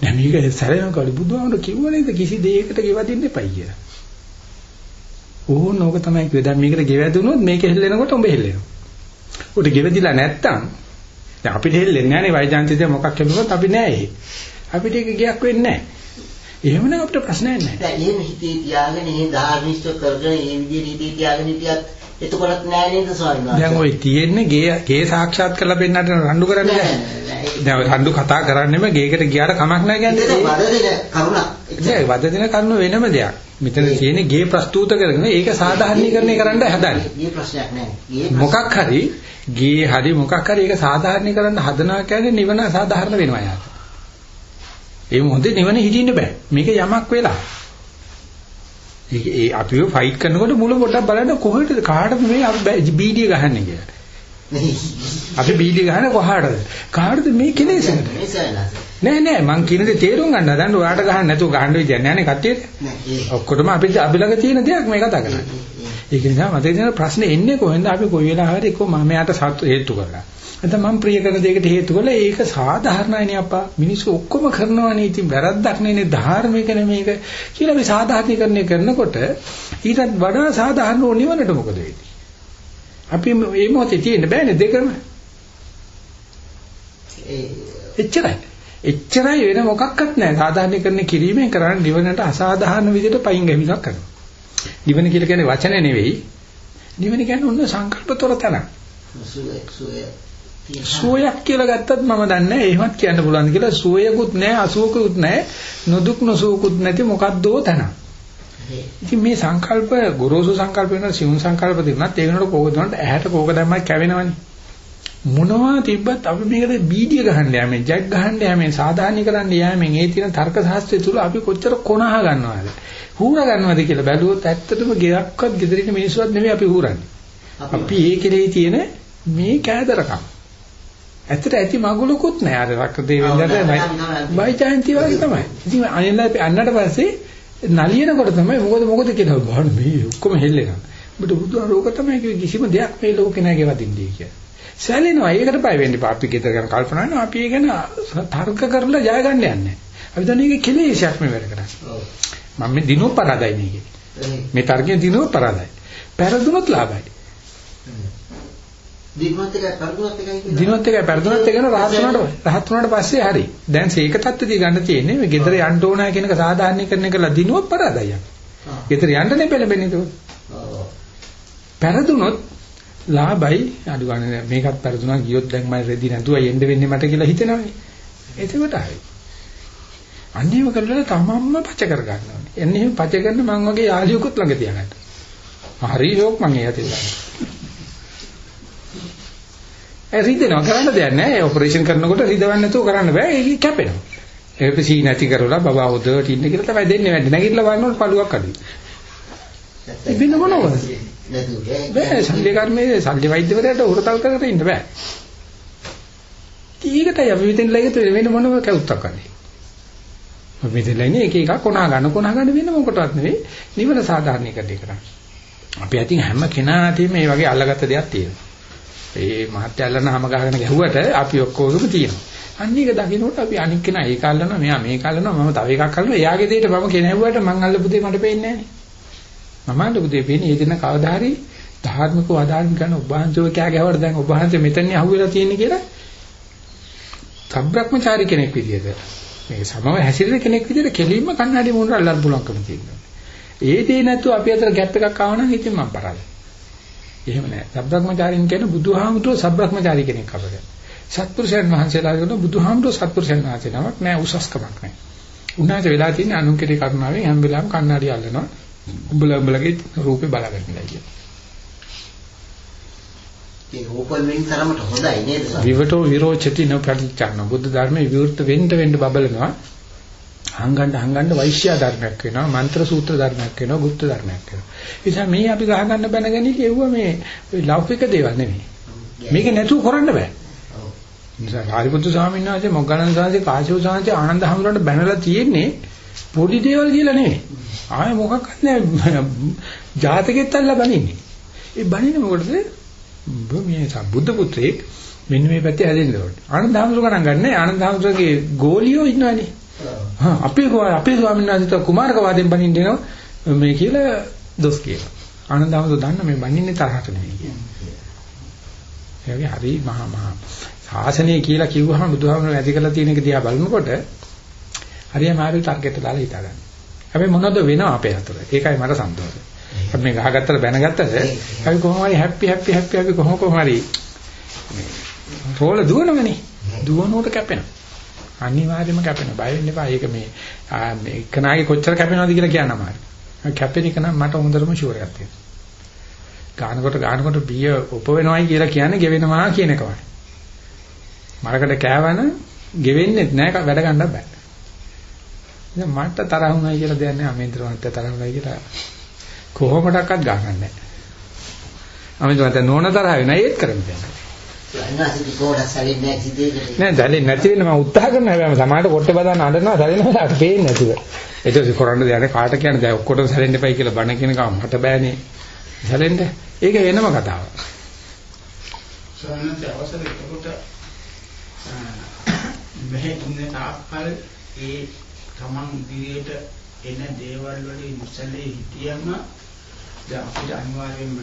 දැන් මේක සැරේම කවලු බුදුහාමුදුරු කිව්ව නේද? කිසි දෙයකට ගෙවදින්න එපයි කියලා. ඕනෝක තමයි කිව්වේ. දැන් මේකට ගෙවැදුනොත් මේක හෙල්ලෙනකොට උඹ හෙල්ලෙනවා. උට ගෙවදිලා නැත්තම් දැන් අපිට හෙල්ලෙන්නේ නැහැ නේ වෛජාන්තිද මොකක් කියනකොට අපි නෑ ඒ. අපිට ඒක ගියක් වෙන්නේ නැහැ. එහෙමනම් අපිට ප්‍රශ්නයක් නැහැ. දැන් එහෙම හිතේ තියාගෙන ඒ ධාර්මිෂ්ඨ කරගෙන ඒ විදිහට හිතේ තියාගෙන හිටියත් එතකොටත් නෑ නේද ස්වාමීන් වහන්සේ. දැන් ওই තියෙන්නේ ගේ ගේ සාක්ෂාත් කරලා පෙන්නන්න රණ්ඩු කරන්නේ නැහැ. දැන් රණ්ඩු කතා කරන්නේම ගේකට ගියාට කමක් නැහැ කියන්නේ. වද දෙන කරුණා. ඒ වද දෙන කරුණ වෙනම දෙයක්. මෙතන තියෙන්නේ ගේ ප්‍රස්තුත කරගෙන ඒක සාධාරණීකරණය කරන්න හදන්නේ. ගේ ප්‍රශ්නයක් නැහැ. මොකක් හරි ගේ හරි මොකක් හරි ඒක සාධාරණීකරන්න හදනවා කියන්නේ නිවන සාධාරණ වෙනවා යාට. ඒ මොහොතේ නිවන හිටින්න බෑ. මේක යමක් වෙලා. ඒක ඒ අපිව ෆයිට් කරනකොට මුල පොඩ්ඩක් බලන්න කොහෙද කාටද මේ අපි බීඩිය ගහන්නේ කියලා. අපි බීඩිය ගහන්නේ කොහාටද? කාටද මේ කෙලෙසකට? නෑ නෑ මං කියන දේ තේරුම් ගන්න හදන්න ඔයාට ගහන්න නැතුව ගහන්න විදියක් නෑනේ කට්ටියට. ඔක්කොටම අපි අපි ළඟ තියෙන දෙයක් මේ කතා කරන්නේ. ඒක නිසා මට තියෙන ප්‍රශ්නේ එන්නේ කොහෙන්ද අපි කොයි වෙලාවකට එක්ක මම යාට සතු හේතු කරලා. නැත්නම් මම ප්‍රිය කරන දෙයකට හේතු කරලා ඒක සාධාරණයිනේ අප්පා. මිනිස්සු ඔක්කොම කරනවානේ ඉතින් වැරද්දක් නෙනේ ධාර්මික නෙමේක කියලා මේ සාධාරණීකරණය කරනකොට ඊටත් වඩා සාධාරණ ඕනිවනට මොකද වෙන්නේ? අපි මේ මොහොතේ තියෙන්න බෑනේ දෙකම. එච්චරයි. එච්චරයි වෙන මොකක්වත් නැහැ. සාධාරණීකරණය කිරීමෙන් කරන්නේ නිවනට අසාධාරණ විදිහට පයින් ගැවිලක් කරනවා. නිවන කියලා කියන්නේ වචන නෙවෙයි. නිවන කියන්නේ ඔන්න සංකල්පතොර තැන. සෝයක් කියලා ගත්තත් මම දන්නේ එහෙමත් කියන්න පුළුවන් කියලා සෝයකුත් නැහැ අසුවකුත් නැහැ නොදුක් නොසුවකුත් නැති මොකද්දෝ තැන. ඉතින් මේ සංකල්ප ගොරෝසු සංකල්ප වෙනවා සිවුන් සංකල්ප දෙන්නත් ඒකනට කෝක දුන්නට ඇහැට කෝක දැම්මයි කැවෙනවනේ. මොනවා තිබ්බත් අපි මේකට බීඩිය ගහන්න යෑමෙන් ජැක් ගහන්න යෑමෙන් සාධාරණීකරන්න යෑමෙන් ඒ තියෙන තර්ක ශාස්ත්‍රය තුල අපි කොච්චර කොනහ ගන්නවද හූර ගන්නවද කියලා බැලුවොත් ඇත්තටම ගෙයක්වත් ගෙදරින් මිනිස්සුවත් නෙමෙයි අපි හූරන්නේ. අපි ඒ කෙරේ තියෙන මේ කෑදරකම්. ඇත්තට ඇති මගුලකුත් නෑ අර රක්ක දෙවියන්ට බයිචාන්ති වගේ තමයි. ඉතින් අනිලා අන්නට පස්සේ නලියනකොට තමයි මොකද මොකද කියලා බලන්න මේ ඔක්කොම හෙල්ලෙනවා. ඔබට බුදුහාර ඕක තමයි කිසිම දෙයක් මේ ලෝකේ නෑ ගෙවදින්නේ කියලා. සැලෙනවා. ඒකට බය වෙන්න එපා. අපි ගෙදර ගැන කල්පනා කරනවා. අපි ඒ ගැන තර්ක කරලා ජය ගන්න යන්නේ. අපි දන්නේ ඒක කෙලෙසයක් මේ වැඩ කරන්නේ. මම මේ දිනුව පරාදයි මේකේ. මේ තර්කයේ දිනුව පරාදයි. පෙරදුනොත් ලාභයි. දිනුවත් එකයි පෙරදුනත් එකයි කියලා. දිනුවත් එකයි පෙරදුනත් එකන රහත් වුණාට රහත් වුණාට පස්සේ හරි. දැන් සීක තත්ත්වදී ගන්න තියෙන්නේ මේ ගෙදර යන්න ඕන කියන එක සාධාරණීකරණය කරලා දිනුව පරාදයි. ගෙදර යන්න නෙපෙලෙන්නේ ඒක. පෙරදුනොත් ලාභයි අඩු ගන්න මේකත් පෙරදුනා ගියොත් දැන් මම රෙදි නැතුව යන්න වෙන්නේ මට කියලා හිතෙනවානේ. එතකොට හරි. අන්නේම කරලා තමන්ම පච කර ගන්නවා. එන්නේ පච කරන මං වගේ යාළුවෙකුත් ළඟ තියාගන්න. හරි ෂෝක් මං ඒ යතේ. ඒ රිදෙනවා කරන්න දෙයක් නැහැ. ඔපරේෂන් කරනකොට රිදවන්න නැතුව කරන්න බෑ. ඒක කැපෙනවා. ඒක සී නැති කරලා බබා උදේට ඉන්න කියලා තමයි දෙන්නේ වැඩි. නැගිටලා බලනකොට පළුවක් අඩුයි. ඉතින් මොනවද? බෑ සල්ලි කර්මයේ සල්ලි වෛද්‍යවරයාට උරතල් කරගෙන ඉන්න බෑ. ඊකටයි අපි මෙතන ලයිගත වෙන මොනම කවුත්තක් කරන්නේ. අපි මෙතන ඉන්නේ එක එකක් කොනා ගන්න කොනා ගන්න වෙන මොකටවත් නෙවෙයි නිවන සාධාරණීකරණය කරන්නේ. අපි අතින් හැම කෙනාටම මේ වගේ අල්ලගත්ත දෙයක් තියෙනවා. ඒ මහත්ය අල්ලන හැම ගහගෙන ගැහුවට අපි ඔක්කොම තියෙනවා. අන්න ඒක දකින්නකොට අපි අනික් කෙනා ඒක අල්ලනවා මෙයා මේක අල්ලනවා මම තව එකක් අල්ලනවා එයාගේ දෙයට මම කෙනෙව්වට මං අල්ලපු දෙය මට පේන්නේ නැහැ මම අල්ලපු දෙය පේන්නේ ඒ දින කවදා හරි ධාර්මිකව අදාළ කරන ඔබ වහන්සේ කෑ ගැහුවට දැන් ඔබ වහන්සේ මෙතන අහුවෙලා තියෙන්නේ කියලා සබ්‍රක්‍මචාරි කෙනෙක් විදියට මේ සමව හැසිරෙන කෙනෙක් විදියට කෙලින්ම කන්නඩි මොනර අල්ලන්න පුළුවන්කම තියෙනවා. ඒ දේ නැතුව අපි අතර ગેප් එකක් ආව නම් ඉතින් මම පරාදයි. එහෙම නෑ. සබ්‍රක්‍මචාරින් කියන්නේ බුදුහාමුදුරුවෝ සබ්‍රක්‍මචාරි කෙනෙක් අපිට. සත්පුරුෂයන් වහන්සේලා කියන බුදුහාමුදුරුවෝ සත්පුරුෂයන් වහන්සේ නමක් නෑ උසස්කමක් නෑ. උන්වහන්සේ වෙලා තියෙන්නේ අනුන් කෙරේ කරුණාවෙන් හැම වෙලාවෙම කන්නඩි අල්ලනවා. උඹලා උඹලගේ රූපේ බලාගන්න කියලා. ඒ ඕපන් වෙන තරමට හොඳයි නේද? විවටෝ විරෝචති නොපටිච්චන බුද්ධ ධර්මයේ විවෘත වෙන්න වෙන්න බබලනවා. හංගන්න හංගන්න වෛශ්‍ය ධර්මයක් වෙනවා, මන්ත්‍ර සූත්‍ර ධර්මයක් වෙනවා, গুপ্ত ධර්මයක් වෙනවා. ඒ නිසා මේ අපි ගහ ගන්න බැනගෙන ඉතිවුව මේ ලෞකික දේවල් නෙමෙයි. මේක නැතුව කරන්න බෑ. නිසා කාරිපුත්තු ස්වාමීන් වහන්සේ මොග්ගලන් ස්වාමීන් කාශ්‍යප ස්වාමීන් ආනන්ද හැමෝටම බැනලා තියෙන්නේ පොඩි දේවල් කියලා නෙමෙයි. ආයේ මොකක්වත් නෑ. ජාතකෙත් අල්ල බනින්නේ. ඒ බනින්නේ මොකටද? මේ බුද්ධ පුත්‍රයෙක් මෙන්න මේ පැත්තේ හැදෙන්න ඕනේ. ආනන්ද හැමෝටම ගණන් ගන්නෑ. ආනන්ද හැමෝටගේ ගෝලියෝ ඉන්නවනේ. හා අපේ අපේ ස්වාමීන් වහන්සේ කුමාරක වාදෙන් බනින්න දෙනවා මේ කියලා දොස් කියනවා. ආනන්ද හැමෝට දන්න මේ බනින්නේ තරහට නෙමෙයි කියන්නේ. ඒ හරි මහා මහා ශාසනය කියලා කිව්වහම බුදුහාමුදුරුවෝ ඇති කරලා තියෙන එක දිහා බලනකොට හරිය මාරු තර්කයට දාලා හිතා ගන්න. හැබැයි මොනවද වෙනව අපේ අතර? ඒකයි මට සන්තෝෂය. අපි මේ ගහගත්තට බැනගත්තට අපි කොහොම හරි හැපි හැපි හැපි අපි කොහොම කොහොම හරි රෝල දුවනවනේ. දුවනකොට කැපෙනවා. අනිවාර්යයෙන්ම කැපෙනවා. බය වෙන්න එපා. ඒක මේ මේ කනාගේ කොච්චර කැපෙනවද කියලා කියන්න අමාරුයි. කැපෙන එක නම් මට හොඳටම ෂුවර් එකක් තියෙනවා. ගානකොට ගානකොට බිය උප වෙනවයි කියලා කියන්නේ ගෙවෙනවා කියන එකමයි. මරකට කෑවන ගෙවෙන්නේත් නැහැ වැඩ ගන්න බෑ. ඉතින් මට තරහ වුණයි කියලා දෙයක් නෑ අමෙන්තර මට තරහ වුණයි කියලා කොහොමඩක්වත් ගන්නන්නේ නැහැ. අමෙන්තර මට නෝන තරහ වෙනයි ඒත් කරන්න. නෑ දැලෙන්නේ නැති වෙන මම උත්සාහ කරනවා හැබැයි සමාජයට කොට බදාන අඬනවා අපිට පේන්නේ නැතුව. ඒක කරන්න දෙයක් කාට කියන්නේ දැන් ඔක්කොටම සැලෙන්න එපයි කියලා බණ කියන කම මට බෑනේ. සැලෙන්න ඒක වෙනම කතාවක්. සරණත් අවසර එතකොට මෙහි තුනේ තාක්කල් ඒ තමන් ඉදිරියට එන දේවල් වලින් මුසලේ හිටියම දැන් අපිට අනිවාර්යයෙන්ම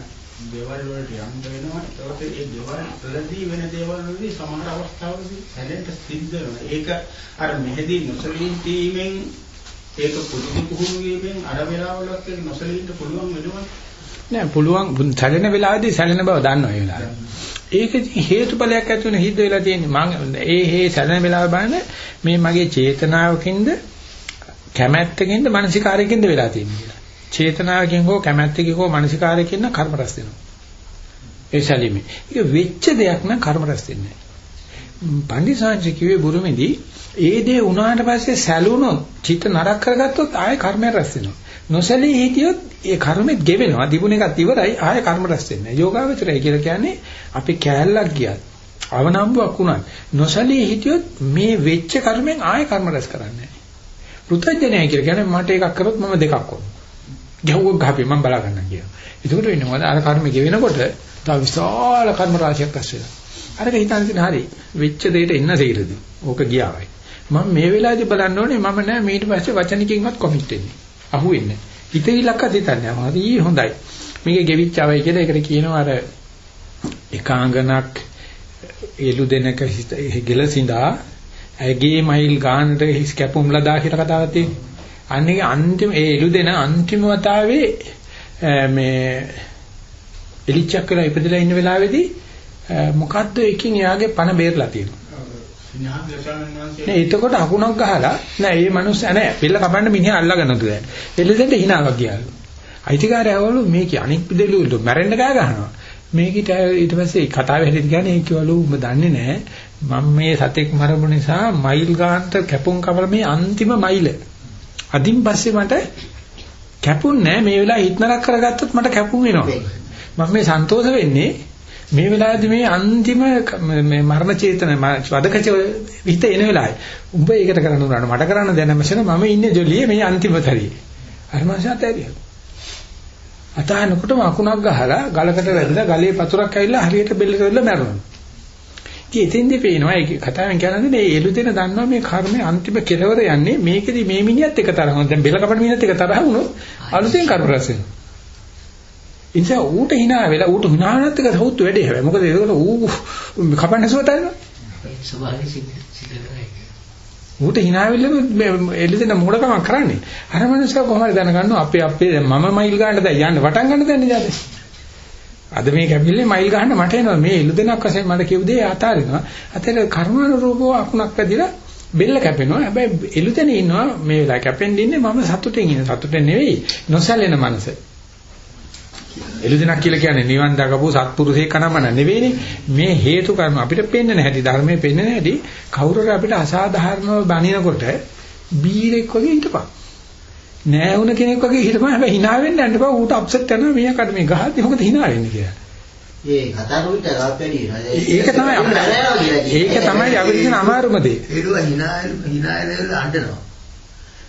දේවල් වලට යන්න වෙනවා. ඒකට ඒ දේවල් වලදී වෙන දේවල් වලදී සමහර අවස්ථාවලදී හැලෙන්න සිද්ධ වෙනවා. ඒක අර මෙහෙදී නොසලී තීමෙන් ඒක පුදුම පුහුණු වීමෙන් අර වෙලාවලත් නොසලීන්න පුළුවන් වෙනවා. නෑ පුළුවන් සැලෙන වෙලාවේදී සැලෙන බව දන්නවා ඒ වෙලාවේ. ඒක හේතුඵලයක් ඇති වෙන හිත වෙලා තියෙන්නේ මම ඒ හේ සැලෙන වෙලාව බලන්න මේ මගේ චේතනාවකින්ද කැමැත්තකින්ද මානසිකාරයකින්ද වෙලා තියෙන්නේ කියලා. චේතනාවකින් හෝ කැමැත්තකින් හෝ මානසිකාරයකින් නම් කර්ම රැස් වෙනවා. ඒ සැලීමේ. ඒක වෙච්ච දෙයක් නම් කර්ම රැස් වෙන්නේ නැහැ. පණ්ඩිතාංශ කිව්වේ බුරුමේදී ඒ දේ වුණාට පස්සේ සැලුණොත් චිත්ත නරක කරගත්තොත් ආයෙ කර්මය රැස් වෙනවා. නොසැලී හිටියොත් ඒ කර්මෙත් ගෙවෙනවා. තිබුණ එකත් ඉවරයි. ආයෙ කර්ම රැස් වෙන්නේ නැහැ. යෝගාවචරය කියලා කියන්නේ අපි කෑල්ලක් ගියත් අවනම්බුවක් වුණත් නොසැලී හිටියොත් මේ වෙච්ච කර්මෙන් ආයෙ කර්ම රැස් කරන්නේ නැහැ. පෘථජ්ජනය කියලා කියන්නේ මට එකක් කරොත් මම දෙකක් කරනවා. ගැහුවක් ගහපි මම බලා ගන්නවා කියනවා. ඒකට වෙන්නේ මොකද? අර කර්ම ගෙවෙනකොට තව විශාල කර්ම රාශියක් රැස් වෙනවා. අරක හිතන්න තියෙන හරි වෙච්ච දෙයට එන්න සීලදී. ඕක ගියාවයි. මම මේ වෙලාවේදී බලන්න ඕනේ මම නෑ ඊට පස්සේ වචනකින්වත් කොමිට් වෙන්නේ. අහුවෙන්නේ. හිතවිලක්වත් හිතන්නේ නැහැ. හරි හොඳයි. මේක ගෙවිච්චවයි කියලා ඒකට කියනවා අර එකාංගනක් එළු දෙනක ගෙලසින්දා ඇගේ මයිල් ගානට හිස් කැපුම් ලදා කියලා කතාවක් තියෙනවා. අන්නේ අන්තිම ඒ එළු දෙන අන්තිම වතාවේ මේ එලිච්චක් කරලා ඉපදලා ඉන්න වෙලාවේදී මොකද්ද එකකින් එයාගේ පණ බේරලා තියෙනවා. නෑ එතකොට අකුණක් ගහලා නෑ මේ මනුස්සයා නෑ පිළ කපන්න මිනිහා අල්ලගෙන දුවන. එළදෙන්ට hinaවක් ගියාලු. අයිතිකාරයවලු මේක අනික් දෙලු මැරෙන්න ගා ගන්නවා. මේකිට ඊට පස්සේ කතාවේ හැටියට කියන්නේ ඒ කියවලු උඹ දන්නේ නැහැ. මම මේ සතෙක් මරපු නිසා මයිල් ගානට කැපුම් කවල මේ අන්තිම මයිල. අදින් පස්සේ මට කැපුන්නේ මේ වෙලාව හිටනරක් කරගත්තොත් මට කැපුම් වෙනවා. මම මේ සන්තෝෂ වෙන්නේ මේ වෙලාවේදී මේ අන්තිම මේ මරණ චේතන වදකච හිත එන වෙලාවේ. උඹ ඒකට කරන්න උනන මට කරන්න දැන මැෂන මම ඉන්නේ ජොලියේ මේ අන්තිම තරී අර මාසත් ඇරියා අතහනකොටම අකුණක් ගහලා ගලකට වැදලා ගලේ පතුරක් ඇවිල්ලා හරියට බෙල්ලට වැදලා මැරුණා. ඉතින් එතෙන්දී පේනවා ඒක කතාවෙන් කියන්නේ මේ එළු දෙන දන්නවා මේ කර්මයේ අන්තිම කෙලවර යන්නේ. මේකෙදි මේ මිනිහත් එක තරහ දැන් බෙල්ල කපන මිනිහත් එක තරහ වුණොත් අලුතෙන් කර්ම රැස් වෙනවා. ඉතින් ඌට hina වෙලා ඌට hina වෙනත් එක සෞතු වැඩේ හැබැයි. මොකද ඒකට ඌ කපන්න සුවතල්න ස්වභාවයෙන් සිද්ධ ඌට hina වෙල්ලම එළිදෙන මොඩකමක් කරන්නේ. අර මනුස්සයා කොහොමද දැනගන්නවා අපේ අපේ දැන් මම මයිල් ගන්න දැන් යන්න පටන් ගන්න දැන් නේද අද මේ කැපිල්ලේ මයිල් ගන්න මට එනවා. මේ එළුදෙනක් වශයෙන් මට කිව් දෙය අතාරිනවා. අතේ කර්මානුරූපව අකුණක් පැදිලා බෙල්ල කැපෙනවා. හැබැයි එළුදෙන ඉන්නවා. මේ වෙලාව කැපෙන්න ඉන්නේ මම සතුටෙන් ඉන්න. සතුටෙන් නෙවෙයි. නොසැලෙන මනස. එළුදෙනක් කියලා කියන්නේ නිවන් දකපු සත්පුරුෂයෙක් කනමන නෙවෙයිනේ. මේ හේතු කර්ම අපිට පෙන්වන හැටි ධර්මයේ පෙන්වන හැටි කවුරුර අපිට අසාධාරණව බණිනකොට බීරෙක් වගේ හිටපන්. නෑ වුණ කෙනෙක් වගේ හිටපන්. හැබැයි hina වෙන්න යන්න බෑ ඌට අප්සෙට් කරනවා. මෙයාකට මේ ගහද්දි මොකද hina වෙන්නේ කියලා. ඒ කතා රාප්පැඩි ඒක තමයි ඒක තමයි අපිට තියෙන අමාරුම දේ. ඒරුව hina hina වෙලා අඬනවා.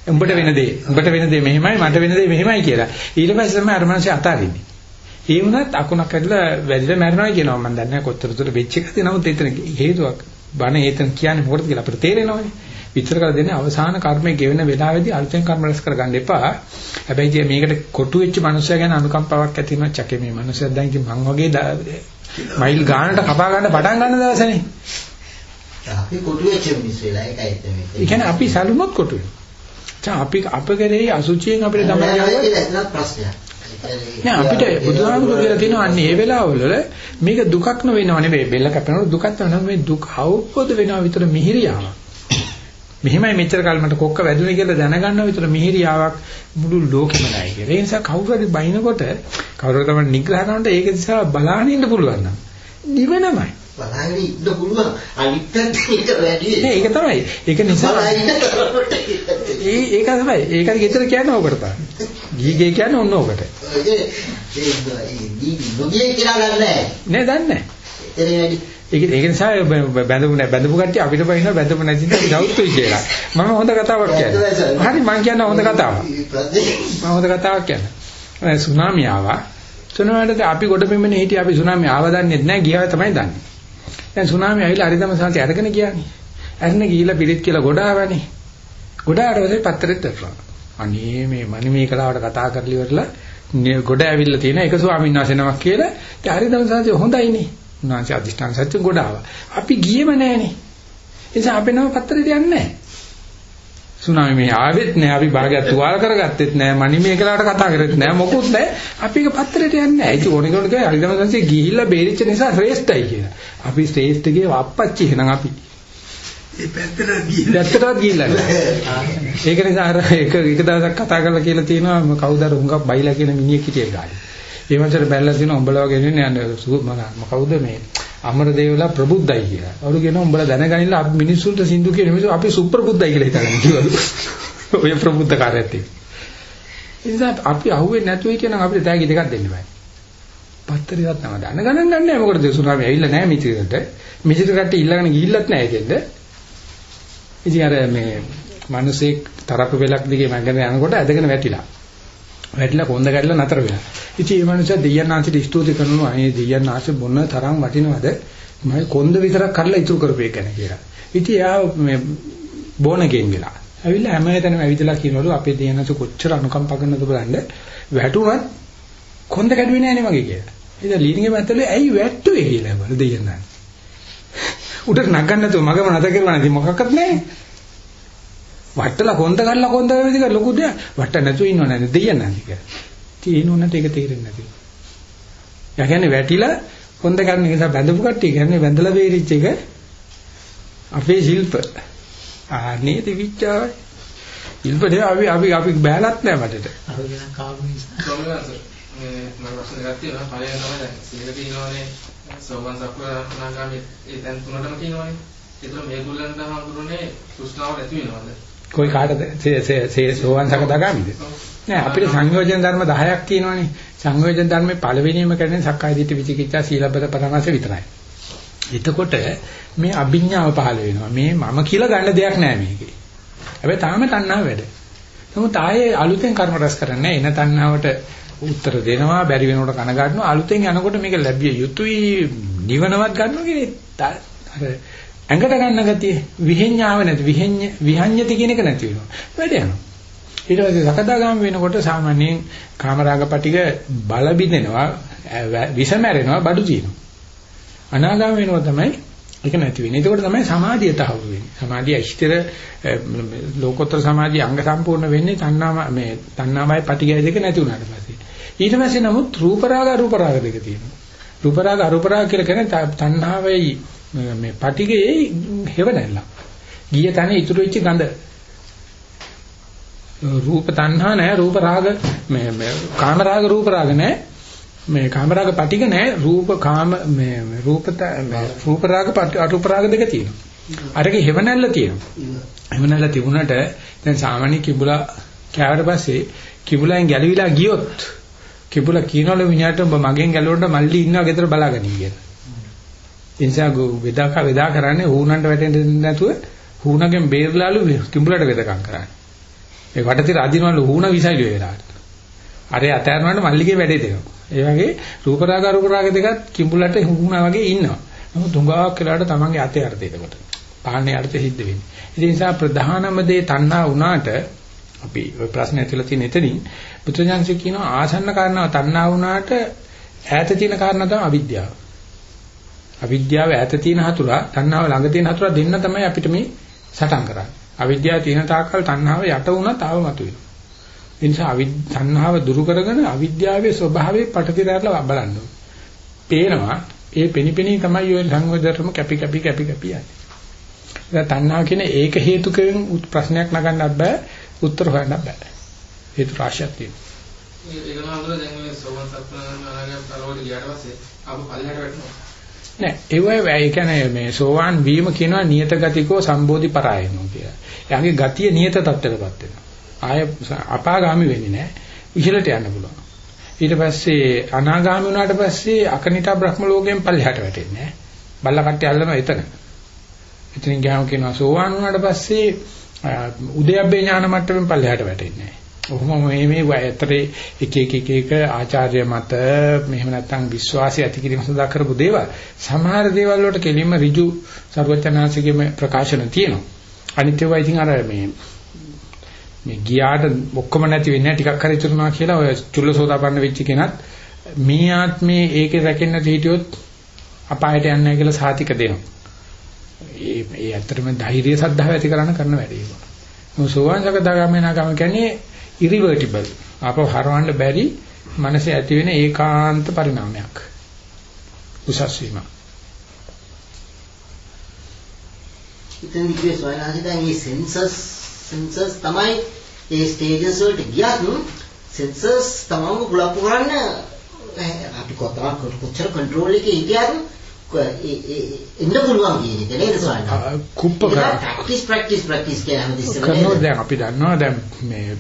උඹට වෙන දේ. උඹට වෙන දේ මෙහෙමයි මට වෙන දේ මෙහෙමයි කියලා. ඊට පස්සේ තමයි අර මනසේ අතාරින්නේ ඒ වුණත් අකුණක් ඇදලා වැදිලා මැරෙනවා කියනවා මම දන්නේ නැහැ කොතර දුර වෙච්ච එකද නමුත් එතන හේතුවක් බණ හේතන් කියන්නේ මොකටද කියලා අපිට තේරෙනවනේ විතර කර දෙන්නේ අවසාන කර්මයේ ගෙවෙන වෙලාවේදී අලුතෙන් කර්ම රැස් කරගන්න එපා. හැබැයි මේකට කොටු වෙච්ච මනුස්සයා ගැන අනුකම්පාවක් ඇති වෙනවා චකේ මේ මනුස්සයා දැන් ඉතින් මං වගේ මයිල් ගානට කපා ගන්න පටන් ගන්න දවසනේ. අපි කොටු වෙච්ච මිනිස්සු වෙලා ඒකයි එතන. ඒ කියන්නේ අපි සලුනොත් කොටු වෙනවා. අපි අප කරේ අසුචියෙන් අපිට තමයි ප්‍රශ්නයක්. නෑ අපිට බුදුහාමුදුරුවෝ කියලා තියෙනවා අන්න ඒ වෙලාවවල මේක දුකක් නෙවෙනව නෙවෙයි බෙල්ල කැපෙනකොට දුකක් වෙනවා මේ දුක අවබෝධ වෙනවා විතර මිහිරියාවක්. මෙහෙමයි මෙච්චර කල් මට කොක්ක වැදුනේ කියලා දැනගන්නවා විතර මිහිරියාවක් මුළු ලෝකෙම නැහැ කියලා. ඒ නිසා කවුරු හරි බයිනකොට කවුරු හරි තමයි නිග්‍රහ කරනකොට ඒක දිහා බලන්න ඉන්න පුළුවන් නම් නිවනමයි. බලන්න ඉන්න පුළුවන් අනිත් පැත්තට වැඩි. ඒක තමයි. ඒක නිසා ඒ ඒක තමයි. ඒකයි ගෙදර කියන්නේ ඕකට තමයි. ගීගේ කියන්නේ ඔන්න ඕකට. ඒ ඒ ගීගේ කියලා ගන්නෑ. නෑ දන්නේ නෑ. ඒක ඒක නිසා බැඳපු නැ බැඳපු කට්ටිය අපිට බයිනවා බැඳපු නැති නිසා දවුත්තුයි කියලා. මම හොඳ කතාවක් කියන්නේ. හරි මම කියන්නේ හොඳ කතාවක්. මම හොඳ කතාවක් කියන්නේ. සුනාමි ආවා. සුනාමියට අපි ගොඩ බිමනේ හිටිය අපි සුනාමි ආව දන්නේ නැහැ ගියා තමයි දන්නේ. දැන් සුනාමි ඇවිල්ලා හරිදම සාන්ති අරගෙන ගියානේ. අරගෙන ගිහිල්ලා පිළිත් කියලා ගොඩ ආවනේ. ගොඩ ආවට පත්තරෙත් දැක්කා. අනේ මේ මනි මේ කලාවට කතා කරලි ඉවරලා ගොඩ ඇවිල්ලා තියෙන එක ස්වාමීන් වහන්සේ නමක් කියලා. ඉතින් හරිදම සාන්ති හොඳයිනේ. උන්වහන්සේ අදිෂ්ඨාන සත්‍ය ගොඩ ආවා. අපි ගියේම නැහනේ. ඒ නිසා අපේ නම පත්තරෙට යන්නේ නැහැ. සුනාමි මේ ආවෙත් නැහැ. අපි භාගයක් තුවාල කරගත්තෙත් නැහැ. මණි මේකලාට කතා කරෙත් නැහැ. මොකුත් නැහැ. අපි ඒක පත්තරෙට යන්නේ නැහැ. ඒක ඕනේ කෙනෙක් හරිදම සංසේ ගිහිල්ලා බේරිච්ච නිසා ශ්‍රේෂ්ඨයි කියලා. අපි ශ්‍රේෂ්ඨගේ වප්පච්චි එහෙනම් අපි. ඒ පැත්තට ගිහිල්ලා පැත්තටවත් ගිහිල්ලා ඒක නිසා අර එක එක දවසක් කතා කරලා කියලා තියෙනවා කවුද අර හුඟක් බයිලා කියන මිනිහෙක් හිටියේ ගාලේ. ඒ වන්සර බැලලා තියෙනවා උඹලා වගේ නෙන්නේ යන්නේ කවුද මේ අමරදේවලා ප්‍රබුද්ධයි කියලා. අවරු කියනවා උඹලා දැනගනින්න අපි මිනිස්සුන්ට සින්දු කියන මිනිස්සු අපි සුප්‍රබුද්ධයි කියලා හිතන්නේ කිව්වලු. ඔය ප්‍රබුද්ධ කාර්යයත් එක්ක. ඒ නිසා අපි අහුවෙන්නේ නැතුව හිටියනම් අපිට තෑගි දෙකක් දෙන්න බෑ. පත්තරේවත් නම දැන ගණන් ගන්නෑ මොකටද සුනාමි ඇවිල්ලා නැහැ මිත්‍රයට. මිත්‍ර කට්ටිය ඊළඟට ගිහිල්ලත් නැහැ ඒකෙන්ද. ඉතින් අර මේ මිනිසෙක් තරප වෙලක් දිගේ මඟගෙන යනකොට ඇදගෙන වැටිලා. වැටිලා කොන්ද ගැටලා නතර වෙනවා. ඉතින් මේ මනුස්සයා දෙයයන් ආංශයට ස්තුති කරනවා. අනේ දෙයයන් ආංශ මොන තරම් වටිනවද? මම කොන්ද විතරක් කරලා ඉතුරු කරපේ ගැන කියලා. ඉතින් එයා මේ බොනගෙන් වෙලා. ඇවිල්ලා හැමතැනම ඇවිදලා කියනවලු අපේ දෙයයන් ආංශ කොච්චර අනුකම්පා කරනවද බලන්න. වැටුණත් කොන්ද කැඩුවේ නෑනේ මගේ කියලා. ඉතින් ලීනිගේ මැත්තලේ ඇයි වැට්ටුවේ කියලා බල දෙයයන් ආංශ. උඩට නගන්න නැතුව මගම නැත කරලා නැති මොකක්වත් නැහැ. වට්ටලා කොන්ද කරලා කොන්ද වෙදික ලොකු දෙයක්. වට්ට නැතුව ඉන්නව නේද දෙයයන් නැති කියලා. තියෙනුනට ඒක තේරෙන්නේ නැති. යා කියන්නේ වැටිලා කොන්ද කරන නිසා බැඳපු කට්ටිය කියන්නේ බැඳලා වේරිච්ච එක අපේ ශිල්ප. ආනේ තිවිච්චායි. ඉල්පදේ අපි අපි අපි බෑලත් නෑ මටට. අරගෙන කාපු නිසා. කොහොමද මේ මම ප්‍රශ්න දෙකක් තියෙනවා. පළවෙනි තමයි දැන් සීල තියෙනවානේ. සෝවන් සක්‍රානාගාමී ඒ දැන් තුනටම තියෙනවානේ. ඒතර මේගොල්ලන්ට හඳුරන්නේ තෘෂ්ණාව නැති වෙනවද? කොයි කාටද සේ සෝවන් සකදාගාමිද? නෑ අපිට සංයෝජන ධර්ම 10ක් තියෙනවානේ. සංයෝජන ධර්මේ පළවෙනියම කරන්නේ සක්කාය දිට්ඨි විචිකිච්ඡා සීලබ්බත පරමාස විතරයි. එතකොට මේ අභිඥාව පහළ වෙනවා. මේ මම කියලා ගන්න දෙයක් නෑ මේකේ. හැබැයි තාම තණ්හාව වැඩ. නමුත් ආයේ අලුතෙන් කර්ම රැස් කරන්නේ එන තණ්හාවට උත්තර දෙනවා බැරි වෙනකොට කන ගන්නවා අලුතෙන් යනකොට මේක ලැබිය යුතුයි නිවනවත් ගන්නවා කියන්නේ අර ඇඟට ගන්න ගතිය විහෙඤ්ඤාව නැති විහෙඤ්ඤ විහඤ්ඤති කියන එක නැති වෙනවා වැඩ යනවා ඊට පස්සේ සකදාගාම වෙනකොට සාමාන්‍යයෙන් කාමරාග පටික බල බිඳෙනවා විස මැරෙනවා බඩු තියෙනවා අනාගාම වෙනවා තමයි ඒක නැති වෙන්නේ. ඒකෝට තමයි සමාධිය තහවුරු වෙන්නේ. සමාධිය ඉෂ්ඨර ලෝකෝත්තර සමාධිය අංග සම්පූර්ණ වෙන්නේ තණ්හා මේ තණ්හාමයි පටිගය දෙක නැති වුණාට පස්සේ. ඊට පස්සේ නමුත් රූප රාග අරූප රාග දෙක තියෙනවා. රූප රාග අරූප රාග කියලා කියන්නේ තණ්හාවයි මේ පටිගයේ හේව නැල්ල. ගිය තැන ඉතුරු වෙච්ච ගඳ. රූප තණ්හා නැහැ රූප රාග මේ කාම රාග රූප රාග නැහැ මේ කාමරාග පටික නෑ රූප කාම මේ රූප රූප රාග අරූප රාග දෙක තියෙනවා. අරගේ හෙවණැල්ල තියෙනවා. හෙවණැල්ල තිබුණට දැන් සාමාන්‍ය කිඹුලා කෑවට පස්සේ කිඹුලෙන් ගැලවිලා ගියොත් කිඹුලා කියනවලු මිනිහට ඔබ මගෙන් ගැලවෙන්න මල්ලි ඉන්නවා ගෙදර බලාගනි කියලා. ඒ නිසා වෙදාක වෙදා කරන්නේ හුණන්ට වැටෙන්න නැතුව හුණගෙන් බේරලාලු කිඹුලට වෙදකම් කරන්නේ. ඒ වටතිර අදිනවලු හුණ විසයිලු වෙලාවට. අර අතෑරනකොට මල්ලිගේ වැඩේ දෙනවා. ඒ වගේ රූප රාග අරූප රාග දෙකත් කිඹුලට හුඟුණා වගේ ඉන්නවා. නමුත් තුඟාවක් වෙලාවට තමන්ගේ අතේ අර්ථය එතකොට. පාන්නේ අර්ථය සිද්ධ වෙන්නේ. ඒ නිසා ප්‍රධානම දේ තණ්හා වුණාට අපි ওই ප්‍රශ්නේ ඇතුළත තියෙන එතනින් බුදුජානක කියනවා ආසන්න කාරණාව තණ්හා වුණාට ඈත තියෙන කාරණා තමයි අවිද්‍යාව. අවිද්‍යාව ඈත තියෙන හතුරා තණ්හාව ළඟ තියෙන හතුරා දෙන්න තමයි අපිට මේ සටන් කරන්නේ. අවිද්‍යාව තියෙන තාක්කල් තණ්හාව යට වුණත් ආව මතුවෙනවා. ඒ නිසා අවිද්‍යාව දුරු කරගෙන අවිද්‍යාවේ ස්වභාවය පටතිරාරලා බලන්න ඕනේ. පේනවා ඒ පෙනිපෙනී තමයි ඔය සංවේදතරම කැපි කැපි කැපි කැපි යන්නේ. ඒක තණ්හා කියන ඒක හේතුකෙන් ප්‍රශ්නයක් නගන්නත් බෑ උත්තර හොයන්නත් බෑ. හේතු රාශියක් තියෙනවා. ඒක නම් අඳුර දැන් ඔය සෝවන් සත්‍යනාගය පළවල ගියාට පස්සේ ආපහු පල්ලෙහාට වැටෙනවා. නෑ ඒ ඒ කියන්නේ මේ සෝවාන් වීම කියනවා නියත ගතිකෝ සම්බෝධි පරායනෝ කියලා. එයාගේ ගතිය නියත තත්ත්වයටපත් වෙනවා. ආය අපාගාමි වෙන්නේ නැහැ. ඉහළට යන්න පුළුවන්. ඊට පස්සේ අනාගාමි වුණාට පස්සේ අකනිතා බ්‍රහ්ම ලෝකයෙන් පල්ලෙහාට වැටෙන්නේ නැහැ. බල්ල කට්ටිය අල්ලනවා එතන. එතනින් ගියාම කියනවා සෝවාන් වුණාට පස්සේ උදයබ්බේ ඥාන මට්ටමින් පල්ලෙහාට වැටෙන්නේ නැහැ. ඔහොම මේ මේ ඇතරේ එක එක එක එක ආචාර්ය මත මෙහෙම නැත්නම් විශ්වාසය ඇති කිරීම සඳහා කරපු දේවල් සමහර දේවල් වලට කෙලින්ම ඍජු ਸਰවඥාන්සේගේ ප්‍රකාශන තියෙනවා. අනිත් ඒවා ඉතින් අර මේ මේ ගියාට ඔක්කොම නැති වෙන්නේ ටිකක් හරි ඉතුරුනා කියලා ඔය චුල්ලසෝදාපන්න වෙච්ච කෙනත් මේ ආත්මේ ඒකේ රැකෙන්න හිටියොත් අපායට යන්නේ නැහැ කියලා සාතික දෙනවා. ඒ ඒ ඇත්තටම ධෛර්ය සද්ධාව ඇති කරන්න කරන වැඩේ ඒක. මොකද සෝවාන් සකදාගාමීනාගම කියන්නේ ඉරිවර්ටිබල්. ආපහු හරවන්න බැරි මනසේ ඇති වෙන ඒකාන්ත පරිණාමයක්. උසස් වීම. ඉතින් විද්‍යාවේ සොයනාදී දැන් මේ සෙන්සස් සෙන්සර්ස් තමයි ඒ ස්ටේජස් වලට ගියත් සෙන්සර්ස් තමම කුලප්පු කරන්න අපි කොතන කොච්චර කන්ට්‍රෝල් එකේ හිටියත් එන්න පුළුවන් කියන එක නේද සෝයන කුප්ප කරා ප්‍රැක්ටිස් ප්‍රැක්ටිස් ප්‍රැක්ටිස් කියන හැමදෙස්සම කරනවා දැන් අපි දන්නවා දැන් මේ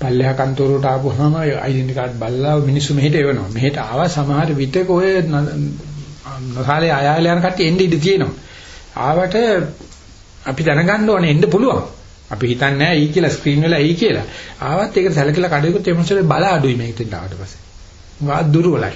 පල්ලෙහා කන්තෝරට ආපුවාම ඩෙන්ටි කාඩ් බලලා මිනිස්සු මෙහෙට එවනවා මෙහෙට ආවා සමහර විටක ඔය නසාලේ ආයාල යන කට්ටිය එන්න ඉඩ තියෙනවා ආවට අපි දැනගන්න ඕනේ එන්න පුළුවන්. අපි හිතන්නේ නැහැ ඊ කියලා ස්ක්‍රීන් වල ඊ කියලා. ආවත් ඒක සැලකලා කඩේකුත් මොකද බල අඩුයි මේක ඉතින් ආවට පස්සේ. වා දුර්වලයි.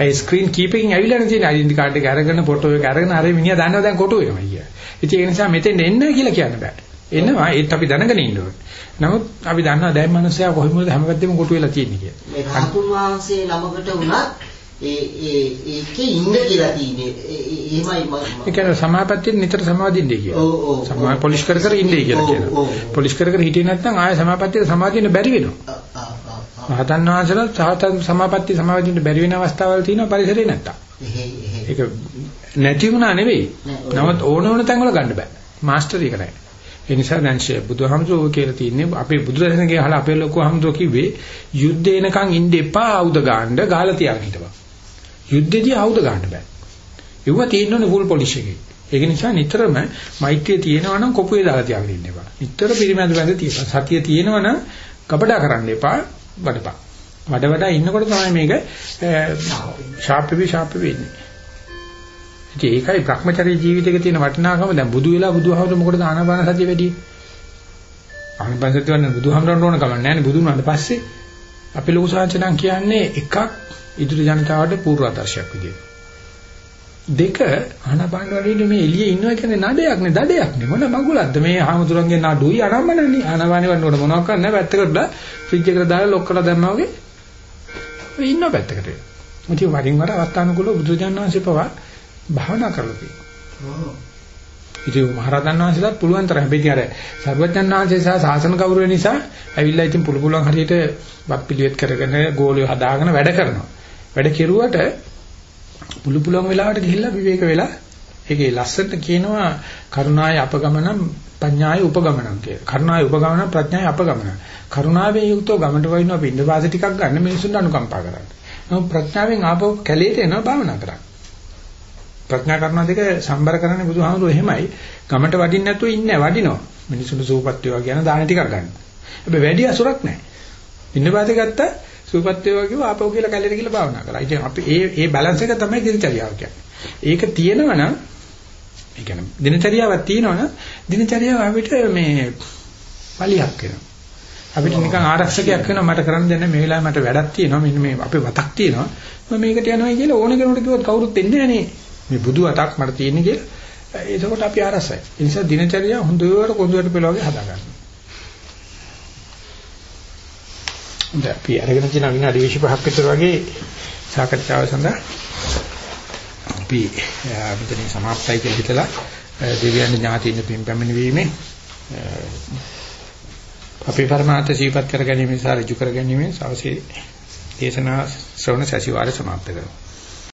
ඒ ස්ක්‍රීන් කීපින් ඇවිල්ලා තියෙන ඩෙන්ටි කාඩ් එක අරගෙන ෆොටෝ එක අරගෙන අර මිනිහා දන්නවා දැන් කොටු වෙනවා අයියා. ඉතින් ඒ නිසා මෙතෙන් එන්න කියලා කියන්න බෑ. එනවා ඒත් අපි දැනගෙන ඉන්න ඕනේ. නමුත් අපි දන්නවා දැන් මිනිස්සයා කොහොමද හැම පැත්තෙම කොටු වෙලා තියෙන්නේ කියලා. මේ රහතුන් වහන්සේ ළමකට වුණත් ඒ ඒ ඒකේ ඉන්න කියලා තියෙන්නේ. එහෙමයි මම. ඒ කියන්නේ සමාපත්තිය නිතර සමාදින්නේ කියලා. ඔව් ඔව්. සමා පොලිෂ් කර කර ඉන්නේ කියලා කියනවා. පොලිෂ් කර කර හිටියේ නැත්නම් ආය සමාපත්තියට සමාදින්න බැරි වෙනවා. මහතන් වහන්සේලා සාතන් සමාපත්තිය සමාදින්න බැරි වෙන අවස්ථාවල් තියෙනවා පරිසරේ නැත්තම්. ඒක නැති වුණා නෙවෙයි. නමුත් ඕන ඕන තැන් වල ගන්න බෑ. මාස්ටර් නැහැ. ඒ නිසා දැන් ෂේ බුදුහාමුදුරුවෝ කියලා තියෙන්නේ අපේ බුදුරජාණන්ගේ අහලා අපේ ලොකු හාමුදුරුවෝ කිව්වේ යුද්ධ එනකන් ඉන්න එපා ආයුධ ගන්න ගාලා තියාගෙන හිටපන්. යුද්ධෙදී ආයුධ ගන්න බෑ. ඒව තියෙනවනේ ෆුල් පොලිෂ් එකේ. ඒක නිසා නිතරම මෛත්‍රිය තියෙනවා නම් කොපුවේ දාලා තියාගෙන ඉන්න එපා. නිතර පිරිමැද බැඳ තියපන්. සතිය තියෙනවා නම් කපඩා කරන්න එපා. වඩපන්. වඩ වඩා ඉන්නකොට තමයි මේක ෂාප් වෙවි ෂාප් වෙන්නේ. ඉතින් ඒකයි Brahmacharya ජීවිතයක තියෙන වටිනාකම දැන් බුදු වෙලා බුදුහමර මොකටද ආනාපාන සතිය වැඩි? ආනාපාන සතිය වන්න බුදුහමරන්න ඕන කම නැහැ නේ බුදුන් වහන්සේ පස්සේ අපි ලෝක සාංශනම් කියන්නේ එකක් ඉදිරි ජනතාවට පූර්වාදර්ශයක් විදියට. දෙක ආනාපාන වලින් මේ එළියේ ඉන්නවා කියන්නේ නඩයක් නේ දඩයක් නේ මොන මගුලක්ද මේ ආමතුරන්ගේ නඩුයි ආරම්භනන්නේ ආනාපාන වන්නකොට මොනවක් කරන්න පැත්තකට ෆ්‍රිජ් එකට දාලා ලොක් කරලා දැම්මා වගේ ඔය ඉන්න පැත්තකට. මුතිය වරින් වර අවස්ථානුකූලව බුදුජානනාංශේ පවා භාවනා කරලා තියෙනවා. ඉතින් මහරහතන් වහන්සේලාත් පුළුවන් තරම් හැබැයි අර සර්වඥාන් වහන්සේ සහ ශාසන ගෞරවය නිසා ඇවිල්ලා ඉතින් පුළු පුළුවන් හරියට වත් පිළිවෙත් කරගෙන ගෝලිය හදාගෙන වැඩ කරනවා. වැඩ කෙරුවට පුළු පුළුවන් වෙලාවට ගිහිල්ලා විවේක වෙලා ඒකේ ලස්සනට කියනවා කරුණාය අපගමනම් පඤ්ඤාය උපගමනම් කියලා. කරුණාය උපගමනම් ප්‍රඥාය අපගමනම්. කරුණාවෙන් යුක්තව ගමට වයින්නවා පින්න වාස ටිකක් ගන්න මිනිසුන්ට අනුකම්පා කරන්න. නමුත් ප්‍රඥාවෙන් ආපහු කැලේට එනවා භාවනා කරන්න. ප්‍රඥා කරුණා දෙක සම්බර කරන්නේ බුදුහාමුදුරුවෝ එහෙමයි. ගමට වඩින්න නැතුව ඉන්නේ වඩිනවා. මිනිසුන්ට සූපත් වේවා කියන දාන ටිකක් ගන්න. හැබැයි වැඩි අසුරක් නැහැ. පින්න වාසේ ගත්තා සූපත් වේවා කිව්ව ආපහු කියලා කැලේට ගිහලා භාවනා කරා. ඉතින් අපි ඒ ඒ බැලන්ස් එක තමයි දිනචරියාව කියන්නේ. ඒක තියෙනවනම් ඒ කියන්නේ දිනචරියාවක් තියෙනවනම් දිනචරියාව අපිට මේ පලියක් වෙනවා. අපිට නිකන් ආරක්ෂකයක් වෙනවා මට කරන්න දෙන්න මේ වෙලාවේ මට වැඩක් තියෙනවා මෙන්න මේ අපේ වතක් තියෙනවා මම මේකට යනවා කියලා ඕන කෙනෙකුට කිව්වොත් කවුරුත් එන්නේ නැහැ මේ බුදු වතක් මට තියෙන්නේ කියලා එතකොට අපි ආරසයි ඒ නිසා දිනචරියා හොඳට කොඳුරට පෙළ වගේ හදා ගන්න. දැන් අපි අරගෙන තියෙන විනාඩි 25ක් විතර වගේ සාකච්ඡාව සඳහා අපි මෙතනින් සමාප්තයි කියලා හිතලා දෙවියන් ඥාතියින් පින් පැමිණීමේ අපේ පරමාර්ථ ජීවත් කර ගැනීම සහ ඍජු කර ගැනීම සවසේ දේශනා ශ්‍රවණ සැසිවාරය සමාප්ත කරනවා